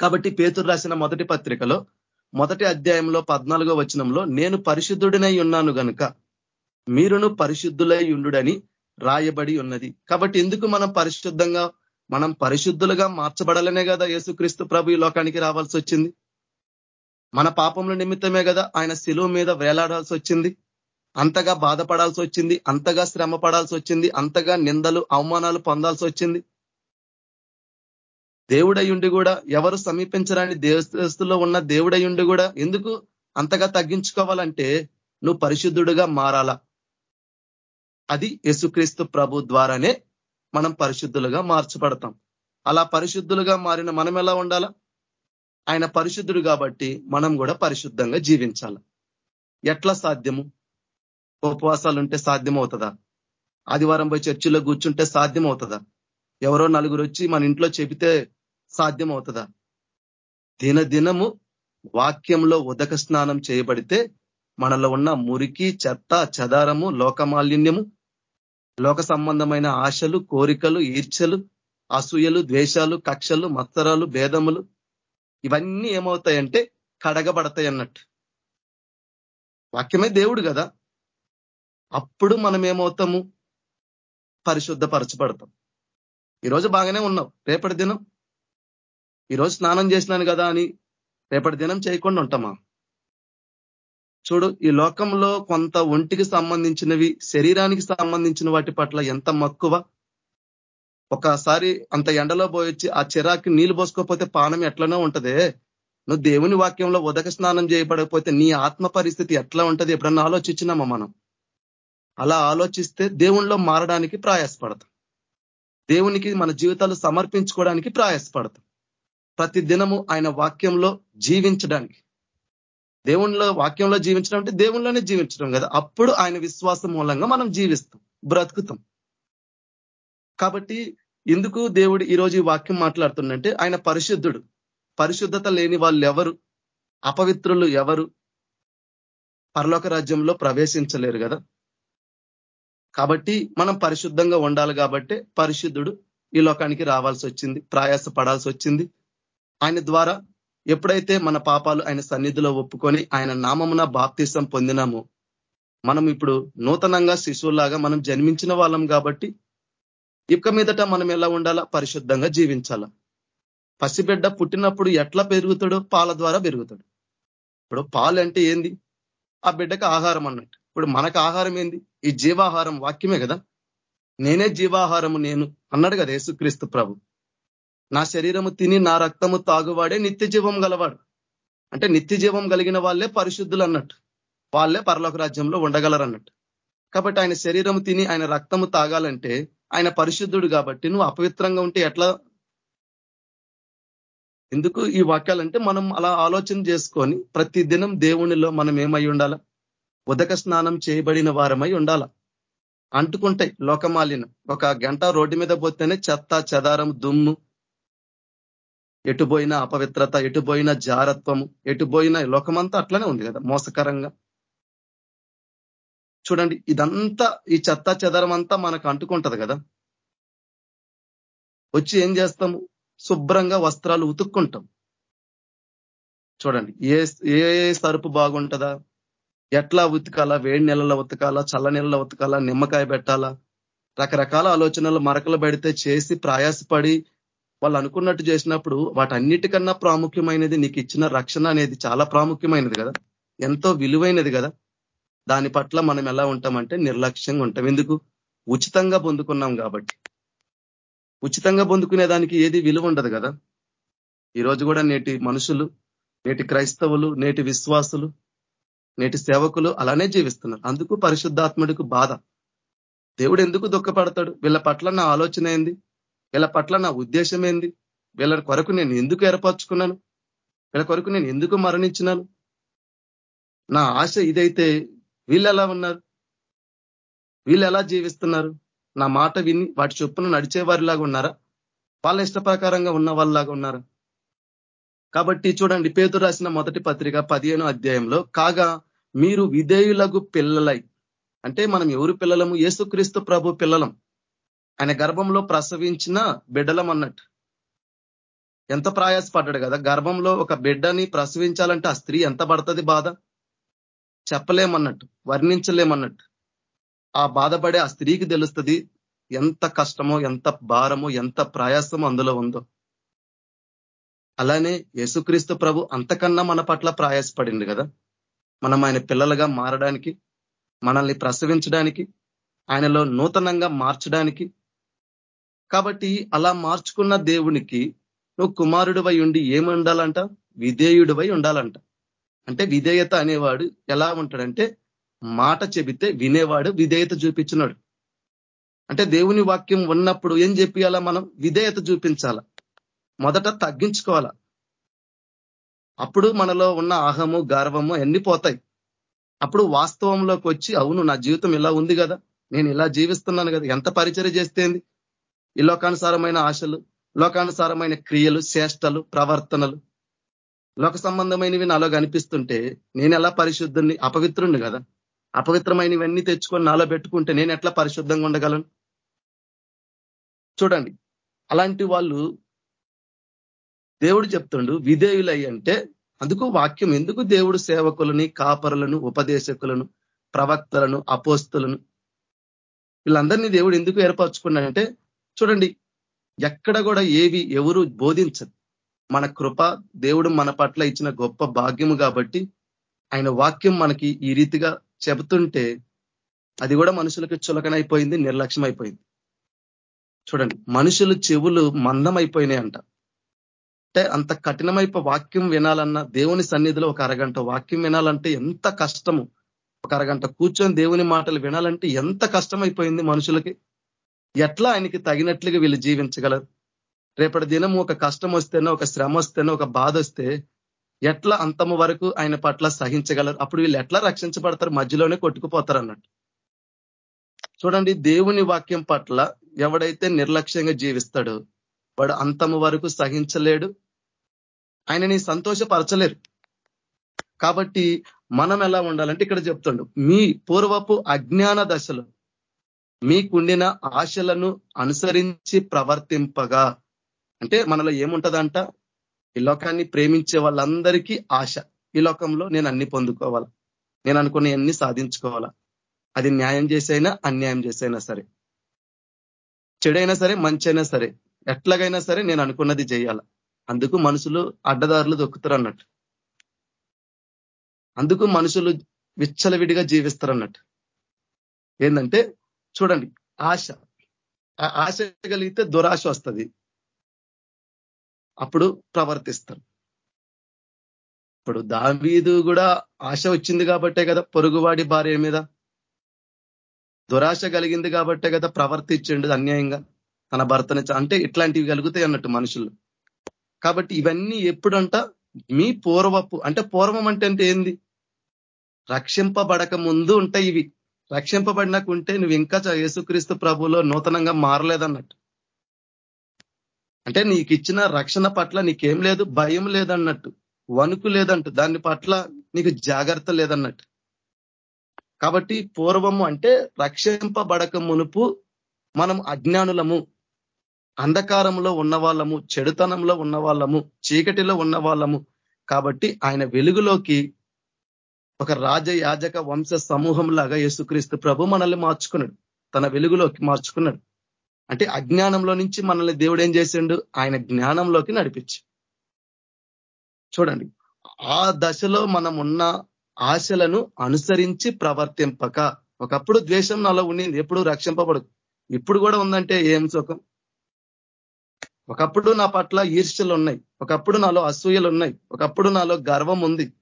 కాబట్టి పేతురు రాసిన మొదటి పత్రికలో మొదటి అధ్యాయంలో పద్నాలుగో వచనంలో నేను పరిశుద్ధుడినై ఉన్నాను గనుక మీరును పరిశుద్ధులై ఉండుడని రాయబడి ఉన్నది. కాబట్టి ఎందుకు మనం పరిశుద్ధంగా మనం పరిశుద్ధులుగా మార్చబడాలనే కదా యేసుక్రీస్తు ప్రభు ఈ లోకానికి రావాల్సి వచ్చింది? మన పాపముల నిమిత్తమే కదా ఆయన శిలువ మీద వేలాడాల్సి వచ్చింది? అంతగా బాధపడాల్సి వచ్చింది? అంతగా శ్రమ పడాల్సి వచ్చింది? అంతగా నిందలు అవమానాలు పొందాల్సి వచ్చింది? దేవుడయుండి కూడా ఎవరు సమీపించరాని దేవస్తులో ఉన్న దేవుడయుండి కూడా ఎందుకు అంతగా తగ్గించుకోవాలంటే నువ్వు పరిశుద్ధుడుగా మారాలా? అది యేసుక్రీస్తు ప్రభు ద్వారానే మనం పరిశుద్ధులుగా మార్చబడతాం. అలా పరిశుద్ధులుగా మారిన మనం ఎలా ఉండాలా? ఆయన పరిశుద్ధుడు కాబట్టి మనం కూడా పరిశుద్ధంగా జీవించాల? ఎట్లా సాధ్యము? ఉపవాసాలు ఉంటే సాధ్యమవుతుందా? ఆదివారం పోయి చర్చిలో కూర్చుంటే సాధ్యమవుతుందా? ఎవరో నలుగురు వచ్చి మన ఇంట్లో చెబితే సాధ్యమవుతుందా? దినదినము వాక్యంలో ఉదక స్నానం చేయబడితే మనలో ఉన్న మురికి చెత్త చదారము లోకమాలిన్యము లోక సంబంధమైన ఆశలు కోరికలు ఈర్చలు అసూయలు ద్వేషాలు కక్షలు మత్సరాలు భేదములు ఇవన్నీ ఏమవుతాయంటే కడగబడతాయి అన్నట్టు వాక్యమే దేవుడు కదా. అప్పుడు మనం ఏమవుతాము పరిశుద్ధపరచబడతాం. ఈరోజు బాగానే ఉన్నాం రేపటి దినం ఈరోజు స్నానం చేసినాను కదా అని రేపటి దినం చేయకుండా ఉంటామా? చూడు ఈ లోకంలో కొంత ఒంటికి సంబంధించినవి శరీరానికి సంబంధించిన వాటి పట్ల ఎంత మక్కువ? ఒకసారి అంత ఎండలో పోయొచ్చి ఆ చిరాకి నీళ్ళు పోసుకోకపోతే పానం ఎట్లనో ఉంటదే. నువ్వు దేవుని వాక్యంలో ఉదక స్నానం చేయబడకపోతే నీ ఆత్మ పరిస్థితి ఎట్లా ఉంటది? ఎప్పుడన్నా ఆలోచించినామా మనం? అలా ఆలోచిస్తే దేవుణ్ణిలో మారడానికి ప్రయాసపడతాం. దేవునికి మన జీవితాలు సమర్పించుకోవడానికి ప్రయాసపడతాం. ప్రతి దినము ఆయన వాక్యంలో జీవించడానికి. దేవునిలో వాక్యంలో జీవించడం అంటే దేవుణ్ణిలోనే జీవించడం కదా. అప్పుడు ఆయన విశ్వాసం మూలంగా మనం జీవిస్తాం బ్రతుకుతాం. కాబట్టి ఎందుకు దేవుడు ఈరోజు ఈ వాక్యం మాట్లాడుతుందంటే ఆయన పరిశుద్ధుడు. పరిశుద్ధత లేని వాళ్ళు ఎవరు? అపవిత్రులు ఎవరు? పరలోక రాజ్యంలో ప్రవేశించలేరు కదా. కాబట్టి మనం పరిశుద్ధంగా ఉండాలి కాబట్టి పరిశుద్ధుడు ఈ లోకానికి రావాల్సి వచ్చింది ప్రయాస పడాల్సి వచ్చింది. ఆయన ద్వారా ఎప్పుడైతే మన పాపాలు ఆయన సన్నిధిలో ఒప్పుకొని ఆయన నామమున బాప్తీసం పొందినామో మనం ఇప్పుడు నూతనంగా శిశువులాగా మనం జన్మించిన వాళ్ళం కాబట్టి ఇక మీదట మనం ఎలా ఉండాలా? పరిశుద్ధంగా జీవించాలా? పసిబిడ్డ పుట్టినప్పుడు ఎట్లా పెరుగుతాడో పాల ద్వారా పెరుగుతాడు. ఇప్పుడు పాలు అంటే ఏంది? ఆ బిడ్డకి ఆహారం అన్నట్టు. ఇప్పుడు మనకు ఆహారం ఏంది? ఈ జీవాహారం వాక్యమే కదా? నేనే జీవాహారము నేను అన్నాడు కదా యేసుక్రీస్తు ప్రభు. నా శరీరము తిని నా రక్తము తాగువాడే నిత్య జీవం గలవాడు. అంటే నిత్య జీవం కలిగిన వాళ్ళే పరిశుద్ధులు అన్నట్టు. వాళ్ళే పరలోక రాజ్యంలో ఉండగలరు అన్నట్టు కాబట్టి ఆయన శరీరము తిని ఆయన రక్తము తాగాలంటే ఆయన పరిశుద్ధుడు కాబట్టి నువ్వు అపవిత్రంగా ఉంటే ఎట్లా? ఎందుకు ఈ వాక్యాలంటే మనం అలా ఆలోచన చేసుకొని ప్రతి దినం దేవునిలో మనం ఏమై ఉండాల? ఉదక స్నానం చేయబడిన వారమై ఉండాల? అంటుకుంటాయి లోకమాలిన. ఒక గంట రోడ్డు మీద పోతేనే చెత్త చెదారం దుమ్ము ఎటుపోయిన అపవిత్రత ఎటుపోయిన జారత్వము ఎటుపోయిన లోకమంతా అట్లనే ఉంది కదా మోసకరంగా. చూడండి ఇదంతా ఈ చెత్త చెదరం అంతా మనకు అంటుకుంటది కదా. వచ్చి ఏం చేస్తాము? శుభ్రంగా వస్త్రాలు ఉతుక్కుంటాం. చూడండి ఏ ఏ సరుపు బాగుంటుందా? ఎట్లా ఉతకాలా? వేడి నెలలో ఉతకాలా? చల్ల నెలలో ఉతకాలా? నిమ్మకాయ పెట్టాలా? రకరకాల ఆలోచనలు మరకలు పెడితే చేసి ప్రయాసపడి వాళ్ళు అనుకున్నట్టు చేసినప్పుడు వాటన్నిటికన్నా ప్రాముఖ్యమైనది నీకు ఇచ్చిన రక్షణ అనేది చాలా ప్రాముఖ్యమైనది కదా? ఎంతో విలువైనది కదా? దాని పట్ల మనం ఎలా ఉంటామంటే నిర్లక్ష్యంగా ఉంటాం. ఎందుకు? ఉచితంగా పొందుకున్నాం కాబట్టి. ఉచితంగా పొందుకునే దానికి ఏది విలువ ఉండదు కదా? ఈరోజు కూడా నేటి మనుషులు నేటి క్రైస్తవులు నేటి విశ్వాసులు నేటి సేవకులు అలానే జీవిస్తున్నారు. అందుకు పరిశుద్ధాత్ముడికి బాధ. దేవుడు ఎందుకు దుఃఖపడతాడు? వీళ్ళ పట్ల నా ఆలోచన ఏంది? వీళ్ళ పట్ల నా ఉద్దేశం ఏంది? వీళ్ళ కొరకు నేను ఎందుకు ఏర్పరచుకున్నాను? వీళ్ళ కొరకు నేను ఎందుకు మరణించినాను? నా ఆశ ఇదైతే వీళ్ళు ఎలా ఉన్నారు? వీళ్ళు ఎలా జీవిస్తున్నారు? నా మాట విని వాటి చొప్పున నడిచేవారిలాగా ఉన్నారా? వాళ్ళ ఇష్టప్రకారంగా ఉన్న వాళ్ళలాగా ఉన్నారా? కాబట్టి చూడండి పేరు రాసిన మొదటి పత్రిక పదిహేను అధ్యాయంలో కాగా మీరు విధేయులకు పిల్లలై అంటే మనం ఎవరు పిల్లలము? ఏసుక్రీస్తు ప్రభు పిల్లలం. ఆయన గర్భంలో ప్రసవించిన బిడ్డలం అన్నట్టు. ఎంత ప్రయాసపడ్డాడు కదా గర్భంలో ఒక బిడ్డని ప్రసవించాలంటే ఆ స్త్రీ ఎంత పడుతుంది బాధ? చెప్పలేమన్నట్టు వర్ణించలేమన్నట్టు. ఆ బాధపడే ఆ స్త్రీకి తెలుస్తుంది ఎంత కష్టమో ఎంత భారమో ఎంత ప్రయాసమో అందులో ఉందో. అలానే యేసుక్రీస్తు ప్రభు అంతకన్నా మన పట్ల ప్రయాసపడింది కదా. మనం ఆయన పిల్లలుగా మారడానికి మనల్ని ప్రసవించడానికి ఆయనలో నూతనంగా మార్చడానికి కాబట్టి అలా మార్చుకున్న దేవునికి నువ్వు కుమారుడివై ఉండి ఏమి ఉండాలంట విధేయుడివై ఉండాలంట. అంటే విధేయత అనేవాడు ఎలా ఉంటాడంటే మాట చెబితే వినేవాడు విధేయత చూపించినాడు. అంటే దేవుని వాక్యం ఉన్నప్పుడు ఏం చెప్పియాలా మనం? విధేయత చూపించాల. మొదట తగ్గించుకోవాల. అప్పుడు మనలో ఉన్న అహము గర్వము అన్ని పోతాయి. అప్పుడు వాస్తవంలోకి వచ్చి అవును నా జీవితం ఇలా ఉంది కదా. నేను ఇలా జీవిస్తున్నాను కదా. ఎంత పరిచయం చేస్తేంది ఈ లోకానుసారమైన ఆశలు లోకానుసారమైన క్రియలు చేష్టలు ప్రవర్తనలు. లోక సంబంధమైనవి నాలో కనిపిస్తుంటే నేను ఎలా పరిశుద్ధుని అపవిత్రుణ్ణి కదా? అపవిత్రమైనవన్నీ తెచ్చుకొని నాలో పెట్టుకుంటే నేను ఎట్లా పరిశుద్ధంగా ఉండగలను? చూడండి అలాంటి వాళ్ళు దేవుడు చెప్తుండు విధేయులై అంటే అందుకు వాక్యం ఎందుకు దేవుడు సేవకులని కాపరులను ఉపదేశకులను ప్రవక్తలను అపోస్తులను వీళ్ళందరినీ దేవుడు ఎందుకు ఏర్పరచుకున్నాడంటే చూడండి ఎక్కడ కూడా ఏవి ఎవరు బోధించదు మన కృప దేవుడు మన పట్ల ఇచ్చిన గొప్ప భాగ్యము కాబట్టి ఆయన వాక్యం మనకి ఈ రీతిగా చెబుతుంటే అది కూడా మనుషులకు చులకనైపోయింది నిర్లక్ష్యం అయిపోయింది చూడండి మనుషులు చెవులు మందం అయిపోయినాయంట అంటే అంత కఠినమైపో వాక్యం వినాలన్నా దేవుని సన్నిధిలో ఒక అరగంట వాక్యం వినాలంటే ఎంత కష్టము. ఒక అరగంట కూర్చొని దేవుని మాటలు వినాలంటే ఎంత కష్టమైపోయింది మనుషులకి. ఎట్లా ఆయనకి తగినట్లుగా వీళ్ళు జీవించగలరు? రేపటి దినం ఒక కష్టం వస్తేనో ఒక శ్రమ వస్తేనో ఒక బాధ వస్తే ఎట్లా అంతము వరకు ఆయన పట్ల సహించగలరు? అప్పుడు వీళ్ళు ఎట్లా రక్షించబడతారు? మధ్యలోనే కొట్టుకుపోతారు అన్నట్టు. చూడండి దేవుని వాక్యం పట్ల ఎవడైతే నిర్లక్ష్యంగా జీవిస్తాడో వాడు అంతము వరకు సహించలేడు. ఆయనని సంతోషపరచలేరు. కాబట్టి మనం ఎలా ఉండాలంటే ఇక్కడ చెప్తుండు. మీ పూర్వపు అజ్ఞాన దశలో మీకుండిన ఆశలను అనుసరించి ప్రవర్తింపగా. అంటే మనలో ఏముంటదంట? ఈ లోకాన్ని ప్రేమించే వాళ్ళందరికీ ఆశ. ఈ లోకంలో నేను అన్ని పొందుకోవాలా? నేను అనుకున్న అన్ని సాధించుకోవాలా? అది న్యాయం చేసైనా అన్యాయం చేసైనా సరే. చెడైనా సరే మంచైనా సరే. ఎట్లాగైనా సరే నేను అనుకున్నది చేయాల? అందుకు మనుషులు అడ్డదారులు దొక్కుతారు అన్నట్టు అందుకు మనుషులు విచ్చలవిడిగా జీవిస్తారు అన్నట్టు ఏంటంటే చూడండి ఆశ. ఆ ఆశ కలిగితే దురాశ వస్తుంది. అప్పుడు ప్రవర్తిస్తారు. ఇప్పుడు దావీదు కూడా ఆశ వచ్చింది కాబట్టే కదా పొరుగువాడి భార్య మీద. దురాశ కలిగింది కాబట్టే కదా ప్రవర్తించండు అన్యాయంగా. తన భర్తని అంటే ఇట్లాంటివి కలుగుతాయి అన్నట్టు మనుషులు. కాబట్టి ఇవన్నీ ఎప్పుడంట మీ పూర్వపు అంటే పూర్వం అంటే అంటే ఏంది? రక్షింపబడక ముందు ఉంటాయి ఇవి. రక్షింపబడినకుంటే నువ్వు ఇంకా యేసుక్రీస్తు ప్రభులో నూతనంగా మారలేదన్నట్టు. అంటే నీకు ఇచ్చిన రక్షణ పట్ల నీకేం లేదు భయం లేదన్నట్టు వణుకు లేదంటూ దాని పట్ల నీకు జాగ్రత్త లేదన్నట్టు. కాబట్టి పూర్వము అంటే రక్షింపబడక మునుపు మనం అజ్ఞానులము అంధకారంలో ఉన్న వాళ్ళము చెడుతనంలో ఉన్న వాళ్ళము చీకటిలో ఉన్న వాళ్ళము కాబట్టి ఆయన వెలుగులోకి ఒక రాజ యాజక వంశ సమూహం లాగా యేసుక్రీస్తు ప్రభు మనల్ని మార్చుకున్నాడు. తన వెలుగులోకి మార్చుకున్నాడు. అంటే అజ్ఞానంలో నుంచి మనల్ని దేవుడు ఏం చేసిండు? ఆయన జ్ఞానంలోకి నడిపించి. చూడండి. ఆ దశలో మనం ఉన్న ఆశలను అనుసరించి ప్రవర్తింపక ఒకప్పుడు ద్వేషం నాలో ఉండింది ఎప్పుడు రక్షింపబడదు. ఇప్పుడు కూడా ఉందంటే ఏం సుఖం? ఒకప్పుడు నా పట్ల ఈర్ష్యలు ఉన్నాయి. ఒకప్పుడు నాలో అసూయలు ఉన్నాయి. ఒకప్పుడు నాలో గర్వం ఉంది.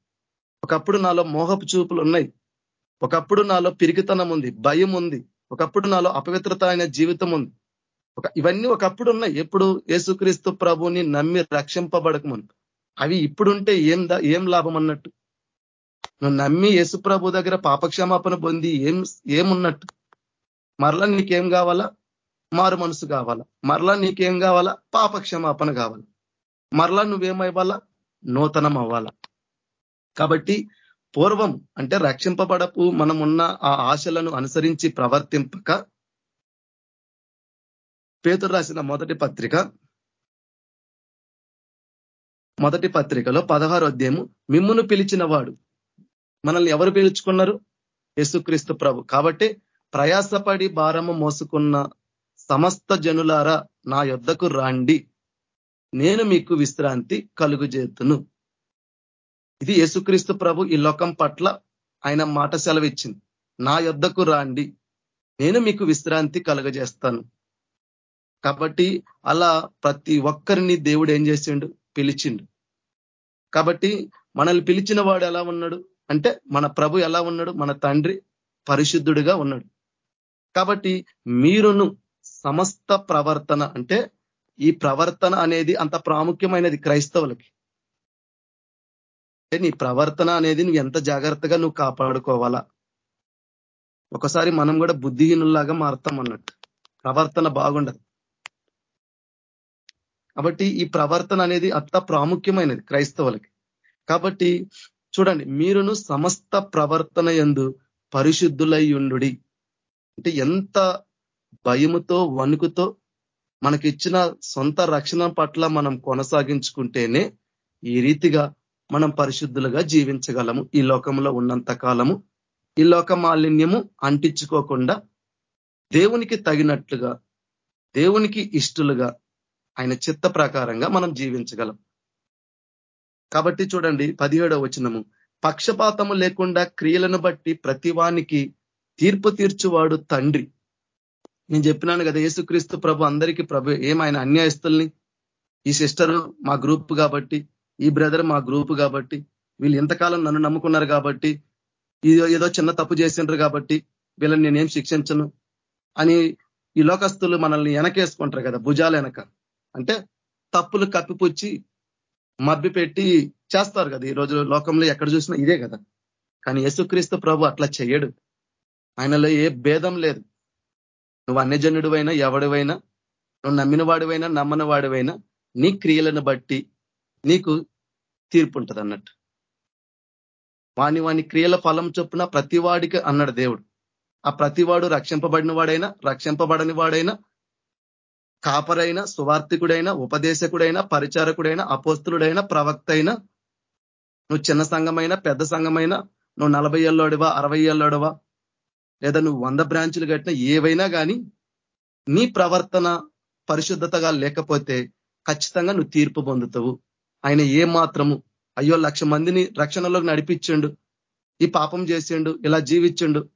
ఒకప్పుడు నాలో మోహపు చూపులు ఉన్నాయి. ఒకప్పుడు నాలో పిరికితనం ఉంది భయం ఉంది. ఒకప్పుడు నాలో అపవిత్రత అయిన జీవితం ఉంది. ఒక ఇవన్నీ ఒకప్పుడు ఉన్నాయి. ఎప్పుడు యేసుక్రీస్తు ప్రభుని నమ్మి రక్షింపబడకముందు. అవి ఇప్పుడుంటే ఏం ఏం లాభం అన్నట్టు? నువ్వు నమ్మి యేసు ప్రభు దగ్గర పాపక్షమాపణ పొంది ఏం ఏమున్నట్టు? మరలా నీకేం కావాలా? మారు మనసు కావాలా? మరలా నీకేం కావాలా? పాపక్షమాపణ కావాలా? మరలా నువ్వేమవ్వాలా నూతనం అవ్వాలా కాబట్టి పూర్వం అంటే రక్షింపబడపు మనమున్న ఆ ఆశలను అనుసరించి ప్రవర్తింపక పేతురు రాసిన మొదటి పత్రిక మొదటి పత్రికలో పదహారు అధ్యాయము మిమ్మును పిలిచిన వాడు మనల్ని ఎవరు పిలుచుకున్నారు? యేసుక్రీస్తు ప్రభు. కాబట్టి ప్రయాసపడి భారము మోసుకున్న సమస్త జనులారా నా యొద్దకు రాండి. నేను మీకు విశ్రాంతి కలుగు చేతును ఇది యేసుక్రీస్తు ప్రభు ఈ లోకం పట్ల ఆయన మాట సెలవిచ్చింది. నా యొద్దకు రాండి. నేను మీకు విశ్రాంతి కలుగజేస్తాను. కాబట్టి అలా ప్రతి ఒక్కరిని దేవుడు ఏం చేసిండు? పిలిచిండు. కాబట్టి మనల్ని పిలిచిన వాడు ఎలా ఉన్నాడు? అంటే మన ప్రభు ఎలా ఉన్నాడు? మన తండ్రి పరిశుద్ధుడిగా ఉన్నాడు. కాబట్టి మీరును సమస్త ప్రవర్తన అంటే ఈ ప్రవర్తన అనేది అంత ప్రాముఖ్యమైనది క్రైస్తవులకి. అంటే నీ ప్రవర్తన అనేది నువ్వు ఎంత జాగ్రత్తగా నువ్వు కాపాడుకోవాలా? ఒకసారి మనం కూడా బుద్ధిహీనుల్లాగా మారుతాం అన్నట్టు. ప్రవర్తన బాగుండదు. కాబట్టి ఈ ప్రవర్తన అనేది అంత ప్రాముఖ్యమైనది క్రైస్తవులకి. కాబట్టి చూడండి మీరును సమస్త ప్రవర్తన ఎందు పరిశుద్ధులయ్యుండు అంటే ఎంత భయముతో వణుకుతో మనకిచ్చిన సొంత రక్షణ పట్ల మనం కొనసాగించుకుంటేనే ఈ రీతిగా మనం పరిశుద్ధులుగా జీవించగలము. ఈ లోకంలో ఉన్నంత కాలము ఈ లోక మాలిన్యము అంటించుకోకుండా దేవునికి తగినట్లుగా దేవునికి ఇష్టలుగా ఆయన చిత్త ప్రకారంగా మనం జీవించగలం. కాబట్టి చూడండి పదిహేడవ వచనము. పక్షపాతము లేకుండా క్రియలను బట్టి ప్రతివానికి తీర్పు తీర్చువాడు తండ్రి. నేను చెప్పినాను కదా యేసుక్రీస్తు ప్రభు అందరికీ ప్రభు ఏమైనా అన్యాయస్తుల్ని? ఈ సిస్టర్ మా గ్రూప్ కాబట్టి ఈ బ్రదర్ మా గ్రూప్ కాబట్టి వీళ్ళు ఎంతకాలం నన్ను నమ్ముకున్నారు కాబట్టి ఏదో చిన్న తప్పు చేసిండ్రు కాబట్టి వీళ్ళని నేనేం శిక్షించను అని ఈ లోకస్తులు మనల్ని వెనకేసుకుంటారు కదా భుజాలు వెనక. అంటే తప్పులు కప్పిపుచ్చి మబ్బి పెట్టి చేస్తారు కదా ఈ రోజు లోకంలో ఎక్కడ చూసినా ఇదే కదా. కానీ యేసుక్రీస్తు ప్రభు అట్లా చేయడు ఆయనలో ఏ భేదం లేదు. నువ్వు అన్యజనుడివైనా ఎవడివైనా నువ్వు నమ్మిన వాడివైనా నమ్మని వాడివైనా నీ క్రియలను బట్టి నీకు తీర్పు ఉంటుంది అన్నట్టు వాని వాని క్రియల ఫలం చొప్పున ప్రతివాడికి అన్నాడు దేవుడు. ఆ ప్రతివాడు రక్షింపబడిన వాడైనా రక్షింపబడని వాడైనా కాపరైనా సువార్థికుడైనా ఉపదేశకుడైనా పరిచారకుడైనా అపోస్తులుడైనా ప్రవక్త అయినా నువ్వు చిన్న సంఘమైనా పెద్ద సంఘమైనా నువ్వు నలభై ఏళ్ళోడివా అరవై ఏళ్ళోడివా లేదా నువ్వు వంద బ్రాంచులు కట్టినా ఏవైనా కానీ నీ ప్రవర్తన పరిశుద్ధతగా లేకపోతే ఖచ్చితంగా నువ్వు తీర్పు పొందుతావు. ఆయన ఏ మాత్రము అయ్యో లక్ష మందిని రక్షణలోకి నడిపించండు ఈ పాపం చేసిండు ఇలా జీవించండు.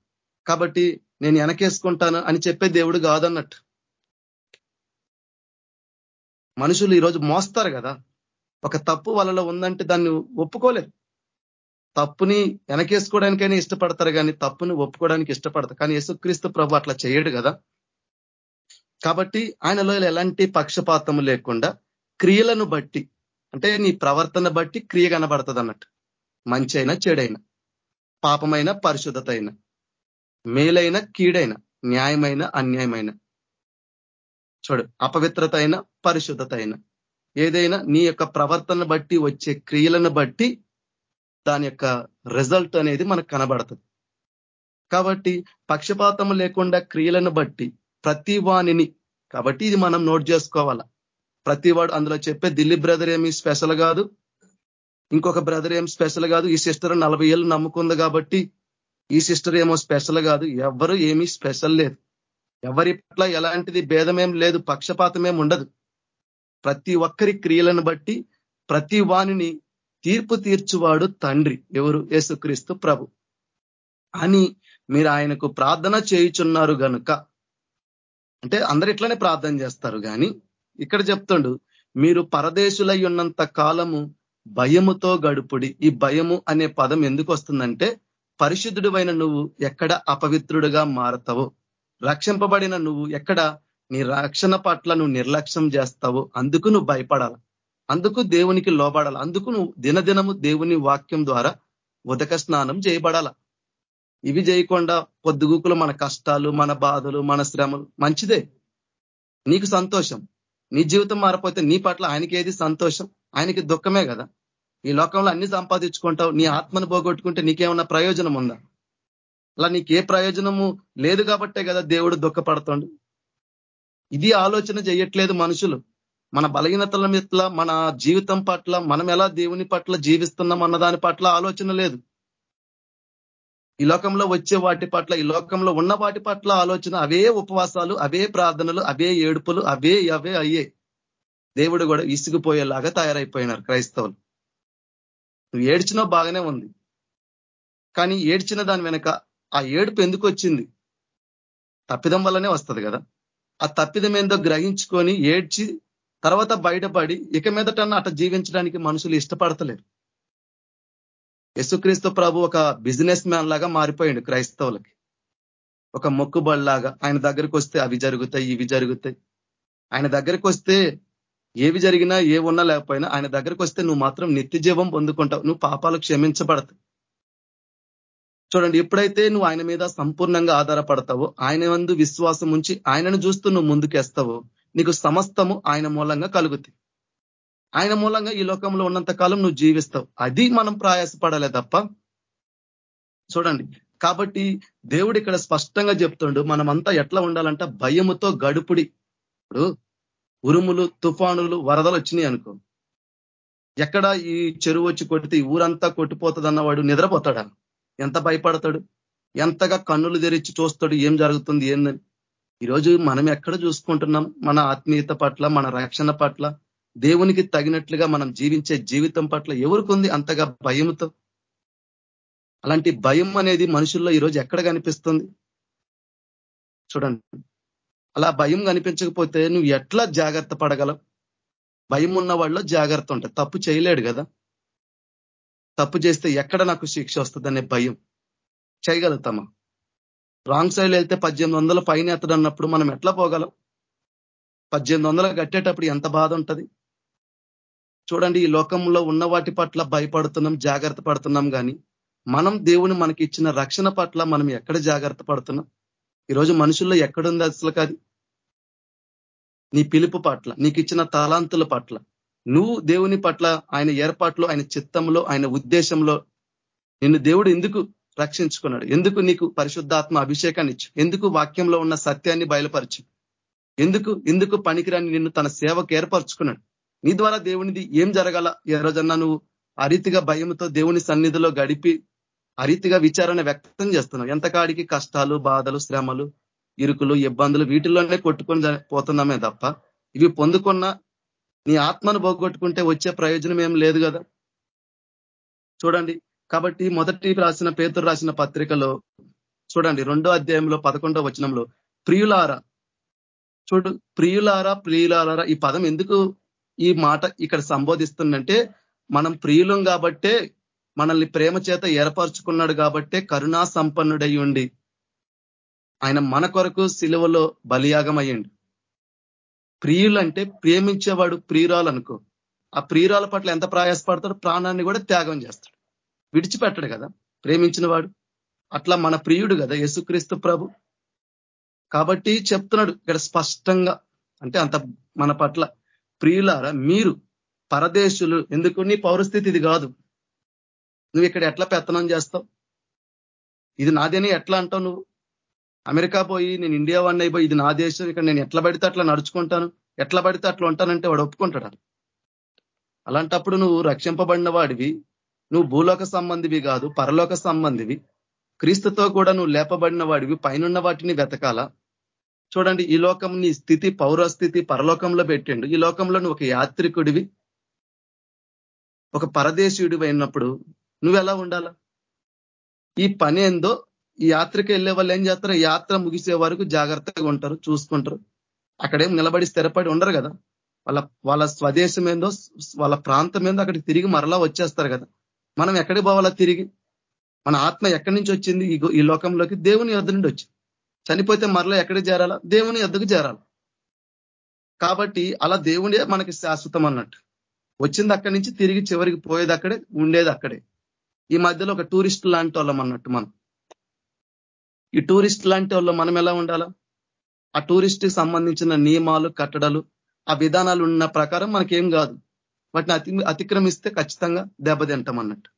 కాబట్టి నేను వెనకేసుకుంటాను అని చెప్పే దేవుడు కాదన్నట్టు. మనుషులు ఈరోజు మోస్తారు కదా. ఒక తప్పు వాళ్ళలో ఉందంటే దాన్ని ఒప్పుకోలేదు తప్పుని వెనకేసుకోవడానికైనా ఇష్టపడతారు కానీ తప్పుని ఒప్పుకోవడానికి ఇష్టపడతారు. కానీ యేసుక్రీస్తు ప్రభు అట్లా చేయడు కదా. కాబట్టి ఆయనలో ఎలాంటి పక్షపాతం లేకుండా క్రియలను బట్టి అంటే నీ ప్రవర్తన బట్టి క్రియ కనబడుతుంది అన్నట్టు మంచి అయినా చెడైన పాపమైన పరిశుద్ధత అయిన మేలైన కీడైన న్యాయమైన అన్యాయమైన. చూడు అపవిత్రత అయిన పరిశుద్ధత అయిన ఏదైనా నీ యొక్క ప్రవర్తన బట్టి వచ్చే క్రియలను బట్టి దాని యొక్క రిజల్ట్ అనేది మనకు కనబడుతుంది. కాబట్టి పక్షపాతం లేకుండా క్రియలను బట్టి ప్రతి వాణిని కాబట్టి ఇది మనం నోట్ చేసుకోవాలా? ప్రతి వాడు అందులో చెప్పే దిల్లీ బ్రదర్ ఏమి స్పెషల్ కాదు. ఇంకొక బ్రదర్ ఏం స్పెషల్ కాదు. ఈ సిస్టర్ నలభై ఏళ్ళు నమ్ముకుంది కాబట్టి ఈ సిస్టర్ ఏమో స్పెషల్ కాదు. ఎవరు ఏమీ స్పెషల్ లేదు. ఎవరి పట్ల ఎలాంటిది భేదమేం లేదు. పక్షపాతమేం ఉండదు. ప్రతి ఒక్కరి క్రియలను బట్టి ప్రతి వాణిని తీర్పు తీర్చువాడు తండ్రి ఎవరు? యేసుక్రీస్తు ప్రభు. అని మీరు ఆయనకు ప్రార్థన చేయుచున్నారు గనుక. అంటే అందరు ఇట్లనే ప్రార్థన చేస్తారు కానీ ఇక్కడ చెప్తుండు మీరు పరదేశులై ఉన్నంత కాలము భయముతో గడుపుడి. ఈ భయము అనే పదం ఎందుకు వస్తుందంటే పరిశుద్ధుడు నువ్వు ఎక్కడ అపవిత్రుడుగా మారతావో. రక్షింపబడిన నువ్వు ఎక్కడ నీ రక్షణ పట్ల నువ్వు నిర్లక్ష్యం చేస్తావో అందుకు నువ్వు భయపడాలి. అందుకు దేవునికి లోబడాలి. అందుకు నువ్వు దినదినము దేవుని వాక్యం ద్వారా ఉదక స్నానం చేయబడాల. ఇవి చేయకుండా పొద్దుగుకులు మన కష్టాలు మన బాధలు మన శ్రమలు మంచిదే. నీకు సంతోషం. నీ జీవితం మారిపోతే నీ పట్ల ఆయనకి ఏది సంతోషం? ఆయనకి దుఃఖమే కదా. ఈ లోకంలో అన్ని సంపాదించుకుంటావు నీ ఆత్మను పోగొట్టుకుంటే నీకేమన్నా ప్రయోజనం ఉందా? అలా నీకే ప్రయోజనము లేదు కాబట్టే కదా దేవుడు దుఃఖపడుతుండు. ఇది ఆలోచన చేయట్లేదు మనుషులు. మన బలహీనతల మీద మన జీవితం పట్ల మనం ఎలా దేవుని పట్ల జీవిస్తున్నాం అన్న దాని పట్ల ఆలోచన లేదు. ఈ లోకంలో వచ్చే వాటి పట్ల ఈ లోకంలో ఉన్న వాటి పట్ల ఆలోచన అవే ఉపవాసాలు అవే ప్రార్థనలు అవే ఏడుపులు అవే అవే అయ్యే. దేవుడు కూడా ఇసుగుపోయేలాగా తయారైపోయినారు క్రైస్తవులు. నువ్వు ఏడ్చినా బాగానే ఉంది. కానీ ఏడ్చిన దాని వెనక ఆ ఏడుపు ఎందుకు వచ్చింది? తప్పిదం వల్లనే వస్తుంది కదా. ఆ తప్పిదం ఏందో గ్రహించుకొని ఏడ్చి తర్వాత బయటపడి ఇక మీదటన్నా అట జీవించడానికి మనుషులు ఇష్టపడతలేరు. యేసుక్రీస్తు ప్రభు ఒక బిజినెస్ మ్యాన్ లాగా మారిపోయాడు క్రైస్తవులకి. ఒక మొక్కుబడిలాగా ఆయన దగ్గరికి వస్తే అవి జరుగుతాయి ఇవి జరుగుతాయి. ఆయన దగ్గరికి వస్తే ఏవి జరిగినా ఏ ఉన్నా లేకపోయినా ఆయన దగ్గరికి వస్తే నువ్వు మాత్రం నిత్య జీవం పొందుకుంటావు నువ్వు పాపాలు క్షమించబడతావు. చూడండి ఎప్పుడైతే నువ్వు ఆయన మీద సంపూర్ణంగా ఆధారపడతావో ఆయన వందు విశ్వాసం ఉంచి ఆయనను చూస్తూ నువ్వు ముందుకేస్తావో నీకు సమస్తము ఆయన మూలంగా కలుగుతాయి. ఆయన మూలంగా ఈ లోకంలో ఉన్నంత కాలం నువ్వు జీవిస్తావు. అది మనం ప్రయాసపడాలే తప్ప. చూడండి. కాబట్టి దేవుడు ఇక్కడ స్పష్టంగా చెప్తుండు మనమంతా ఎట్లా ఉండాలంట? భయముతో గడుపుడి. ఇప్పుడు ఉరుములు తుఫానులు వరదలు వచ్చినాయి అనుకో. ఎక్కడ ఈ చెరువు వచ్చి కొడితే ఈ ఊరంతా కొట్టిపోతుంది అన్నవాడు నిద్రపోతాడా? ఎంత భయపడతాడు? ఎంతగా కన్నులు తెరిచి చూస్తాడు ఏం జరుగుతుంది ఏందని. ఈరోజు మనం ఎక్కడ చూసుకుంటున్నాం? మన ఆత్మీయత పట్ల మన రక్షణ పట్ల దేవునికి తగినట్లుగా మనం జీవించే జీవితం పట్ల ఎవరికి అంతగా భయంతో అలాంటి భయం అనేది మనుషుల్లో ఈరోజు ఎక్కడ కనిపిస్తుంది? చూడండి. అలా భయం కనిపించకపోతే నువ్వు ఎట్లా జాగ్రత్త పడగలవు? భయం ఉన్న వాళ్ళు జాగ్రత్త ఉంటుంది తప్పు చేయలేడు కదా? తప్పు చేస్తే ఎక్కడ నాకు శిక్ష వస్తుందనే భయం. చేయగలుగుతామా? రాంగ్ సైడ్ వెళ్తే పద్దెనిమిది వందల పైన ఎత్తడన్నప్పుడు మనం ఎట్లా పోగలం? పద్దెనిమిది వందలు కట్టేటప్పుడు ఎంత బాధ ఉంటుంది? చూడండి ఈ లోకంలో ఉన్న వాటి పట్ల భయపడుతున్నాం జాగ్రత్త పడుతున్నాం కానీ మనం దేవుని మనకి ఇచ్చిన రక్షణ పట్ల మనం ఎక్కడ జాగ్రత్త పడుతున్నాం? ఈరోజు మనుషుల్లో ఎక్కడుంది అసలు కాదు? నీ పిలుపు పట్ల నీకు ఇచ్చిన తలాంతుల పట్ల. నువ్వు దేవుని పట్ల ఆయన ఏర్పాట్లు ఆయన చిత్తంలో ఆయన ఉద్దేశంలో నిన్ను దేవుడు ఎందుకు రక్షించుకున్నాడు? ఎందుకు నీకు పరిశుద్ధాత్మ అభిషేకాన్ని ఇచ్చు ఎందుకు వాక్యంలో ఉన్న సత్యాన్ని బయలుపరచు ఎందుకు ఎందుకు పనికిరాని నిన్ను తన సేవకు ఏర్పరచుకున్నాడు? నీ ద్వారా దేవునిది ఏం జరగాల? ఏ రోజన్నా నువ్వు ఆ రీతిగా భయంతో దేవుని సన్నిధిలో గడిపి ఆ రీతిగా విచారణ వ్యక్తం చేస్తున్నావు. ఎంతకాడికి కష్టాలు బాధలు శ్రమలు ఇరుకులు ఇబ్బందులు వీటిల్లోనే కొట్టుకొని పోతున్నామే తప్ప ఇవి పొందుకున్న నీ ఆత్మను పోగొట్టుకుంటే వచ్చే ప్రయోజనం ఏం లేదు కదా? చూడండి. కాబట్టి మొదటి రాసిన పేతురు రాసిన పత్రికలో చూడండి రెండో అధ్యాయంలో పదకొండో వచనంలో ప్రియులారా చూడు ప్రియులారా ప్రియులారా ఈ పదం ఎందుకు ఈ మాట ఇక్కడ సంబోధిస్తుందంటే మనం ప్రియులం కాబట్టే మనల్ని ప్రేమ చేత ఏర్పరచుకున్నాడు కాబట్టే కరుణా సంపన్నుడై ఉండి ఆయన మన కొరకు సిలువలో బలియాగం అయ్యండి ప్రియులంటే ప్రేమించేవాడు ప్రియురాలు అనుకో ఆ ప్రియురాల పట్ల ఎంత ప్రయాసపడతాడు ప్రాణాన్ని కూడా త్యాగం చేస్తాడు. విడిచిపెట్టడు కదా ప్రేమించిన వాడు అట్లా మన ప్రియుడు కదా యేసుక్రీస్తు ప్రభు. కాబట్టి చెప్తున్నాడు ఇక్కడ స్పష్టంగా. అంటే అంత మన పట్ల ప్రియులారా మీరు పరదేశులు. ఎందుకు? నీ పౌరస్థితి ఇది కాదు. నువ్వు ఇక్కడ ఎట్లా పెత్తనం చేస్తావు? ఇది నాదేని ఎట్లా అంటావు నువ్వు? అమెరికా పోయి నేను ఇండియా వన్ అయిపోయి ఇది నా దేశం. ఇక్కడ నేను ఎట్లా పడితే అట్లా నడుచుకుంటాను. ఎట్లా పడితే అట్లా ఉంటానంటే వాడు ఒప్పుకుంటాడు అలాంటప్పుడు నువ్వు రక్షింపబడిన వాడివి. నువ్వు భూలోక సంబంధివి కాదు పరలోక సంబంధివి. క్రీస్తుతో కూడా నువ్వు లేపబడిన వాడివి. పైనున్న వాటిని వెతకాల? చూడండి ఈ లోకం నీ స్థితి పౌరస్థితి పరలోకంలో పెట్టిండు. ఈ లోకంలో నువ్వు ఒక యాత్రికుడివి ఒక పరదేశీయుడివి అయినప్పుడు నువ్వు ఎలా ఉండాలా? ఈ పని ఏందో ఈ యాత్రకి వెళ్ళే వాళ్ళు ఏం చేస్తారు? యాత్ర ముగిసే వరకు జాగ్రత్తగా ఉంటారు చూసుకుంటారు. అక్కడేం నిలబడి స్థిరపడి ఉండరు కదా. వాళ్ళ వాళ్ళ స్వదేశం ఏందో వాళ్ళ ప్రాంతం ఏందో అక్కడికి తిరిగి మరలా వచ్చేస్తారు కదా. మనం ఎక్కడికి పోవాలా తిరిగి? మన ఆత్మ ఎక్కడి నుంచి వచ్చింది? ఈ లోకంలోకి దేవుని యొద్ నుండి వచ్చింది. చనిపోతే మరలా ఎక్కడికి చేరాలా? దేవుని ఎద్దుకు చేరాలి? కాబట్టి అలా దేవుడే మనకి శాశ్వతం అన్నట్టు. వచ్చింది అక్కడి నుంచి తిరిగి చివరికి పోయేది అక్కడే ఉండేది అక్కడే. ఈ మధ్యలో ఒక టూరిస్ట్ లాంటి వాళ్ళం అన్నట్టు మనం. ఈ టూరిస్ట్ లాంటి వాళ్ళు మనం ఎలా ఉండాలా? ఆ టూరిస్ట్ సంబంధించిన నియమాలు కట్టడాలు ఆ విధానాలు ఉన్న ప్రకారం మనకేం కాదు. వాటిని అతి అతిక్రమిస్తే ఖచ్చితంగా దెబ్బతింటాం అన్నట్టు.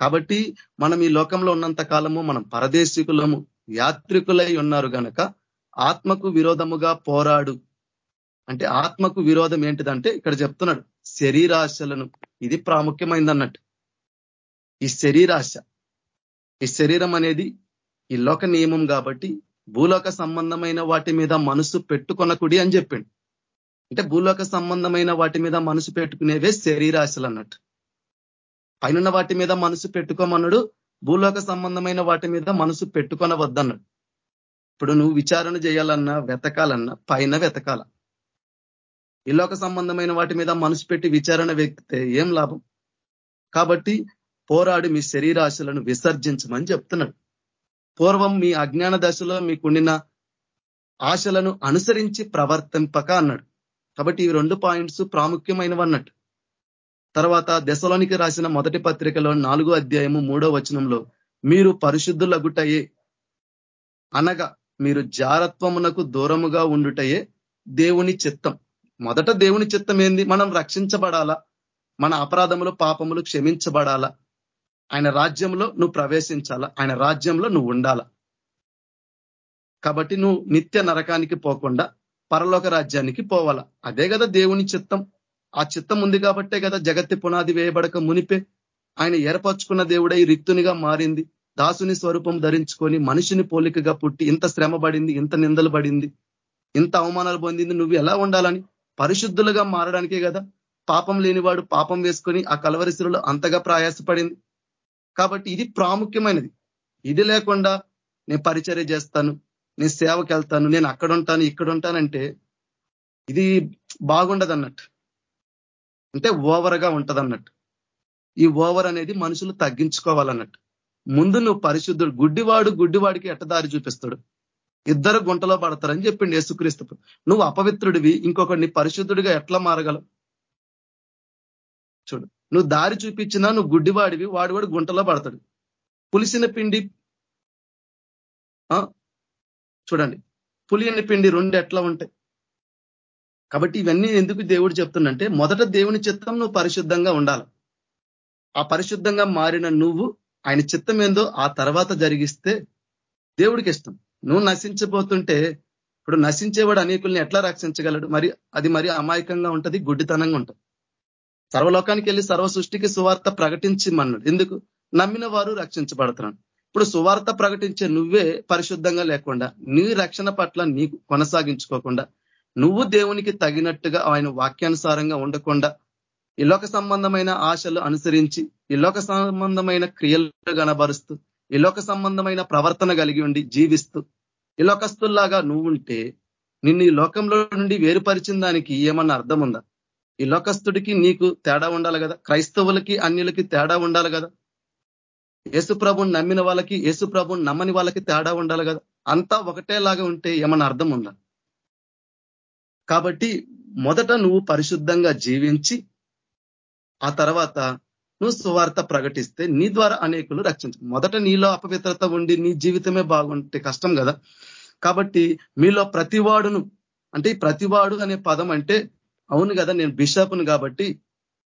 కాబట్టి మనం ఈ లోకంలో ఉన్నంత కాలము మనం పరదేశికులము. యాత్రికులై ఉన్నారు గనక ఆత్మకు విరోధముగా పోరాడు. అంటే ఆత్మకు విరోధం ఏంటిదంటే ఇక్కడ చెప్తున్నాడు శరీరాశలను. ఇది ప్రాముఖ్యమైంది అన్నట్టు ఈ శరీరాశ ఈ శరీరం అనేది ఈ లోక నియమం కాబట్టి భూలోక సంబంధమైన వాటి మీద మనసు పెట్టుకొనకుడి అని చెప్పిండు. అంటే భూలోక సంబంధమైన వాటి మీద మనసు పెట్టుకునేవే శరీరాశలు అన్నట్టు పైన వాటి మీద మనసు పెట్టుకోమన్నాడు భూలోక సంబంధమైన వాటి మీద మనసు పెట్టుకొనవద్దన్నాడు. ఇప్పుడు నువ్వు విచారణ చేయాలన్నా వెతకాలన్నా పైన వెతకాల. లోక సంబంధమైన వాటి మీద మనసు పెట్టి విచారణ వ్యక్తే ఏం లాభం? కాబట్టి పోరాడి మీ శరీరాశలను విసర్జించమని చెప్తున్నాడు. పూర్వం మీ అజ్ఞాన దశలో మీకుండిన ఆశలను అనుసరించి ప్రవర్తింపక అన్నాడు. కాబట్టి ఈ రెండు పాయింట్స్ ప్రాముఖ్యమైనవి అన్నట్టు తర్వాత దశలోనికి రాసిన మొదటి పత్రికలో నాలుగో అధ్యాయము మూడో వచనంలో మీరు పరిశుద్ధులగుటయే అనగా మీరు జారత్వమునకు దూరముగా ఉండుటయే దేవుని చిత్తం. మొదట దేవుని చిత్తం ఏంది? మనం రక్షించబడాలా? మన అపరాధములు పాపములు క్షమించబడాలా? ఆయన రాజ్యంలో నువ్వు ప్రవేశించాలా? ఆయన రాజ్యంలో నువ్వు ఉండాలా? కాబట్టి నువ్వు నిత్య నరకానికి పోకుండా పరలోక రాజ్యానికి పోవాలా? అదే కదా దేవుని చిత్తం. ఆ చిత్తం ఉంది కాబట్టే కదా జగత్తి పునాది వేయబడక మునిపే. ఆయన ఏర్పరచుకున్న దేవుడై రిక్తునిగా మారింది. దాసుని స్వరూపం ధరించుకొని మనిషిని పోలికగా పుట్టి ఇంత శ్రమ పడింది ఇంత నిందలు పడింది ఇంత అవమానాలు పొందింది నువ్వు ఎలా ఉండాలని? పరిశుద్ధులుగా మారడానికే కదా. పాపం లేనివాడు పాపం వేసుకొని ఆ కలవరిశిలో అంతగా ప్రయాసపడింది. కాబట్టి ఇది ప్రాముఖ్యమైనది. ఇది లేకుండా నేను పరిచర్య చేస్తాను నేను సేవకి వెళ్తాను నేను అక్కడ ఉంటాను ఇక్కడ ఉంటానంటే ఇది బాగుండదు అన్నట్టు అంటే ఓవర్గా ఉంటది అన్నట్టు ఈ ఓవర్ అనేది మనుషులు తగ్గించుకోవాలన్నట్టు. ముందు నువ్వు పరిశుద్ధుడు గుడ్డివాడు గుడ్డివాడికి ఎట్టదారి చూపిస్తాడు? ఇద్దరు గుంటలో పడతారని చెప్పిండి యేసుక్రీస్తు. నువ్వు అపవిత్రుడివి ఇంకొకడిని పరిశుద్ధుడిగా ఎట్లా మారగలవు? చూడు నువ్వు దారి చూపించినా నువ్వు గుడ్డివాడివి వాడు వాడు గుంటలో పడతాడు. పులిసిన పిండి చూడండి పులియని పిండి రెండు ఎట్లా ఉంటాయి? కాబట్టి ఇవన్నీ ఎందుకు దేవుడు చెప్తుండంటే మొదట దేవుని చిత్తం నువ్వు పరిశుద్ధంగా ఉండాలి. ఆ పరిశుద్ధంగా మారిన నువ్వు ఆయన చిత్తం ఏందో ఆ తర్వాత జరిగిస్తే దేవుడికి ఇష్టం. నువ్వు నశించబోతుంటే ఇప్పుడు నశించేవాడు అనేకుల్ని ఎట్లా రక్షించగలడు? మరి అది మరి అమాయకంగా ఉంటది గుడ్డితనంగా ఉంటుంది. సర్వలోకానికి వెళ్ళి సర్వ సృష్టికి సువార్త ప్రకటించమన్నాడు ఎందుకు? నమ్మిన వారు రక్షించబడుతున్నాడు ఇప్పుడు సువార్త ప్రకటించే నువ్వే పరిశుద్ధంగా లేకుండా నీ రక్షణ పట్ల నీకు కొనసాగించుకోకుండా నువ్వు దేవునికి తగినట్టుగా ఆయన వాక్యానుసారంగా ఉండకుండా ఈ లోక సంబంధమైన ఆశలు అనుసరించి ఈ లోక సంబంధమైన క్రియలు గనబరుస్తూ ఈ లోక సంబంధమైన ప్రవర్తన కలిగి ఉండి జీవిస్తూ ఈ లోకస్తుల్లాగా నువ్వుంటే నిన్ను ఈ లోకంలో నుండి వేరుపరిచిన దానికి ఏమన్నా అర్థం ఉందా? ఈ లోకస్తుడికి నీకు తేడా ఉండాలి కదా? క్రైస్తవులకి అన్యులకి తేడా ఉండాలి కదా? యేసుప్రభుని నమ్మిన వాళ్ళకి యేసుప్రభుని నమ్మని వాళ్ళకి తేడా ఉండాలి కదా? అంతా ఒకటేలాగా ఉంటే ఏమన్నా అర్థం ఉందా? కాబట్టి మొదట నువ్వు పరిశుద్ధంగా జీవించి ఆ తర్వాత నువ్వు సువార్త ప్రకటిస్తే నీ ద్వారా అనేకులు రక్షించు మొదట నీలో అపవిత్రత ఉండి నీ జీవితమే బాగుంటే కష్టం కదా. కాబట్టి మీలో ప్రతివాడును అంటే ప్రతివాడు అనే పదం అంటే అవును కదా నేను బిషప్ను కాబట్టి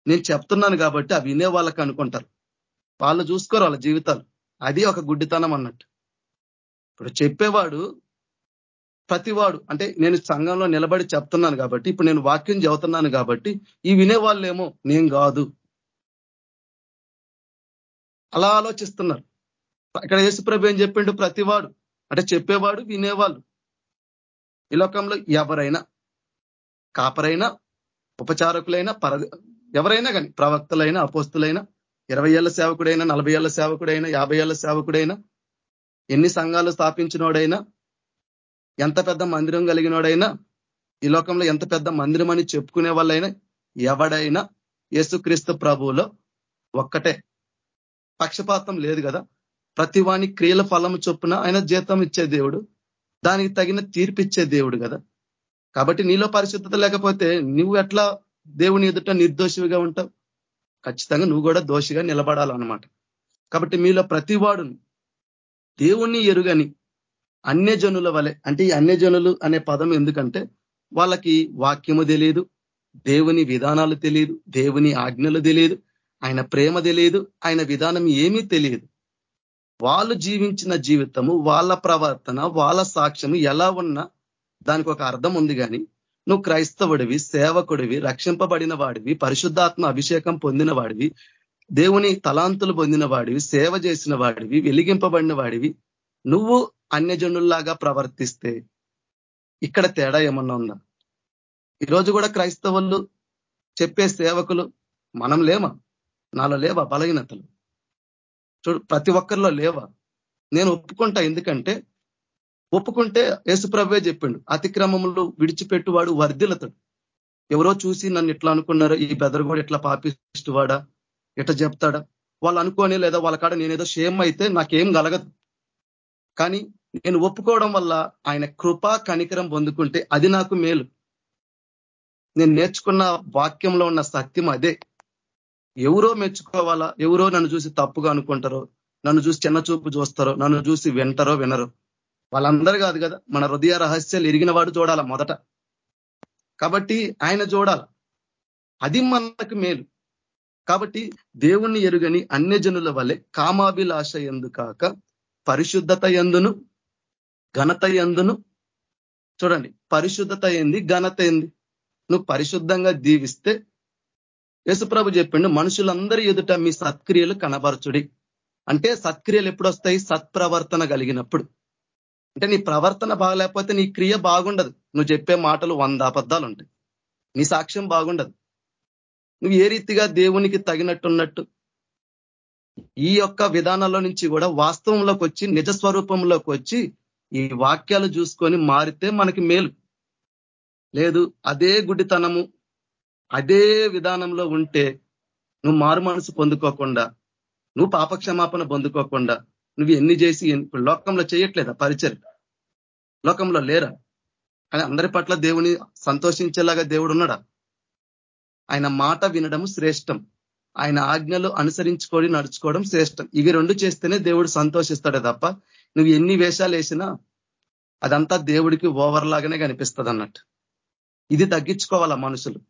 నేను చెప్తున్నాను కాబట్టి ఆ వినే వాళ్ళకి అనుకుంటారు. వాళ్ళు చూసుకోరు వాళ్ళ జీవితాలు. అది ఒక గుడ్డితనం అన్నట్టు. ఇప్పుడు చెప్పేవాడు ప్రతివాడు అంటే నేను సంఘంలో నిలబడి చెప్తున్నాను కాబట్టి ఇప్పుడు నేను వాక్యం చెబుతున్నాను కాబట్టి ఈ వినేవాళ్ళేమో నేను కాదు. అలా ఆలోచిస్తున్నారు. ఇక్కడ యేసుప్రభు ఏం చెప్పిండు? ప్రతివాడు అంటే చెప్పేవాడు వినేవాళ్ళు. ఈ లోకంలో ఎవరైనా కాపరైనా ఉపచారకులైనా పర ఎవరైనా కానీ ప్రవక్తలైనా అపోస్తులైనా ఇరవై ఏళ్ళ సేవకుడైనా నలభై ఏళ్ళ సేవకుడైనా యాభై ఏళ్ళ సేవకుడైనా ఎన్ని సంఘాలు స్థాపించినోడైనా ఎంత పెద్ద మందిరం కలిగినోడైనా ఈ లోకంలో ఎంత పెద్ద మందిరం అని చెప్పుకునే వాళ్ళైనా ఎవడైనా యేసుక్రీస్తు ప్రభువులో ఒక్కటే. పక్షపాతం లేదు కదా. ప్రతి వాని క్రియల ఫలము చొప్పున ఆయన జీతం ఇచ్చే దేవుడు దానికి తగిన తీర్పిచ్చే దేవుడు కదా. కాబట్టి నీలో పరిశుద్ధత లేకపోతే నువ్వు ఎట్లా దేవుని ఎదుట నిర్దోషివిగా ఉంటావు? ఖచ్చితంగా నువ్వు కూడా దోషిగా నిలబడాలన్నమాట. కాబట్టి మీలో ప్రతివాడును దేవుణ్ణి ఎరుగని అన్యజనుల వలె అంటే ఈ అన్యజనులు అనే పదం ఎందుకంటే వాళ్ళకి వాక్యము తెలియదు దేవుని విధానాలు తెలియదు దేవుని ఆజ్ఞలు తెలియదు ఆయన ప్రేమ తెలియదు ఆయన విధానం ఏమీ తెలియదు వాళ్ళు జీవించిన జీవితము వాళ్ళ ప్రవర్తన వాళ్ళ సాక్ష్యము ఎలా ఉన్నా దానికి ఒక అర్థం ఉంది కానీ నువ్వు క్రైస్తవుడివి సేవకుడివి రక్షింపబడిన వాడివి పరిశుద్ధాత్మ అభిషేకం పొందిన వాడివి దేవుని తలాంతులు పొందిన వాడివి సేవ చేసిన వాడివి వెలిగింపబడిన వాడివి నువ్వు అన్యజనుల్లాగా ప్రవర్తిస్తే ఇక్కడ తేడా ఏమన్నా ఉందా? ఈరోజు కూడా క్రైస్తవులు చెప్పే సేవకులు మనం లేమా? నాలో లేవా? బలహీనతలు. చూడు ప్రతి ఒక్కరిలో లేవా? నేను ఒప్పుకుంటా. ఎందుకంటే ఒప్పుకుంటే యేసుప్రభే చెప్పిండు అతిక్రమములు విడిచిపెట్టువాడు వర్ధిలతడు ఎవరో చూసి నన్ను ఎట్లా అనుకున్నారో ఈ బెదరు కూడా ఎట్లా పాపిస్తువాడా? ఎట్లా చెప్తాడా? వాళ్ళు అనుకోని లేదా వాళ్ళ కాడ నేనేదో షేమ్ అయితే నాకేం కలగదు. కానీ నేను ఒప్పుకోవడం వల్ల ఆయన కృపా కనికరం పొందుకుంటే అది నాకు మేలు. నేను నేర్చుకున్న వాక్యంలో ఉన్న సత్యం అదే. ఎవరో మెచ్చుకోవాలా? ఎవరో నన్ను చూసి తప్పుగా అనుకుంటారో? నన్ను చూసి చిన్న చూపు చూస్తారో? నన్ను చూసి వింటారో వినరో? వాళ్ళందరూ కాదు కదా. మన హృదయ రహస్యాలు ఎరిగిన వాడు చూడాల మొదట? కాబట్టి ఆయన చూడాలి. అది మనకు మేలు. కాబట్టి దేవుణ్ణి ఎరుగని అన్యజనుల వలె కామాభిలాష ఎందు కాక పరిశుద్ధత ఎందును ఘనత ఎందును? చూడండి పరిశుద్ధత ఏంది? ఘనత ఏంది? నువ్వు పరిశుద్ధంగా దీవిస్తే యేసుప్రభు చెప్పిండు మనుషులందరి ఎదుట మీ సత్క్రియలు కనబరచుడి. అంటే సత్క్రియలు ఎప్పుడు వస్తాయి సత్ప్రవర్తన కలిగినప్పుడు. అంటే నీ ప్రవర్తన బాగలేకపోతే నీ క్రియ బాగుండదు. నువ్వు చెప్పే మాటలు వంద అబద్ధాలు ఉంటాయి నీ సాక్ష్యం బాగుండదు. నువ్వు ఏ రీతిగా దేవునికి తగినట్టున్నట్టు ఈ యొక్క విధానంలో నుంచి కూడా వాస్తవంలోకి వచ్చి నిజ స్వరూపంలోకి వచ్చి ఈ వాక్యాలు చూసుకొని మారితే మనకి మేలు. లేదు అదే గుడితనము అదే విధానంలో ఉంటే నువ్వు మారు మనసు పొందుకోకుండా నువ్వు పాపక్షమాపణ పొందుకోకుండా నువ్వు ఎన్ని చేసి లోకంలో చేయట్లేదా పరిచయం లోకంలో లేరా? కానీ అందరి పట్ల దేవుని సంతోషించేలాగా దేవుడు ఉన్నాడా? ఆయన మాట వినడం శ్రేష్టం. ఆయన ఆజ్ఞలు అనుసరించుకొని నడుచుకోవడం శ్రేష్టం. ఇవి రెండు చేస్తేనే దేవుడు సంతోషిస్తాడే తప్ప నువ్వు ఎన్ని వేషాలు వేసినా అదంతా దేవుడికి ఓవర్ లాగానే కనిపిస్తుంది అన్నట్టు ఇది తగ్గించుకోవాలా మనుషులు?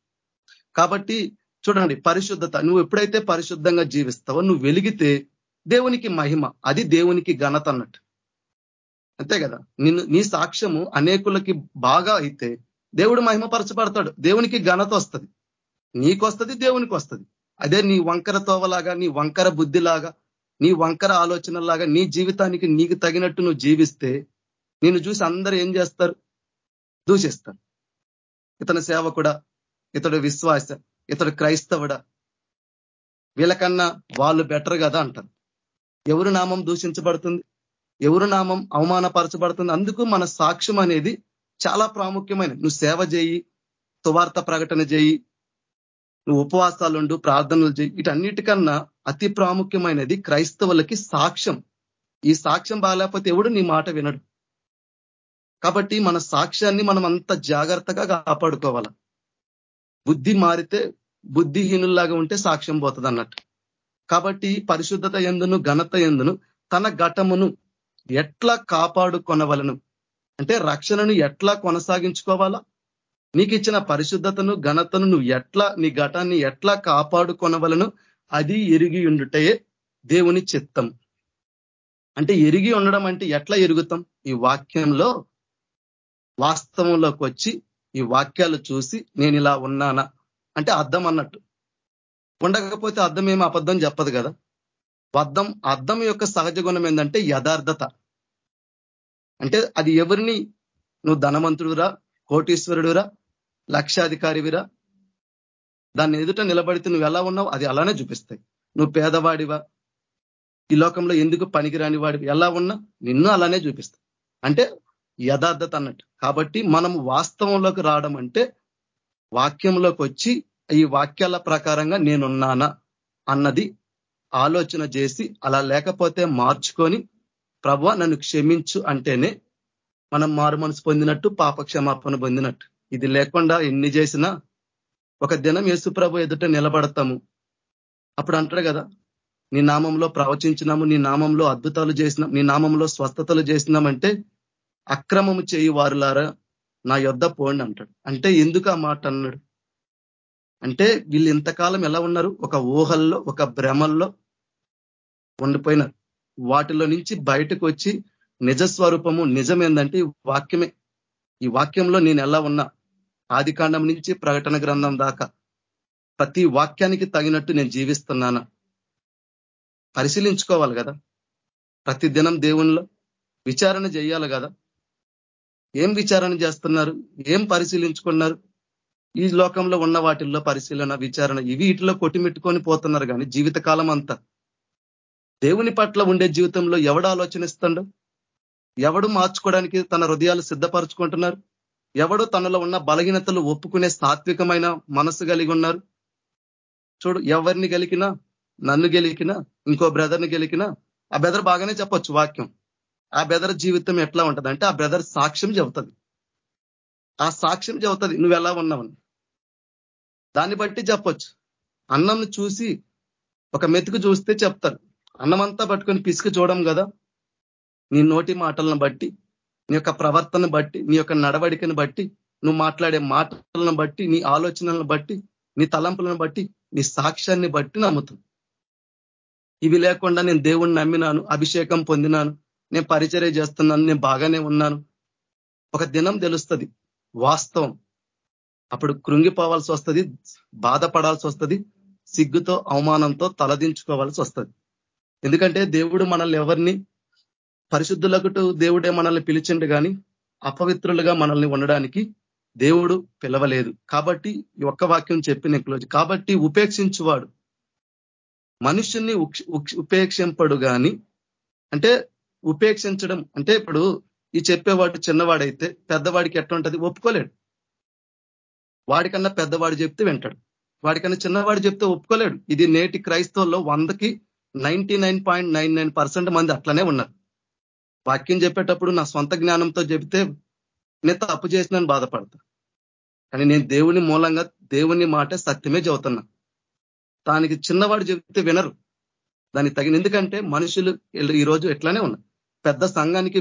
కాబట్టి చూడండి పరిశుద్ధత. నువ్వు ఎప్పుడైతే పరిశుద్ధంగా జీవిస్తావో నువ్వు వెలిగితే దేవునికి మహిమ అది దేవునికి ఘనత అన్నట్టు. అంతే కదా? నిన్ను నీ సాక్ష్యము అనేకులకి బాగా అయితే దేవుడు మహిమపరచబడతాడు. దేవునికి ఘనత వస్తుంది. నీకు వస్తుంది దేవునికి వస్తుంది అదే నీ వంకర తోవలాగా నీ వంకర బుద్ధిలాగా నీ వంకర ఆలోచనలాగా నీ జీవితానికి నీకు తగినట్టు నువ్వు జీవిస్తే నేను చూసి అందరూ ఏం చేస్తారు? దూషిస్తారు. ఇతను సేవకుడా ఇతడు విశ్వాస ఇతడు క్రైస్తవుడా వీళ్ళకన్నా వాళ్ళు బెటర్ కదా అంటారు. ఎవరు నామం దూషించబడుతుంది? ఎవరు నామం అవమానపరచబడుతుంది? అందుకు మన సాక్ష్యం అనేది చాలా ప్రాముఖ్యమైన. నువ్వు సేవ చేయి సువార్త ప్రకటన చేయి నువ్వు ఉపవాసాలుండు ప్రార్థనలు చేయి వీటన్నిటికన్నా అతి ప్రాముఖ్యమైనది క్రైస్తవులకి సాక్ష్యం. ఈ సాక్ష్యం బాగాలేకపోతే ఎవడు నీ మాట వినడు. కాబట్టి మన సాక్ష్యాన్ని మనం అంత జాగ్రత్తగా కాపాడుకోవాల. బుద్ధి మారితే బుద్ధిహీనుల్లాగా ఉంటే సాక్ష్యం పోతుంది అన్నట్టు కాబట్టి పరిశుద్ధత ఎందును ఘనత ఎందును తన ఘటమును ఎట్లా కాపాడుకొనవలను? అంటే రక్షణను ఎట్లా కొనసాగించుకోవాలా? నీకు ఇచ్చిన పరిశుద్ధతను ఘనతను నువ్వు ఎట్లా నీ ఘటాన్ని ఎట్లా కాపాడుకొనవలను? అది ఎరిగి ఉండుటే దేవుని చిత్తం. అంటే ఎరిగి ఉండడం అంటే ఎట్లా ఎరుగుతాం? ఈ వాక్యంలో వాస్తవంలోకి వచ్చి ఈ వాక్యాలు చూసి నేను ఇలా ఉన్నానా? అంటే అర్థం అన్నట్టు. ఉండకపోతే అర్థం ఏమి అబద్ధం చెప్పదు కదా? అర్థం అర్థం యొక్క సహజ గుణం ఏంటంటే యథార్థత. అంటే అది ఎవరిని? నువ్వు ధనవంతుడురా కోటీశ్వరుడురా లక్షాధికారివిరా దాన్ని ఎదుట నిలబడితే నువ్వు ఎలా ఉన్నావు? అది అలానే చూపిస్తాయి. నువ్వు పేదవాడివా? ఈ లోకంలో ఎందుకు పనికిరాని వాడివి? ఎలా ఉన్నా నిన్ను అలానే చూపిస్తాయి. అంటే యథార్థత అన్నట్టు. కాబట్టి మనం వాస్తవంలోకి రావడం అంటే వాక్యంలోకి వచ్చి ఈ వాక్యాల ప్రకారంగా నేనున్నానా అన్నది ఆలోచన చేసి అలా లేకపోతే మార్చుకొని ప్రభు నన్ను క్షమించు అంటేనే మనం మారు మనసు పొందినట్టు పాప క్షమాపణ పొందినట్టు. ఇది లేకుండా ఎన్ని చేసినా ఒక దినం యేసుప్రభు ఎదుట నిలబడతాము. అప్పుడు అంటాడు కదా నీ నామంలో ప్రవచించినాము నీ నామంలో అద్భుతాలు చేసినాం నీ నామంలో స్వస్థతలు చేసినామంటే అక్రమము చేయి వారులారా నా యొద్ధ పోండి అంటాడు. అంటే ఎందుకు ఆ మాట అన్నాడు? అంటే వీళ్ళు ఇంతకాలం ఎలా ఉన్నారు? ఒక ఊహల్లో ఒక భ్రమల్లో ఉండిపోయినారు. వాటిలో నుంచి బయటకు వచ్చి నిజస్వరూపము నిజమేందంటే వాక్యమే. ఈ వాక్యంలో నేను ఎలా ఉన్నా ఆది నుంచి ప్రకటన గ్రంథం దాకా ప్రతి వాక్యానికి తగినట్టు నేను జీవిస్తున్నానా. పరిశీలించుకోవాలి కదా. ప్రతి దినం దేవుణ్ణిలో విచారణ చేయాలి కదా. ఏం విచారణ చేస్తున్నారు? ఏం పరిశీలించుకున్నారు? ఈ లోకంలో ఉన్న వాటిల్లో పరిశీలన విచారణ ఇవి వీటిలో కొట్టిమిట్టుకొని పోతున్నారు కానీ జీవితకాలం అంతా. దేవుని పట్ల ఉండే జీవితంలో ఎవడు ఆలోచనిస్తుండో? ఎవడు మార్చుకోవడానికి తన హృదయాలు సిద్ధపరచుకుంటున్నారు? ఎవడు తనలో ఉన్న బలహీనతలు ఒప్పుకునే సాత్వికమైన మనసు కలిగి ఉన్నారు. చూడు ఎవరిని గెలికినా నన్ను గెలికినా ఇంకో బ్రదర్ని గెలికినా ఆ బ్రదర్ బాగానే చెప్పొచ్చు వాక్యం. ఆ బ్రదర్ జీవితం ఎట్లా ఉంటుంది అంటే ఆ బ్రదర్ సాక్ష్యం చెబుతుంది. ఆ సాక్ష్యం చెబుతుంది నువ్వు ఎలా ఉన్నావని. దాన్ని బట్టి చెప్పొచ్చు. అన్నం చూసి ఒక మెతుకు చూస్తే చెప్తారు. అన్నమంతా పట్టుకొని పిసికి చూడం కదా నీ నోటి మాటలను బట్టి. నీ యొక్క ప్రవర్తన బట్టి నీ యొక్క నడవడికను బట్టి నువ్వు మాట్లాడే మాటలను బట్టి నీ ఆలోచనలను బట్టి నీ తలంపులను బట్టి నీ సాక్ష్యాన్ని బట్టి నమ్ముతాను ఇవి లేకుండా నేను దేవుణ్ణి నమ్మినాను అభిషేకం పొందినాను నేను పరిచర్య చేస్తున్నాను నేను బాగానే ఉన్నాను. ఒక దినం తెలుస్తుంది వాస్తవం. అప్పుడు కృంగిపోవాల్సి వస్తుంది బాధపడాల్సి వస్తుంది సిగ్గుతో అవమానంతో తలదించుకోవాల్సి వస్తుంది. ఎందుకంటే దేవుడు మనల్ని ఎవరిని పరిశుద్ధులకుటు దేవుడే మనల్ని పిలిచిండు కానీ అపవిత్రులుగా మనల్ని ఉండడానికి దేవుడు పిలవలేదు. కాబట్టి ఈ ఒక్క వాక్యం చెప్పిన క్లోజ్ కాబట్టి ఉపేక్షించువాడు. మనుషుల్ని ఉపేక్షింపడు కానీ అంటే ఉపేక్షించడం అంటే ఇప్పుడు ఈ చెప్పేవాడు చిన్నవాడైతే పెద్దవాడికి ఎట్లుంటది ఒప్పుకోలేడు. వాడికన్నా పెద్దవాడు చెప్తే వింటాడు. వాడికన్నా చిన్నవాడు చెప్తే ఒప్పుకోలేడు. ఇది నేటి క్రైస్తవుల్లో వందకి నైన్టీ మంది అట్లనే ఉన్నారు. వాక్యం చెప్పేటప్పుడు నా సొంత జ్ఞానంతో చెబితే నేను తప్పు చేసినాను బాధపడతా. కానీ నేను దేవుని మూలంగా దేవుని మాట సత్యమే చెబుతున్నా. దానికి చిన్నవాడు చెబితే వినరు. దానికి తగిన ఎందుకంటే మనుషులు ఈరోజు ఎట్లానే ఉన్నారు పెద్ద సంఘానికి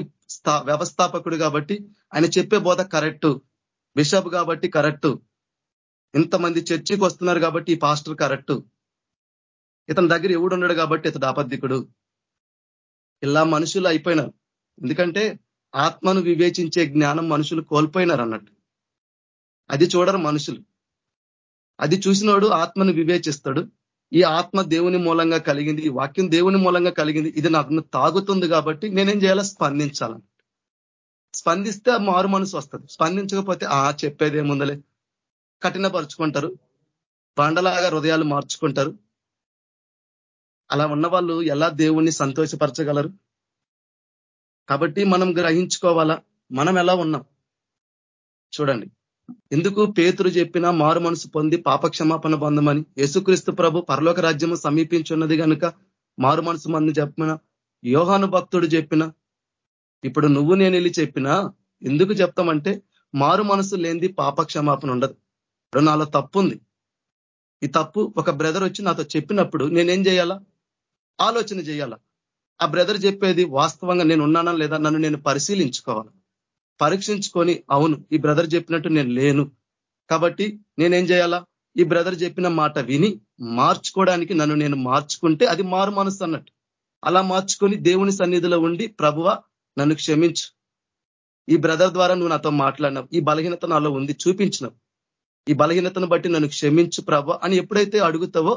వ్యవస్థాపకుడు కాబట్టి ఆయన చెప్పే బోధ కరెక్టు. బిషప్ కాబట్టి కరెక్టు. ఇంతమంది చర్చికి వస్తున్నారు కాబట్టి ఈ పాస్టర్ కరెక్టు. ఇతని దగ్గర ఎవడు ఉన్నాడు కాబట్టి ఇతడు అబద్ధికుడు. ఇలా మనుషులు అయిపోయినారు. ఎందుకంటే ఆత్మను వివేచించే జ్ఞానం మనుషులు కోల్పోయినారు అన్నట్టు అది చూడరు మనుషులు. అది చూసినోడు ఆత్మను వివేచిస్తాడు. ఈ ఆత్మ దేవుని మూలంగా కలిగింది ఈ వాక్యం దేవుని మూలంగా కలిగింది ఇది నాకు తాగుతుంది కాబట్టి నేనేం చేయాలా? స్పందించాలని స్పందిస్తే మారు మనసు వస్తుంది. స్పందించకపోతే ఆ చెప్పేదేముందలే కఠినపరుచుకుంటారు. బండలాగా హృదయాలు మార్చుకుంటారు. అలా ఉన్న వాళ్ళు ఎలా దేవుణ్ణి సంతోషపరచగలరు? కాబట్టి మనం గ్రహించుకోవాలా? మనం ఎలా ఉన్నాం? చూడండి. ఎందుకు పేతురు చెప్పిన మారు మనసు పొంది పాపక్షమాపణ పొందమని? యేసుక్రీస్తు ప్రభు పరలోక రాజ్యము సమీపించున్నది కనుక మారు మనసు మంది చెప్పిన? యోహాను భక్తుడు చెప్పిన? ఇప్పుడు నువ్వు నేను వెళ్ళి చెప్పినా? ఎందుకు చెప్తామంటే మారు మనసు లేనిది పాపక్షమాపణ ఉండదు. ఇప్పుడు నాలో తప్పు ఉంది ఈ తప్పు ఒక బ్రదర్ వచ్చి నాతో చెప్పినప్పుడు నేనేం చేయాలా? ఆలోచన చేయాలా? ఆ బ్రదర్ చెప్పేది వాస్తవంగా నేను ఉన్నానా లేదా నన్ను నేను పరిశీలించుకోవాలి. పరీక్షించుకొని అవును ఈ బ్రదర్ చెప్పినట్టు నేను లేను. కాబట్టి నేనేం చేయాలా? ఈ బ్రదర్ చెప్పిన మాట విని మార్చుకోవడానికి నన్ను నేను మార్చుకుంటే అది మారు మనసు అన్నట్టు. అలా మార్చుకొని దేవుని సన్నిధిలో ఉండి ప్రభువ నన్ను క్షమించు. ఈ బ్రదర్ ద్వారా నువ్వు నాతో మాట్లాడినావు. ఈ బలహీనత నాలో ఉంది చూపించినావు. ఈ బలహీనతను బట్టి నన్ను క్షమించు ప్రభ అని ఎప్పుడైతే అడుగుతావో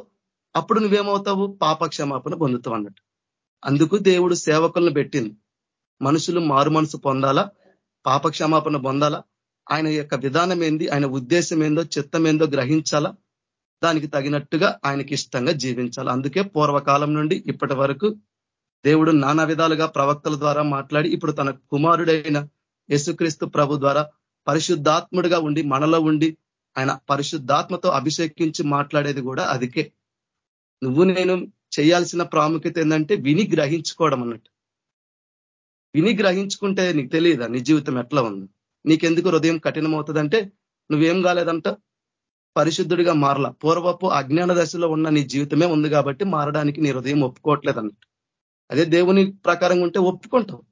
అప్పుడు నువ్వేమవుతావు? పాపక్షమాపణ పొందుతావు అన్నట్టు. అందుకు దేవుడు సేవకులను పెట్టింది మనుషులు మారు మనసు పొందాలా? పాపక్షమాపణ పొందాలా? ఆయన యొక్క విధానం ఏంది? ఆయన ఉద్దేశం ఏందో? చిత్తం ఏందో గ్రహించాలా? దానికి తగినట్టుగా ఆయనకి ఇష్టంగా జీవించాలి? అందుకే పూర్వకాలం నుండి ఇప్పటి వరకు దేవుడు నానా విధాలుగా ప్రవక్తల ద్వారా మాట్లాడి ఇప్పుడు తన కుమారుడైన యేసుక్రీస్తు ప్రభు ద్వారా పరిశుద్ధాత్ముడిగా ఉండి మనలో ఉండి ఆయన పరిశుద్ధాత్మతో అభిషేకించి మాట్లాడేది కూడా అదికే. నువ్వు నేను చేయాల్సిన ప్రాముఖ్యత ఏంటంటే విని గ్రహించుకోవడం అన్నట్టు. విని గ్రహించుకుంటే నీకు తెలియదా నీ జీవితం ఎట్లా ఉంది? నీకెందుకు హృదయం కఠినమవుతుందంటే నువ్వేం కాలేదంట? పరిశుద్ధుడిగా మారల. పూర్వపు అజ్ఞాన దశలో ఉన్న నీ జీవితమే ఉంది కాబట్టి మారడానికి నీ హృదయం ఒప్పుకోవట్లేదు అన్నట్టు. అదే దేవుని ప్రకారం ఉంటే ఒప్పుకుంటావు.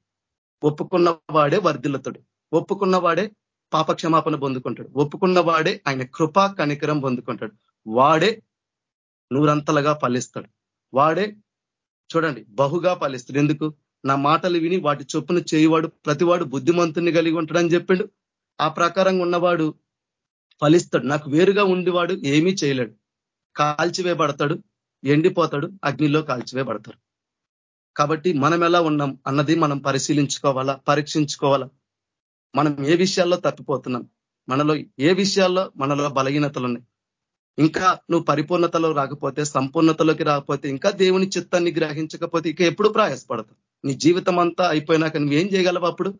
ఒప్పుకున్న వాడే వర్ధిల్లతుడు. ఒప్పుకున్న వాడే పాపక్షమాపణ పొందుకుంటాడు. ఒప్పుకున్న వాడే ఆయన కృపా కనికరం పొందుకుంటాడు. వాడే నూరంతలుగా ఫలిస్తాడు. వాడే చూడండి బహుగా పాలిస్తాడు ఎందుకు? నా మాటలు విని వాటి చొప్పున చేయవాడు ప్రతివాడు బుద్ధిమంతుని కలిగి ఉంటాడని చెప్పిండు. ఆ ప్రకారంగా ఉన్నవాడు ఫలిస్తాడు. నాకు వేరుగా ఉండేవాడు ఏమీ చేయలేడు. కాల్చివేయబడతాడు ఎండిపోతాడు అగ్నిలో కాల్చివేయబడతాడు. కాబట్టి మనం ఎలా ఉన్నాం అన్నది మనం పరిశీలించుకోవాలా పరీక్షించుకోవాలా? మనం ఏ విషయాల్లో తప్పిపోతున్నాం? మనలో ఏ విషయాల్లో మనలో బలహీనతలు ఉన్నాయి? ఇంకా నువ్వు పరిపూర్ణతలో రాకపోతే సంపూర్ణతలోకి రాకపోతే ఇంకా దేవుని చిత్తాన్ని గ్రహించకపోతే ఇక ఎప్పుడు ప్రయాసపడతావు? నీ జీవితం అంతా అయిపోయినాక నువ్వేం చేయగలవు అప్పుడు?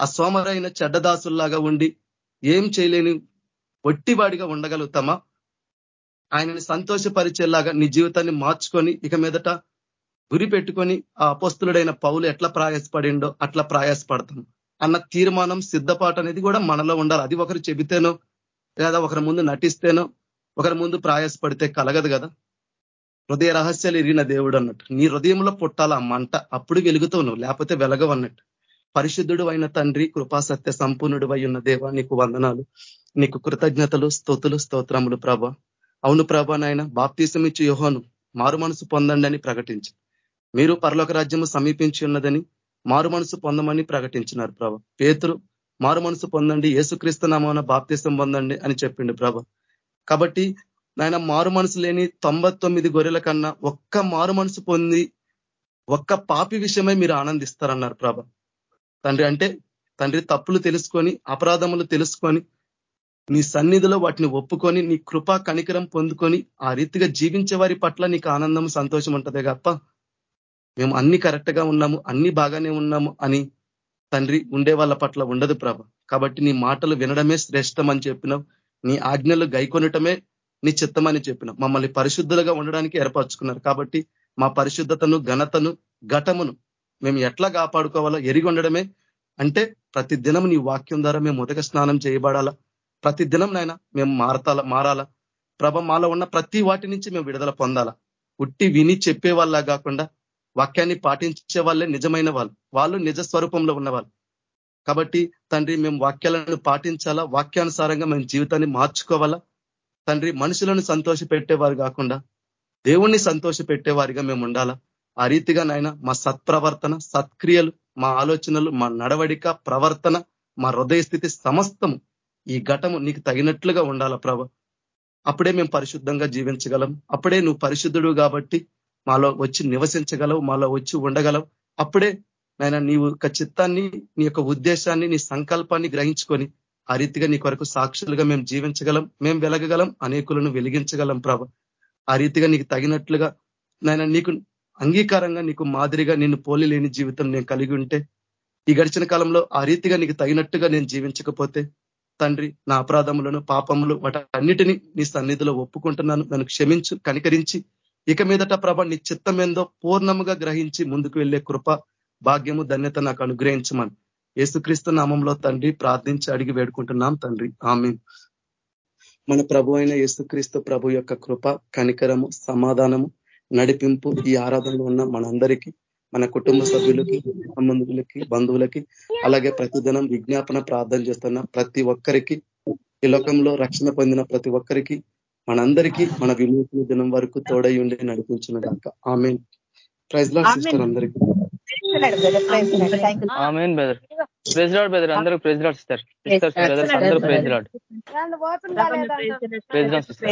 ఆ సోమరైన చెడ్డదాసుల్లాగా ఉండి ఏం చేయలేని ఒట్టివాడిగా ఉండగలుగుతామా? ఆయనని సంతోషపరిచేలాగా నీ జీవితాన్ని మార్చుకొని ఇక మీదట గురి పెట్టుకొని ఆ అపస్తులుడైన పౌలు ఎట్లా ప్రయాసపడిండో అట్లా ప్రయాసపడతాం. అన్న తీర్మానం సిద్ధపాటు అనేది కూడా మనలో ఉండాలి. అది ఒకరు చెబితేనో లేదా ఒకరి ముందు నటిస్తేనో ఒకరి ముందు ప్రయాసపడితే కలగదు కదా. హృదయ రహస్యాలు ఎరిగిన దేవుడు అన్నట్టు. నీ హృదయంలో పుట్టాల మంట అప్పుడు వెలుగుతావు నువ్వు లేకపోతే వెలగవు అన్నట్టు. పరిశుద్ధుడు అయిన తండ్రి కృపాసత్య సంపూర్ణుడు ఉన్న దేవ నీకు వందనాలు. నీకు కృతజ్ఞతలు స్తోతులు స్తోత్రములు ప్రభ. అవును ప్రభ నాయన బాప్తీసం ఇచ్చి యోహోను మారు మనసు పొందండి అని ప్రకటించి. మీరు పరలోక రాజ్యము సమీపించి ఉన్నదని మారు మనసు పొందమని ప్రకటించినారు ప్రభ. పేతురు మారు మనసు పొందండి ఏసుక్రీస్తు నామాన బాప్తీసం పొందండి అని చెప్పిండు ప్రభ. కాబట్టి నాయన మారు మనసు లేని తొంభై గొర్రెల కన్నా ఒక్క మారు మనసు పొంది ఒక్క పాపి విషయమై మీరు ఆనందిస్తారన్నారు ప్రభ. తండ్రి అంటే తండ్రి తప్పులు తెలుసుకొని అపరాధములు తెలుసుకొని నీ సన్నిధిలో వాటిని ఒప్పుకొని నీ కృపా కనికరం పొందుకొని ఆ రీతిగా జీవించే వారి పట్ల నీకు ఆనందం సంతోషం ఉంటదే గప్ప మేము అన్ని కరెక్ట్గా ఉన్నాము అన్ని బాగానే ఉన్నాము అని తండ్రి ఉండే వాళ్ళ పట్ల ఉండదు ప్రభ. కాబట్టి నీ మాటలు వినడమే శ్రేష్టం అని చెప్పినావు. నీ ఆజ్ఞలు గైకొనటమే నీ చిత్తమని చెప్పినావు. మమ్మల్ని పరిశుద్ధులుగా ఉండడానికి ఏర్పరచుకున్నారు. కాబట్టి మా పరిశుద్ధతను ఘనతను ఘటమును మేము ఎట్లా కాపాడుకోవాలో ఎరిగి ఉండడమే. అంటే ప్రతి దినం నీ వాక్యం ద్వారా మేము ఉదక స్నానం చేయబడాలా? ప్రతి దినం నాయన మేము మారతాల మారాలా? ప్రభ మాలో ఉన్న ప్రతి వాటి నుంచి మేము విడుదల పొందాలా? ఉట్టి విని చెప్పే వాళ్ళ కాకుండా వాక్యాన్ని పాటించే వాళ్ళే నిజమైన వాళ్ళు. వాళ్ళు నిజ స్వరూపంలో ఉన్నవాళ్ళు. కాబట్టి తండ్రి మేము వాక్యాలను పాటించాలా? వాక్యానుసారంగా మేము జీవితాన్ని మార్చుకోవాలా? తండ్రి మనుషులను సంతోష పెట్టేవారు కాకుండా దేవుణ్ణి సంతోష పెట్టేవారిగా మేము ఉండాలా? ఆ రీతిగా నాయన మా సత్ప్రవర్తన సత్క్రియలు మా ఆలోచనలు మా నడవడిక ప్రవర్తన మా హృదయ స్థితి సమస్తము ఈ ఘటము నీకు తగినట్లుగా ఉండాలా ప్రభ? అప్పుడే మేము పరిశుద్ధంగా జీవించగలం. అప్పుడే నువ్వు పరిశుద్ధుడు కాబట్టి మాలో వచ్చి నివసించగలవు మాలో వచ్చి ఉండగలవు. అప్పుడే నాయన నీవు యొక్క చిత్తాన్ని నీ యొక్క ఉద్దేశాన్ని నీ సంకల్పాన్ని గ్రహించుకొని ఆ రీతిగా నీ కొరకు సాక్షులుగా మేము జీవించగలం మేము వెలగగలం అనేకులను వెలిగించగలం ప్రభ. ఆ రీతిగా నీకు తగినట్లుగా నాయన నీకు అంగీకారంగా నీకు మాదిరిగా నిన్ను పోలి లేని జీవితం నేను కలిగి ఉంటే ఈ గడిచిన కాలంలో ఆ రీతిగా నీకు తగినట్టుగా నేను జీవించకపోతే తండ్రి నా అపరాధములను పాపములు వాటన్నిటినీ నీ సన్నిధిలో ఒప్పుకుంటున్నాను. నన్ను క్షమించు కనికరించి ఇక మీదట ప్రభ నీ చిత్తం ఏందో పూర్ణముగా గ్రహించి ముందుకు వెళ్ళే కృప భాగ్యము ధన్యత నాకు అనుగ్రహించమని. యేసుక్రీస్తు నామంలో తండ్రి ప్రార్థించి అడిగి వేడుకుంటున్నాం తండ్రి. ఆమె మన ప్రభు అయిన యేసుక్రీస్తు ప్రభు యొక్క కృప కనికరము సమాధానము నడిపింపు ఈ ఆరాధనలో ఉన్న మనందరికీ మన కుటుంబ సభ్యులకి సంబంధులకి బంధువులకి అలాగే ప్రతిదినం విజ్ఞాపన ప్రార్థన చేస్తున్న ప్రతి ఒక్కరికి ఈ లోకంలో రక్షణ పొందిన ప్రతి ఒక్కరికి మనందరికీ మన విమోచన దినం వరకు తోడై ఉండి నడిపించిన దాకా ఆమె ప్రైజ్ లాడ్ సిస్టర్ అందరికీ. Amen brother praise lord brother అందరూ praise lord sister sisters brothers అందరూ praise lord praise lord sister